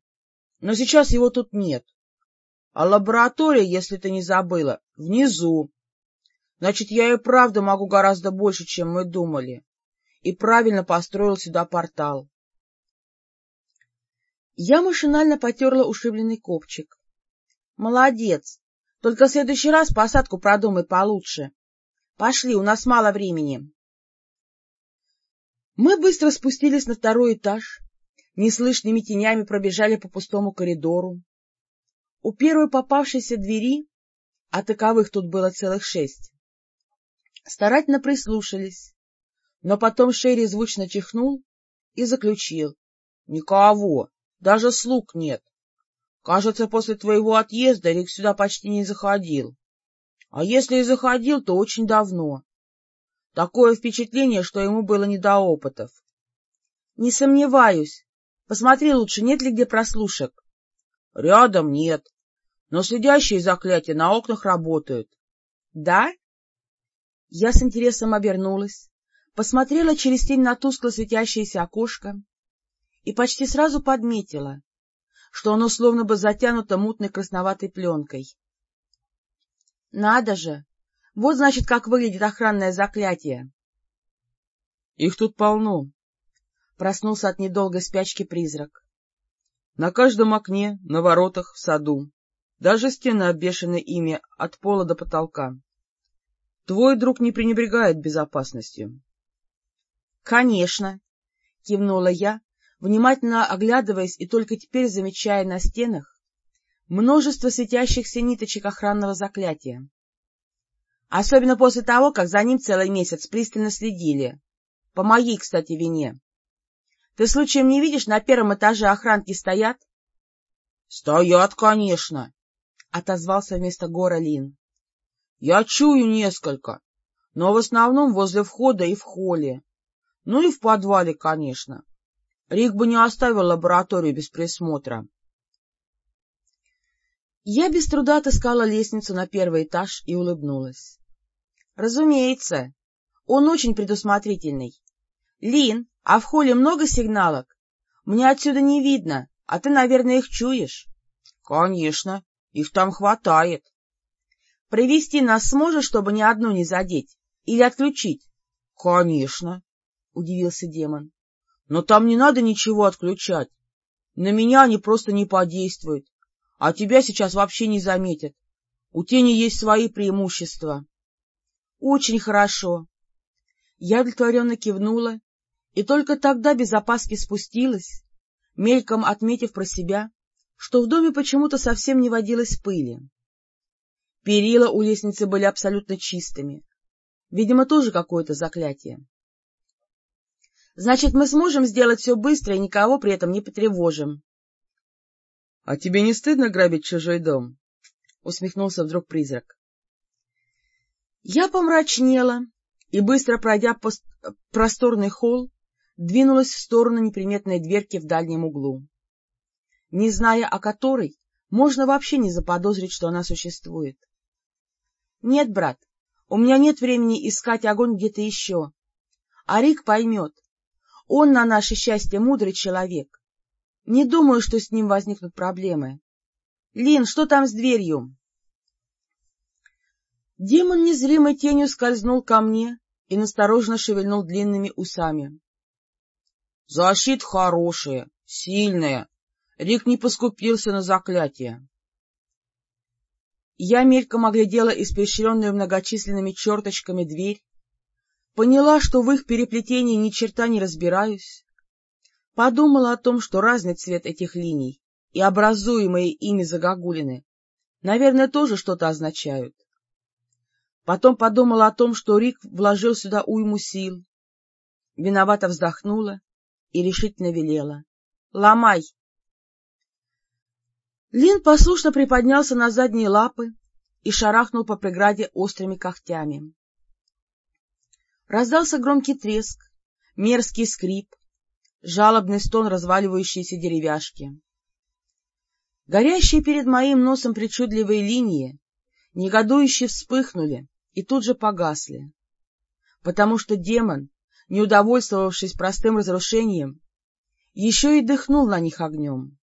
Но сейчас его тут нет. А лаборатория, если ты не забыла, внизу. Значит, я и правда могу гораздо больше, чем мы думали. И правильно построил сюда портал. Я машинально потерла ушибленный копчик. Молодец. Только в следующий раз посадку продумай получше. Пошли, у нас мало времени. Мы быстро спустились на второй этаж, неслышными тенями пробежали по пустому коридору. У первой попавшейся двери, а таковых тут было целых шесть, старательно прислушались, но потом Шерри звучно чихнул и заключил. — Никого, даже слуг нет. Кажется, после твоего отъезда Рик сюда почти не заходил. А если и заходил, то очень давно. Такое впечатление, что ему было не до опытов. — Не сомневаюсь. Посмотри лучше, нет ли где прослушек. — Рядом нет, но следящие заклятия на окнах работают. — Да? Я с интересом обернулась, посмотрела через тень на тускло светящееся окошко и почти сразу подметила, что оно словно бы затянуто мутной красноватой пленкой. Надо же! Вот, значит, как выглядит охранное заклятие. — Их тут полно. Проснулся от недолгой спячки призрак. На каждом окне, на воротах, в саду. Даже стены обвешаны ими от пола до потолка. Твой друг не пренебрегает безопасностью. — Конечно, — кивнула я, внимательно оглядываясь и только теперь замечая на стенах множество светящихся ниточек охранного заклятия. Особенно после того, как за ним целый месяц пристально следили. По моей, кстати, вине. Ты случаем не видишь, на первом этаже охранки стоят? — Стоят, конечно, — отозвался вместо гора Лин. — Я чую несколько, но в основном возле входа и в холле. Ну и в подвале, конечно. Рик бы не оставил лабораторию без присмотра. Я без труда отыскала лестницу на первый этаж и улыбнулась. Разумеется, он очень предусмотрительный. Лин, а в холле много сигналок? Мне отсюда не видно, а ты, наверное, их чуешь. Конечно, их там хватает. Привести нас сможешь, чтобы ни одну не задеть? Или отключить? Конечно, удивился демон. Но там не надо ничего отключать. На меня они просто не подействуют, а тебя сейчас вообще не заметят. У тени есть свои преимущества. — Очень хорошо. Я удовлетворенно кивнула и только тогда без опаски спустилась, мельком отметив про себя, что в доме почему-то совсем не водилось пыли. Перила у лестницы были абсолютно чистыми. Видимо, тоже какое-то заклятие. — Значит, мы сможем сделать все быстро и никого при этом не потревожим. — А тебе не стыдно грабить чужой дом? — усмехнулся вдруг призрак. Я помрачнела и, быстро пройдя просторный холл, двинулась в сторону неприметной дверки в дальнем углу. Не зная о которой, можно вообще не заподозрить, что она существует. Нет, брат, у меня нет времени искать огонь где-то еще. А Рик поймет. Он, на наше счастье, мудрый человек. Не думаю, что с ним возникнут проблемы. Лин, что там с дверью? Демон незримой тенью скользнул ко мне и настороженно шевельнул длинными усами. — Защита хорошая, сильная. Рик не поскупился на заклятие. Я мельком оглядела испещренную многочисленными черточками дверь, поняла, что в их переплетении ни черта не разбираюсь, подумала о том, что разный цвет этих линий и образуемые ими загогулины, наверное, тоже что-то означают. Потом подумала о том, что Рик вложил сюда уйму сил, виновато вздохнула и решительно велела. — Ломай! Лин послушно приподнялся на задние лапы и шарахнул по преграде острыми когтями. Раздался громкий треск, мерзкий скрип, жалобный стон разваливающейся деревяшки. Горящие перед моим носом причудливые линии негодующе вспыхнули и тут же погасли, потому что демон, не удовольствовавшись простым разрушением, еще и дыхнул на них огнем.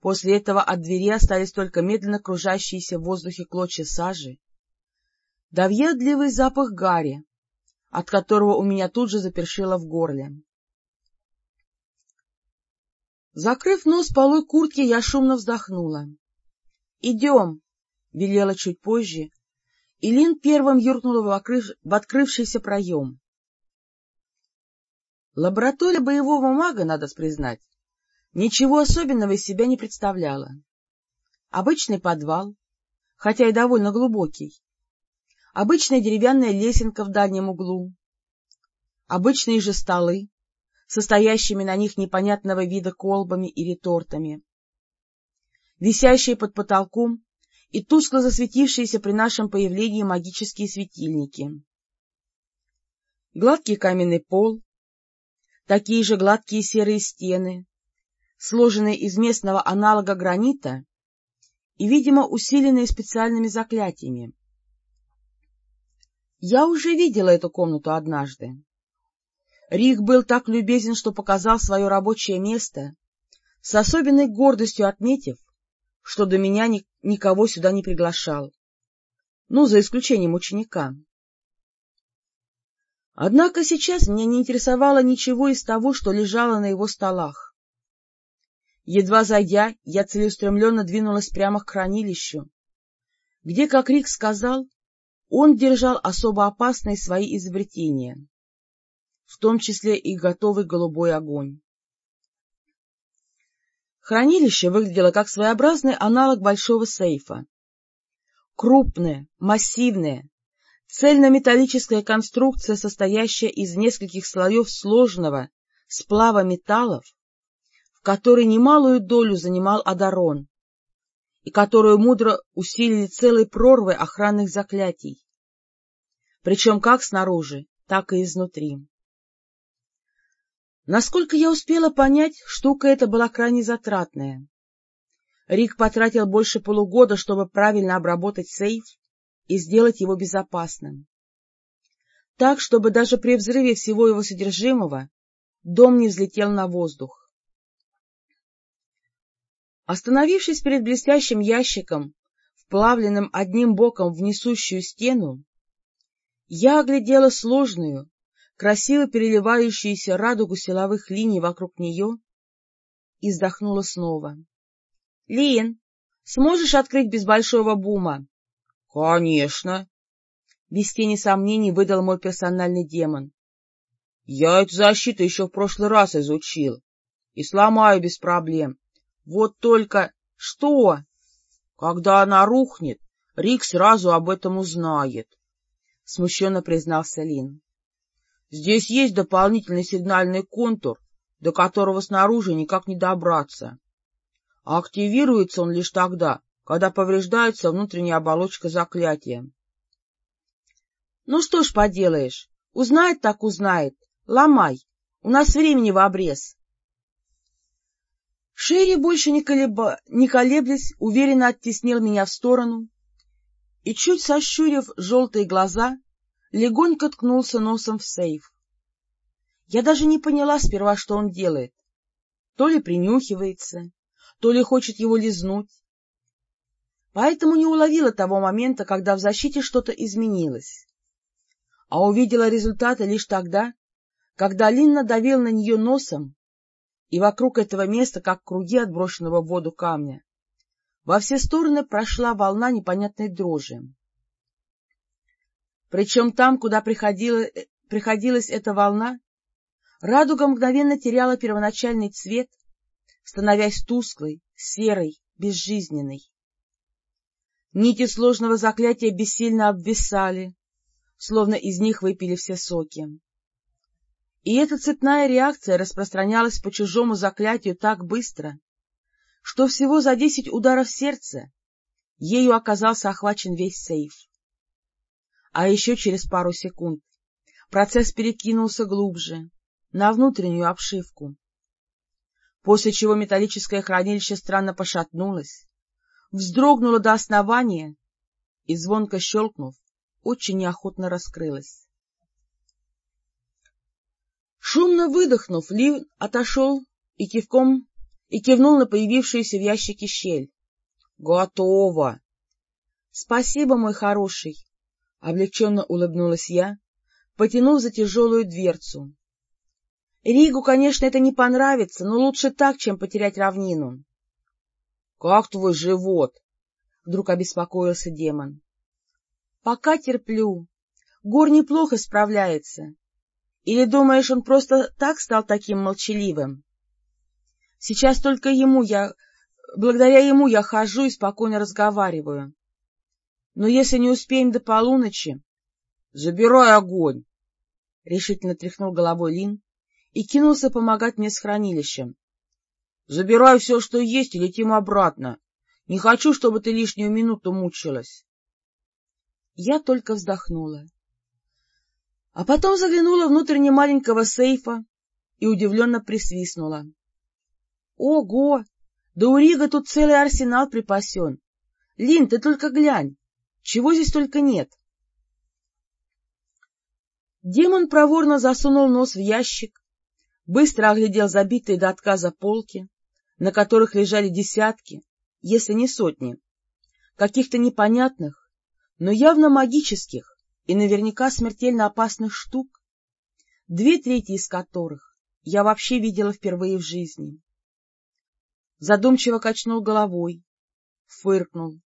После этого от двери остались только медленно кружащиеся в воздухе клочья сажи, да въедливый запах гари, от которого у меня тут же запершило в горле. Закрыв нос полой куртки, я шумно вздохнула. — Идем, — велела чуть позже, и Лин первым юркнула в, окрыв... в открывшийся проем. Лаборатория боевого мага, надо признать, ничего особенного из себя не представляла. Обычный подвал, хотя и довольно глубокий, обычная деревянная лесенка в дальнем углу, обычные же столы, состоящими на них непонятного вида колбами и ретортами, висящие под потолком и тускло засветившиеся при нашем появлении магические светильники. Гладкий каменный пол, такие же гладкие серые стены, сложенные из местного аналога гранита и, видимо, усиленные специальными заклятиями. Я уже видела эту комнату однажды. Рик был так любезен, что показал свое рабочее место, с особенной гордостью отметив, что до меня ни никого сюда не приглашал, ну, за исключением ученика. Однако сейчас меня не интересовало ничего из того, что лежало на его столах. Едва зайдя, я целеустремленно двинулась прямо к хранилищу, где, как Рик сказал, он держал особо опасные свои изобретения, в том числе и готовый голубой огонь. Хранилище выглядело как своеобразный аналог большого сейфа. Крупная, массивная, цельнометаллическая конструкция, состоящая из нескольких слоев сложного сплава металлов, которой немалую долю занимал Адарон, и которую мудро усилили целой прорвой охранных заклятий, причем как снаружи, так и изнутри. Насколько я успела понять, штука эта была крайне затратная. Рик потратил больше полугода, чтобы правильно обработать сейф и сделать его безопасным. Так, чтобы даже при взрыве всего его содержимого дом не взлетел на воздух. Остановившись перед блестящим ящиком, вплавленным одним боком в несущую стену, я оглядела сложную, красиво переливающуюся радугу силовых линий вокруг нее и вздохнула снова. — Лин, сможешь открыть без большого бума? — Конечно. Без тени сомнений выдал мой персональный демон. — Я эту защиту еще в прошлый раз изучил и сломаю без проблем. Вот только что? Когда она рухнет, Рик сразу об этом узнает, — смущенно признался Лин. Здесь есть дополнительный сигнальный контур, до которого снаружи никак не добраться. А активируется он лишь тогда, когда повреждается внутренняя оболочка заклятия. — Ну что ж поделаешь, узнает так узнает, ломай, у нас времени в обрез. Шерри, больше не, колеба... не колеблясь, уверенно оттеснил меня в сторону и, чуть сощурив желтые глаза, легонько ткнулся носом в сейф. Я даже не поняла сперва, что он делает. То ли принюхивается, то ли хочет его лизнуть. Поэтому не уловила того момента, когда в защите что-то изменилось. А увидела результаты лишь тогда, когда Лин надавил на нее носом и вокруг этого места, как круги отброшенного в воду камня, во все стороны прошла волна непонятной дрожи. Причем там, куда приходила, э, приходилась эта волна, радуга мгновенно теряла первоначальный цвет, становясь тусклой, серой, безжизненной. Нити сложного заклятия бессильно обвисали, словно из них выпили все соки. И эта цепная реакция распространялась по чужому заклятию так быстро, что всего за десять ударов сердца ею оказался охвачен весь сейф. А еще через пару секунд процесс перекинулся глубже, на внутреннюю обшивку, после чего металлическое хранилище странно пошатнулось, вздрогнуло до основания и, звонко щелкнув, очень неохотно раскрылось. Шумно выдохнув, Ли отошел и кивком и кивнул на появившуюся в ящике щель. — Готово! — Спасибо, мой хороший! — облегченно улыбнулась я, потянув за тяжелую дверцу. Ригу, конечно, это не понравится, но лучше так, чем потерять равнину. — Как твой живот? — вдруг обеспокоился демон. — Пока терплю. Гор неплохо справляется. Или думаешь, он просто так стал таким молчаливым? Сейчас только ему я... Благодаря ему я хожу и спокойно разговариваю. Но если не успеем до полуночи... — Забирай огонь! — решительно тряхнул головой Лин и кинулся помогать мне с хранилищем. — Забирай все, что есть, и летим обратно. Не хочу, чтобы ты лишнюю минуту мучилась. Я только вздохнула. А потом заглянула внутрь маленького сейфа и удивленно присвистнула. — Ого! Да у Рига тут целый арсенал припасен. Лин, ты только глянь, чего здесь только нет. Демон проворно засунул нос в ящик, быстро оглядел забитые до отказа полки, на которых лежали десятки, если не сотни, каких-то непонятных, но явно магических и наверняка смертельно опасных штук, две трети из которых я вообще видела впервые в жизни. Задумчиво качнул головой, фыркнул.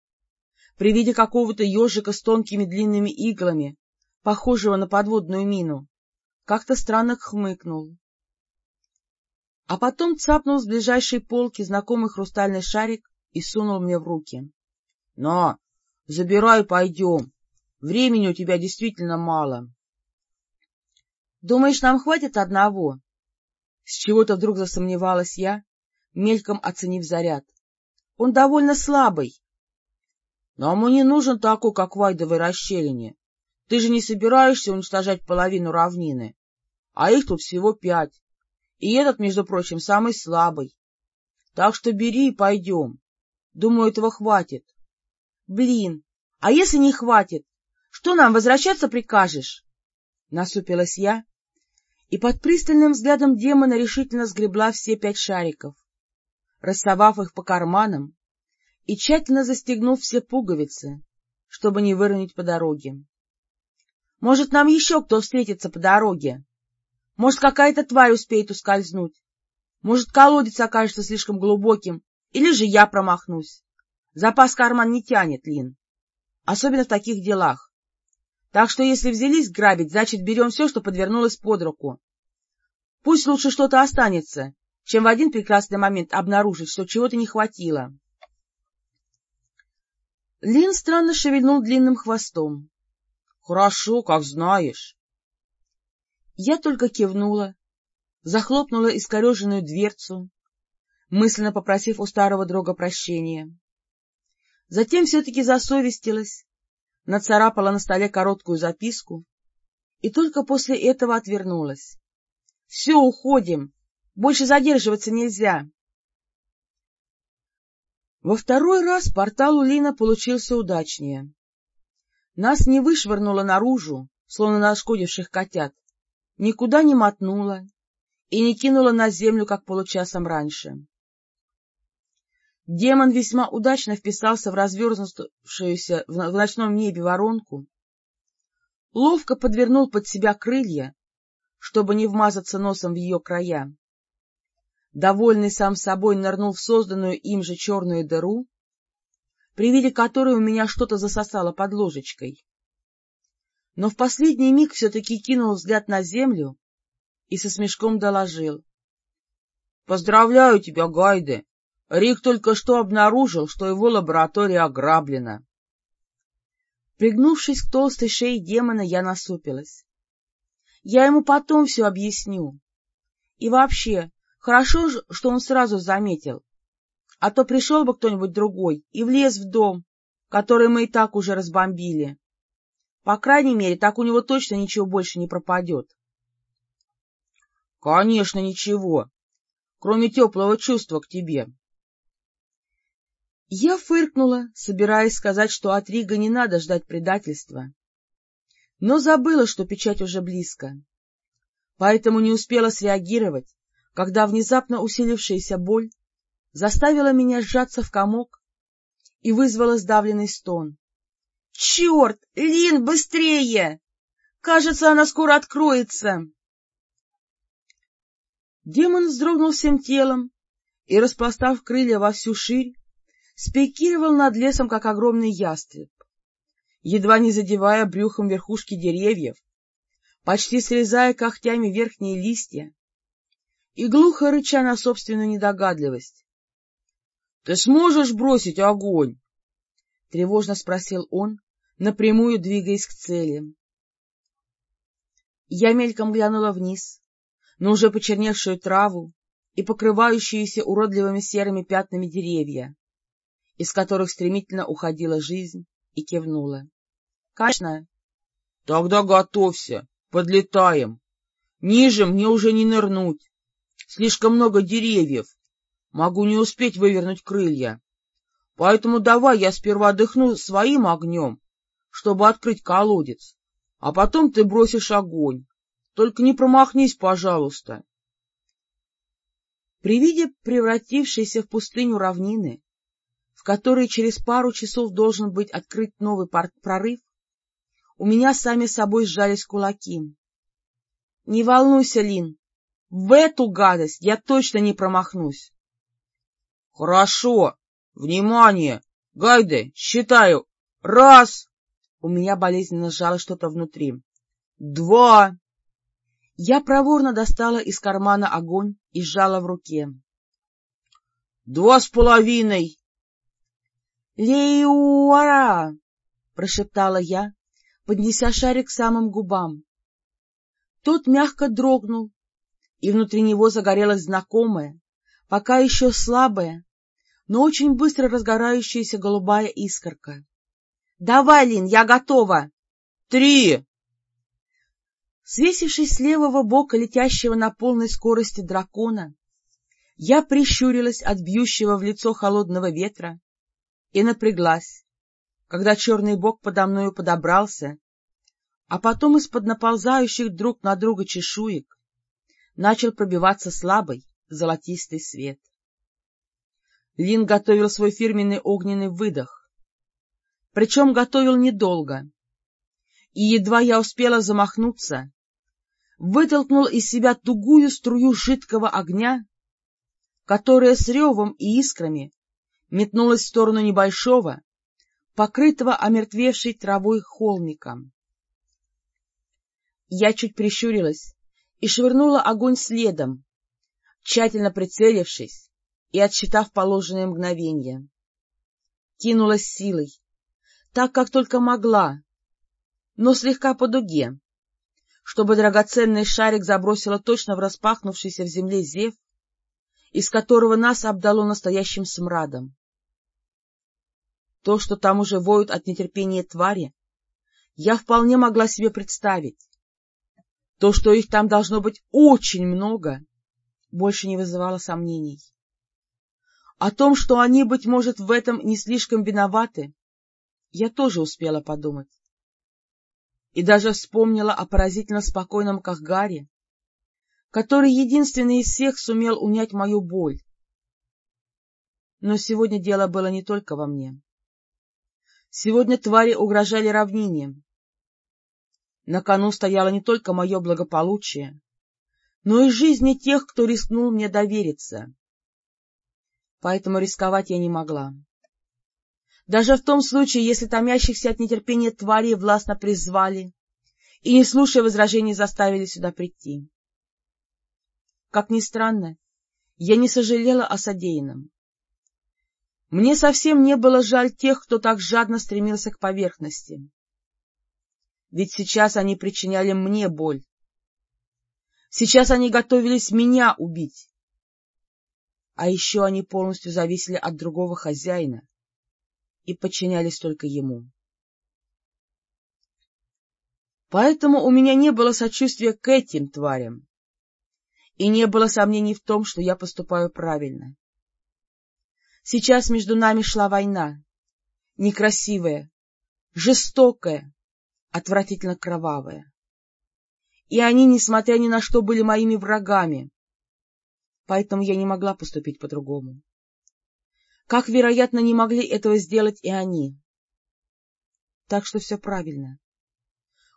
При виде какого-то ежика с тонкими длинными иглами, похожего на подводную мину, как-то странно хмыкнул. А потом цапнул с ближайшей полки знакомый хрустальный шарик и сунул мне в руки. — На, забирай, пойдем. Времени у тебя действительно мало. — Думаешь, нам хватит одного? С чего-то вдруг засомневалась я, мельком оценив заряд. — Он довольно слабый. — Нам и не нужен такой, как в Вайдовой расщелине. Ты же не собираешься уничтожать половину равнины. А их тут всего пять. И этот, между прочим, самый слабый. Так что бери и пойдем. Думаю, этого хватит. Блин, а если не хватит? Что нам, возвращаться прикажешь? Насупилась я, и под пристальным взглядом демона решительно сгребла все пять шариков, рассовав их по карманам и тщательно застегнув все пуговицы, чтобы не выронить по дороге. Может, нам еще кто встретится по дороге? Может, какая-то тварь успеет ускользнуть. Может, колодец окажется слишком глубоким, или же я промахнусь. Запас карман не тянет, Лин. Особенно в таких делах. Так что если взялись грабить, значит, берем все, что подвернулось под руку. Пусть лучше что-то останется, чем в один прекрасный момент обнаружить, что чего-то не хватило. Лин странно шевельнул длинным хвостом. — Хорошо, как знаешь. Я только кивнула, захлопнула искореженную дверцу, мысленно попросив у старого друга прощения. Затем все-таки засовестилась, нацарапала на столе короткую записку и только после этого отвернулась. — Все, уходим, больше задерживаться нельзя. Во второй раз портал у Лина получился удачнее. Нас не вышвырнуло наружу, словно нашкодивших котят, никуда не мотнула и не кинула на землю, как получасом раньше. Демон весьма удачно вписался в развернувшуюся в ночном небе воронку, ловко подвернул под себя крылья, чтобы не вмазаться носом в ее края. Довольный сам собой нырнул в созданную им же черную дыру при виде которой у меня что-то засосало под ложечкой. Но в последний миг все-таки кинул взгляд на землю и со смешком доложил. — Поздравляю тебя, Гайде! Рик только что обнаружил, что его лаборатория ограблена. Пригнувшись к толстой шее демона, я насупилась. Я ему потом все объясню. И вообще, хорошо, что он сразу заметил. А то пришел бы кто-нибудь другой и влез в дом, который мы и так уже разбомбили. По крайней мере, так у него точно ничего больше не пропадет. — Конечно, ничего, кроме теплого чувства к тебе. Я фыркнула, собираясь сказать, что от Рига не надо ждать предательства. Но забыла, что печать уже близко. Поэтому не успела среагировать, когда внезапно усилившаяся боль заставила меня сжаться в комок и вызвала сдавленный стон. — Черт! Лин, быстрее! Кажется, она скоро откроется! Демон вздрогнул всем телом и, распластав крылья во всю ширь, спикировал над лесом, как огромный ястреб, едва не задевая брюхом верхушки деревьев, почти срезая когтями верхние листья и глухо рыча на собственную недогадливость. — Ты сможешь бросить огонь? — тревожно спросил он, напрямую двигаясь к цели. Я мельком глянула вниз, на уже почерневшую траву и покрывающиеся уродливыми серыми пятнами деревья из которых стремительно уходила жизнь, и кивнула. — Конечно. — Тогда готовься, подлетаем. Ниже мне уже не нырнуть. Слишком много деревьев. Могу не успеть вывернуть крылья. Поэтому давай я сперва дыхну своим огнем, чтобы открыть колодец, а потом ты бросишь огонь. Только не промахнись, пожалуйста. При виде превратившейся в пустыню равнины в которой через пару часов должен быть открыт новый прорыв, у меня сами собой сжались кулаки. — Не волнуйся, Лин, в эту гадость я точно не промахнусь. — Хорошо. Внимание! Гайде, считаю. Раз! У меня болезненно сжалось что-то внутри. Два! Я проворно достала из кармана огонь и сжала в руке. — Два с половиной! «Леуара!» — прошептала я, поднеся шарик к самым губам. Тот мягко дрогнул, и внутри него загорелась знакомая, пока еще слабая, но очень быстро разгорающаяся голубая искорка. — Давай, Лин, я готова! — Три! Свесившись с левого бока летящего на полной скорости дракона, я прищурилась от бьющего в лицо холодного ветра и напряглась, когда черный бок подо мною подобрался, а потом из-под наползающих друг на друга чешуек начал пробиваться слабый золотистый свет. Лин готовил свой фирменный огненный выдох, причем готовил недолго, и едва я успела замахнуться, вытолкнул из себя тугую струю жидкого огня, которая с ревом и искрами метнулась в сторону небольшого, покрытого омертвевшей травой холмика. Я чуть прищурилась и швырнула огонь следом, тщательно прицелившись и отсчитав положенное мгновение. Кинулась силой, так, как только могла, но слегка по дуге, чтобы драгоценный шарик забросило точно в распахнувшийся в земле зев, из которого нас обдало настоящим смрадом. То, что там уже воют от нетерпения твари, я вполне могла себе представить. То, что их там должно быть очень много, больше не вызывало сомнений. О том, что они, быть может, в этом не слишком виноваты, я тоже успела подумать. И даже вспомнила о поразительно спокойном Кахгаре, который единственный из всех сумел унять мою боль. Но сегодня дело было не только во мне. Сегодня твари угрожали равнине. На кону стояло не только мое благополучие, но и жизни тех, кто рискнул мне довериться. Поэтому рисковать я не могла. Даже в том случае, если томящихся от нетерпения твари властно призвали и, не слушая возражений, заставили сюда прийти. Как ни странно, я не сожалела о содеянном. Мне совсем не было жаль тех, кто так жадно стремился к поверхности. Ведь сейчас они причиняли мне боль. Сейчас они готовились меня убить. А еще они полностью зависели от другого хозяина и подчинялись только ему. Поэтому у меня не было сочувствия к этим тварям, и не было сомнений в том, что я поступаю правильно. Сейчас между нами шла война, некрасивая, жестокая, отвратительно кровавая. И они, несмотря ни на что, были моими врагами, поэтому я не могла поступить по-другому. Как, вероятно, не могли этого сделать и они. Так что все правильно.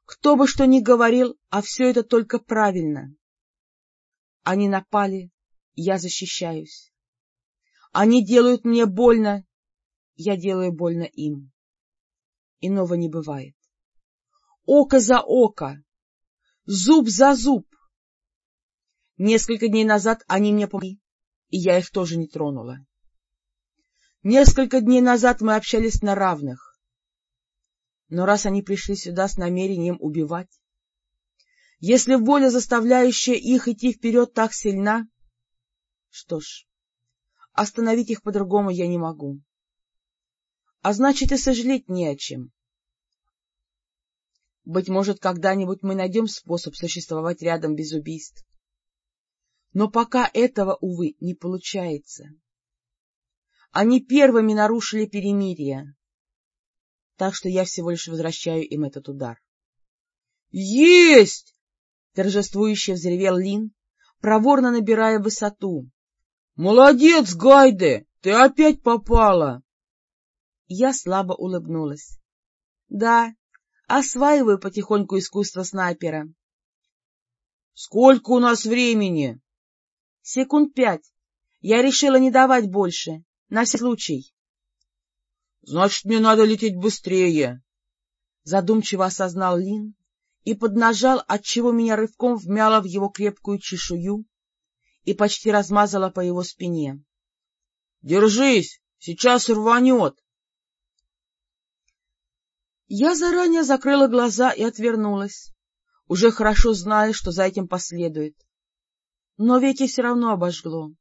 Кто бы что ни говорил, а все это только правильно. Они напали, я защищаюсь. Они делают мне больно, я делаю больно им. Иного не бывает. Око за око, зуб за зуб. Несколько дней назад они мне помогли, и я их тоже не тронула. Несколько дней назад мы общались на равных. Но раз они пришли сюда с намерением убивать, если воля, заставляющая их идти вперед, так сильна, что ж, остановить их по-другому я не могу. А значит, и сожалеть не о чем. Быть может, когда-нибудь мы найдем способ существовать рядом без убийств. Но пока этого, увы, не получается. Они первыми нарушили перемирие, так что я всего лишь возвращаю им этот удар. «Есть!» — торжествующе взревел Лин, проворно набирая высоту. «Молодец, Гайде! Ты опять попала!» Я слабо улыбнулась. «Да, осваиваю потихоньку искусство снайпера». «Сколько у нас времени?» «Секунд пять. Я решила не давать больше. На всякий случай. — Значит, мне надо лететь быстрее. Задумчиво осознал Лин и поднажал, отчего меня рывком вмяло в его крепкую чешую и почти размазало по его спине. — Держись! Сейчас рванет! Я заранее закрыла глаза и отвернулась, уже хорошо зная, что за этим последует. Но веки все равно обожгло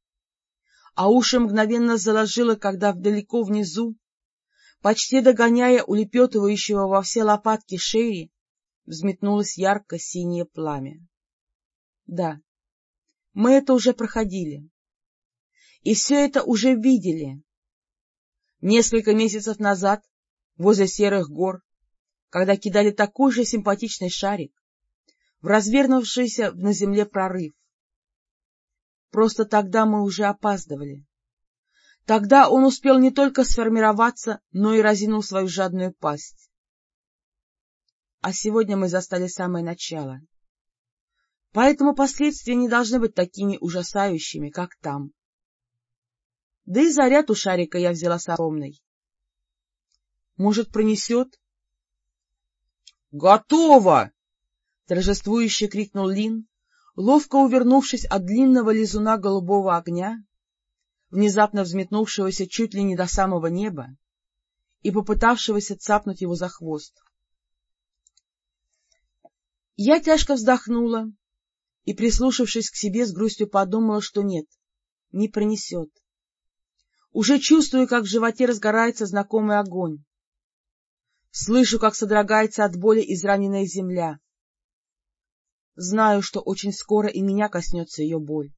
а уши мгновенно заложило, когда вдалеко внизу, почти догоняя улепетывающего во все лопатки Шерри, взметнулось ярко-синее пламя. Да, мы это уже проходили. И все это уже видели. Несколько месяцев назад, возле Серых гор, когда кидали такой же симпатичный шарик, в развернувшийся на земле прорыв, Просто тогда мы уже опаздывали. Тогда он успел не только сформироваться, но и разинул свою жадную пасть. А сегодня мы застали самое начало. Поэтому последствия не должны быть такими ужасающими, как там. Да и заряд у шарика я взяла с Может, пронесет? — Готово! — торжествующе крикнул Лин, ловко увернувшись от длинного лизуна голубого огня, внезапно взметнувшегося чуть ли не до самого неба и попытавшегося цапнуть его за хвост. Я тяжко вздохнула и, прислушавшись к себе, с грустью подумала, что нет, не пронесет. Уже чувствую, как в животе разгорается знакомый огонь. Слышу, как содрогается от боли израненная земля. Знаю, что очень скоро и меня коснется ее боль.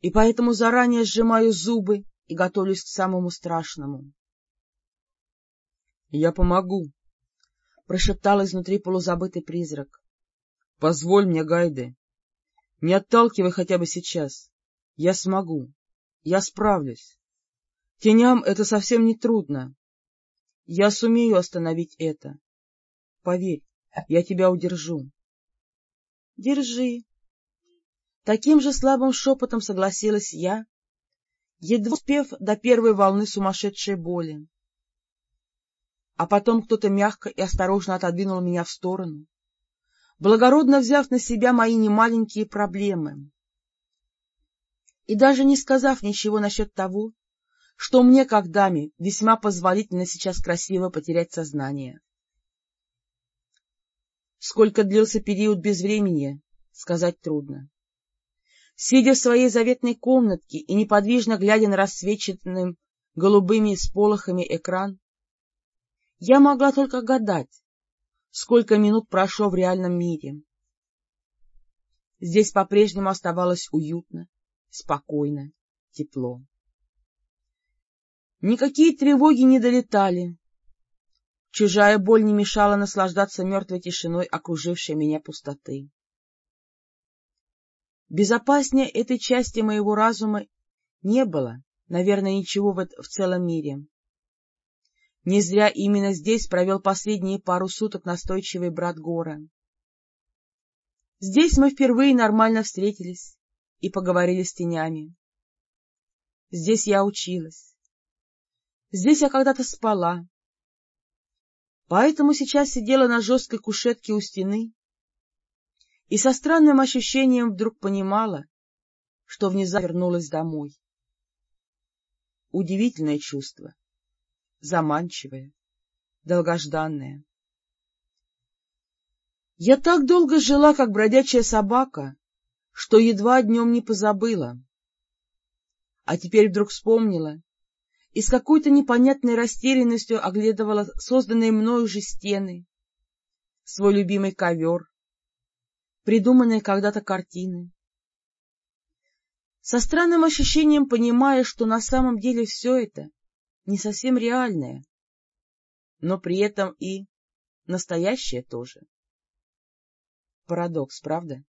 И поэтому заранее сжимаю зубы и готовлюсь к самому страшному. — Я помогу, — прошептал изнутри полузабытый призрак. — Позволь мне, Гайде. Не отталкивай хотя бы сейчас. Я смогу. Я справлюсь. Теням это совсем не трудно. Я сумею остановить это. Поверь, я тебя удержу. — Держи. Таким же слабым шепотом согласилась я, едва успев до первой волны сумасшедшей боли. а потом кто-то мягко и осторожно отодвинул меня в сторону, благородно взяв на себя мои немаленькие проблемы. И даже не сказав ничего насчет того, что мне, как даме, весьма позволительно сейчас красиво потерять сознание. Сколько длился период безвремени, сказать трудно. Сидя в своей заветной комнатке и неподвижно глядя на рассвеченным голубыми сполохами экран, я могла только гадать, сколько минут прошло в реальном мире. Здесь по-прежнему оставалось уютно, спокойно, тепло. Никакие тревоги не долетали. Чужая боль не мешала наслаждаться мертвой тишиной окружившей меня пустоты. Безопаснее этой части моего разума не было, наверное, ничего в, в целом мире. Не зря именно здесь провел последние пару суток настойчивый брат Гора. Здесь мы впервые нормально встретились и поговорили с тенями. Здесь я училась. Здесь я когда-то спала. Поэтому сейчас сидела на жесткой кушетке у стены и со странным ощущением вдруг понимала, что внезапно вернулась домой. Удивительное чувство, заманчивое, долгожданное. Я так долго жила, как бродячая собака, что едва днем не позабыла. А теперь вдруг вспомнила и с какой-то непонятной растерянностью оглядывала созданные мною же стены, свой любимый ковер, придуманные когда-то картины. Со странным ощущением понимая, что на самом деле все это не совсем реальное, но при этом и настоящее тоже. Парадокс, правда?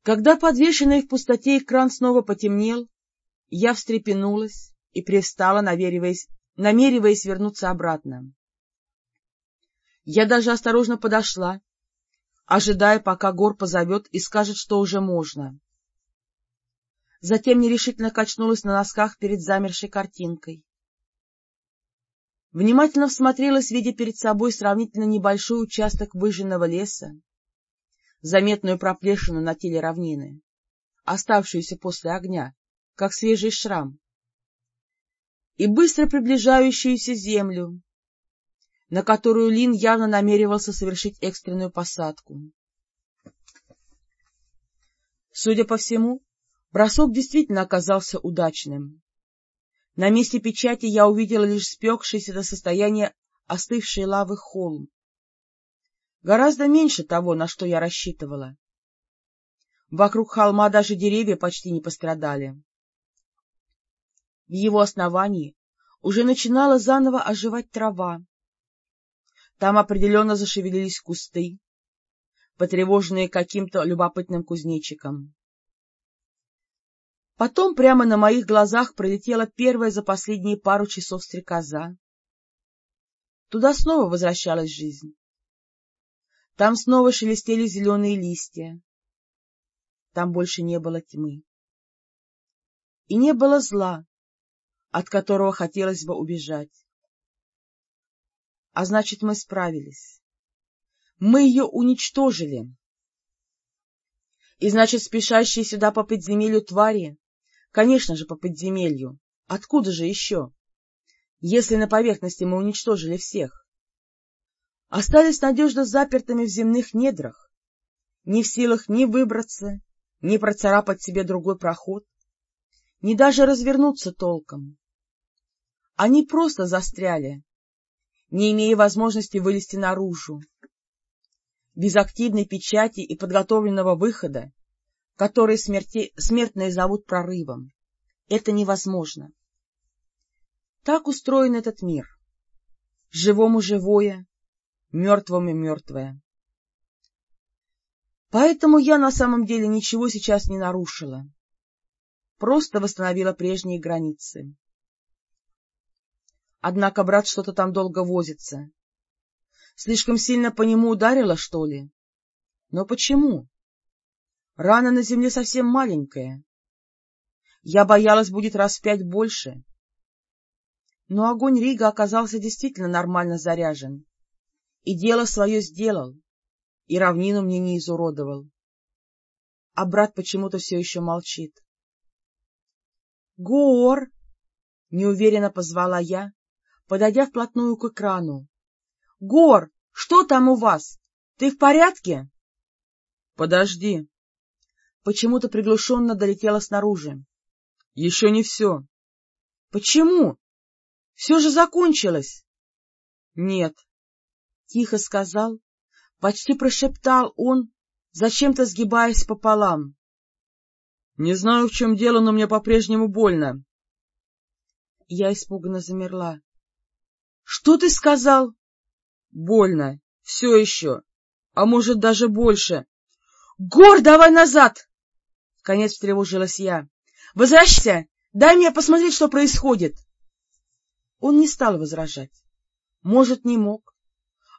Когда подвешенный в пустоте экран снова потемнел, я встрепенулась и привстала, намереваясь, намереваясь вернуться обратно. Я даже осторожно подошла, ожидая, пока Гор позовет и скажет, что уже можно. Затем нерешительно качнулась на носках перед замершей картинкой. Внимательно всмотрелась, видя перед собой сравнительно небольшой участок выжженного леса, заметную проплешину на теле равнины, оставшуюся после огня, как свежий шрам, и быстро приближающуюся землю, на которую Лин явно намеревался совершить экстренную посадку. Судя по всему, бросок действительно оказался удачным. На месте печати я увидела лишь спекшийся до состояния остывшей лавы холм. Гораздо меньше того, на что я рассчитывала. Вокруг холма даже деревья почти не пострадали. В его основании уже начинала заново оживать трава. Там определенно зашевелились кусты, потревоженные каким-то любопытным кузнечиком. Потом прямо на моих глазах пролетела первая за последние пару часов стрекоза. Туда снова возвращалась жизнь. Там снова шелестели зеленые листья. Там больше не было тьмы. И не было зла, от которого хотелось бы убежать. А значит, мы справились. Мы ее уничтожили. И значит, спешащие сюда по подземелью твари, конечно же, по подземелью, откуда же еще, если на поверхности мы уничтожили всех, остались надежно запертыми в земных недрах, не в силах ни выбраться, ни процарапать себе другой проход, ни даже развернуться толком. Они просто застряли, не имея возможности вылезти наружу. Без активной печати и подготовленного выхода, который смерти... смертные зовут прорывом, это невозможно. Так устроен этот мир. Живому живое, мертвому мертвое. Поэтому я на самом деле ничего сейчас не нарушила. Просто восстановила прежние границы. Однако брат что-то там долго возится. Слишком сильно по нему ударило, что ли? Но почему? Рана на земле совсем маленькая. Я боялась, будет раз в пять больше. Но огонь Рига оказался действительно нормально заряжен. И дело свое сделал, и равнину мне не изуродовал. А брат почему-то все еще молчит. — Гор! — неуверенно позвала я, подойдя вплотную к экрану. — Гор, что там у вас? Ты в порядке? — Подожди. Почему-то приглушенно долетело снаружи. — Еще не все. — Почему? Все же закончилось. — Нет. — тихо сказал, почти прошептал он, зачем-то сгибаясь пополам. — Не знаю, в чем дело, но мне по-прежнему больно. Я испуганно замерла. — Что ты сказал? — Больно. Все еще. А может, даже больше. — Гор, давай назад! — конец встревожилась я. — Возвращайся! Дай мне посмотреть, что происходит! Он не стал возражать. Может, не мог,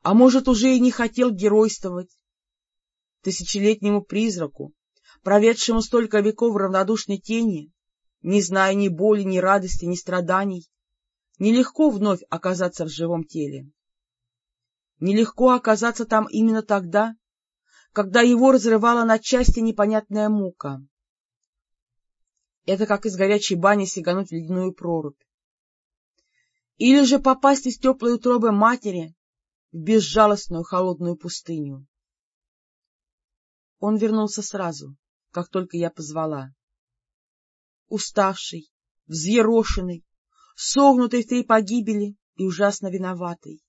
а может, уже и не хотел геройствовать. Тысячелетнему призраку, проведшему столько веков в равнодушной тени, не зная ни боли, ни радости, ни страданий, нелегко вновь оказаться в живом теле. Нелегко оказаться там именно тогда, когда его разрывала на части непонятная мука. Это как из горячей бани сигануть в ледяную прорубь. Или же попасть из теплой утробы матери в безжалостную холодную пустыню. Он вернулся сразу, как только я позвала. Уставший, взъерошенный, согнутый в три погибели и ужасно виноватый.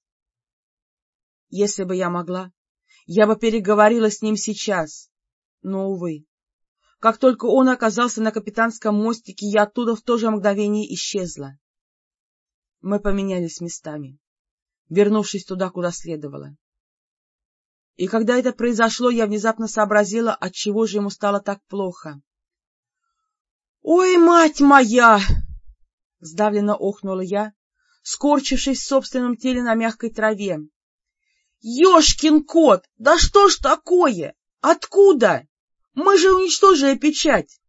Если бы я могла, я бы переговорила с ним сейчас, но, увы, как только он оказался на капитанском мостике, я оттуда в то же мгновение исчезла. Мы поменялись местами, вернувшись туда, куда следовало. И когда это произошло, я внезапно сообразила, отчего же ему стало так плохо. — Ой, мать моя! — сдавленно охнула я, скорчившись в собственном теле на мягкой траве. — Ёшкин кот! Да что ж такое? Откуда? Мы же уничтожили печать!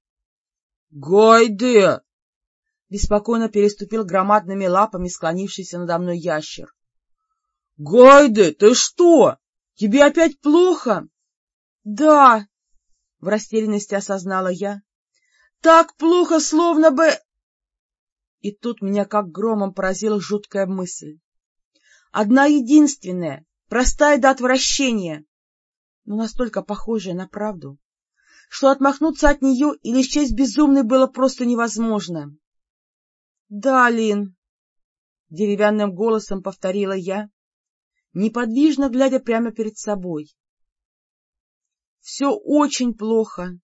— Гайде! — беспокойно переступил громадными лапами склонившийся надо мной ящер. — Гайде, ты что? Тебе опять плохо? — Да, — в растерянности осознала я. — Так плохо, словно бы... И тут меня как громом поразила жуткая мысль. Одна единственная, простая до отвращения, но настолько похожая на правду, что отмахнуться от нее или исчесть безумной было просто невозможно. — Да, Лин, — деревянным голосом повторила я, неподвижно глядя прямо перед собой. — Все очень плохо,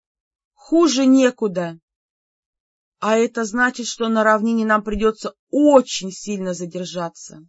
хуже некуда. А это значит, что на равнине нам придется очень сильно задержаться.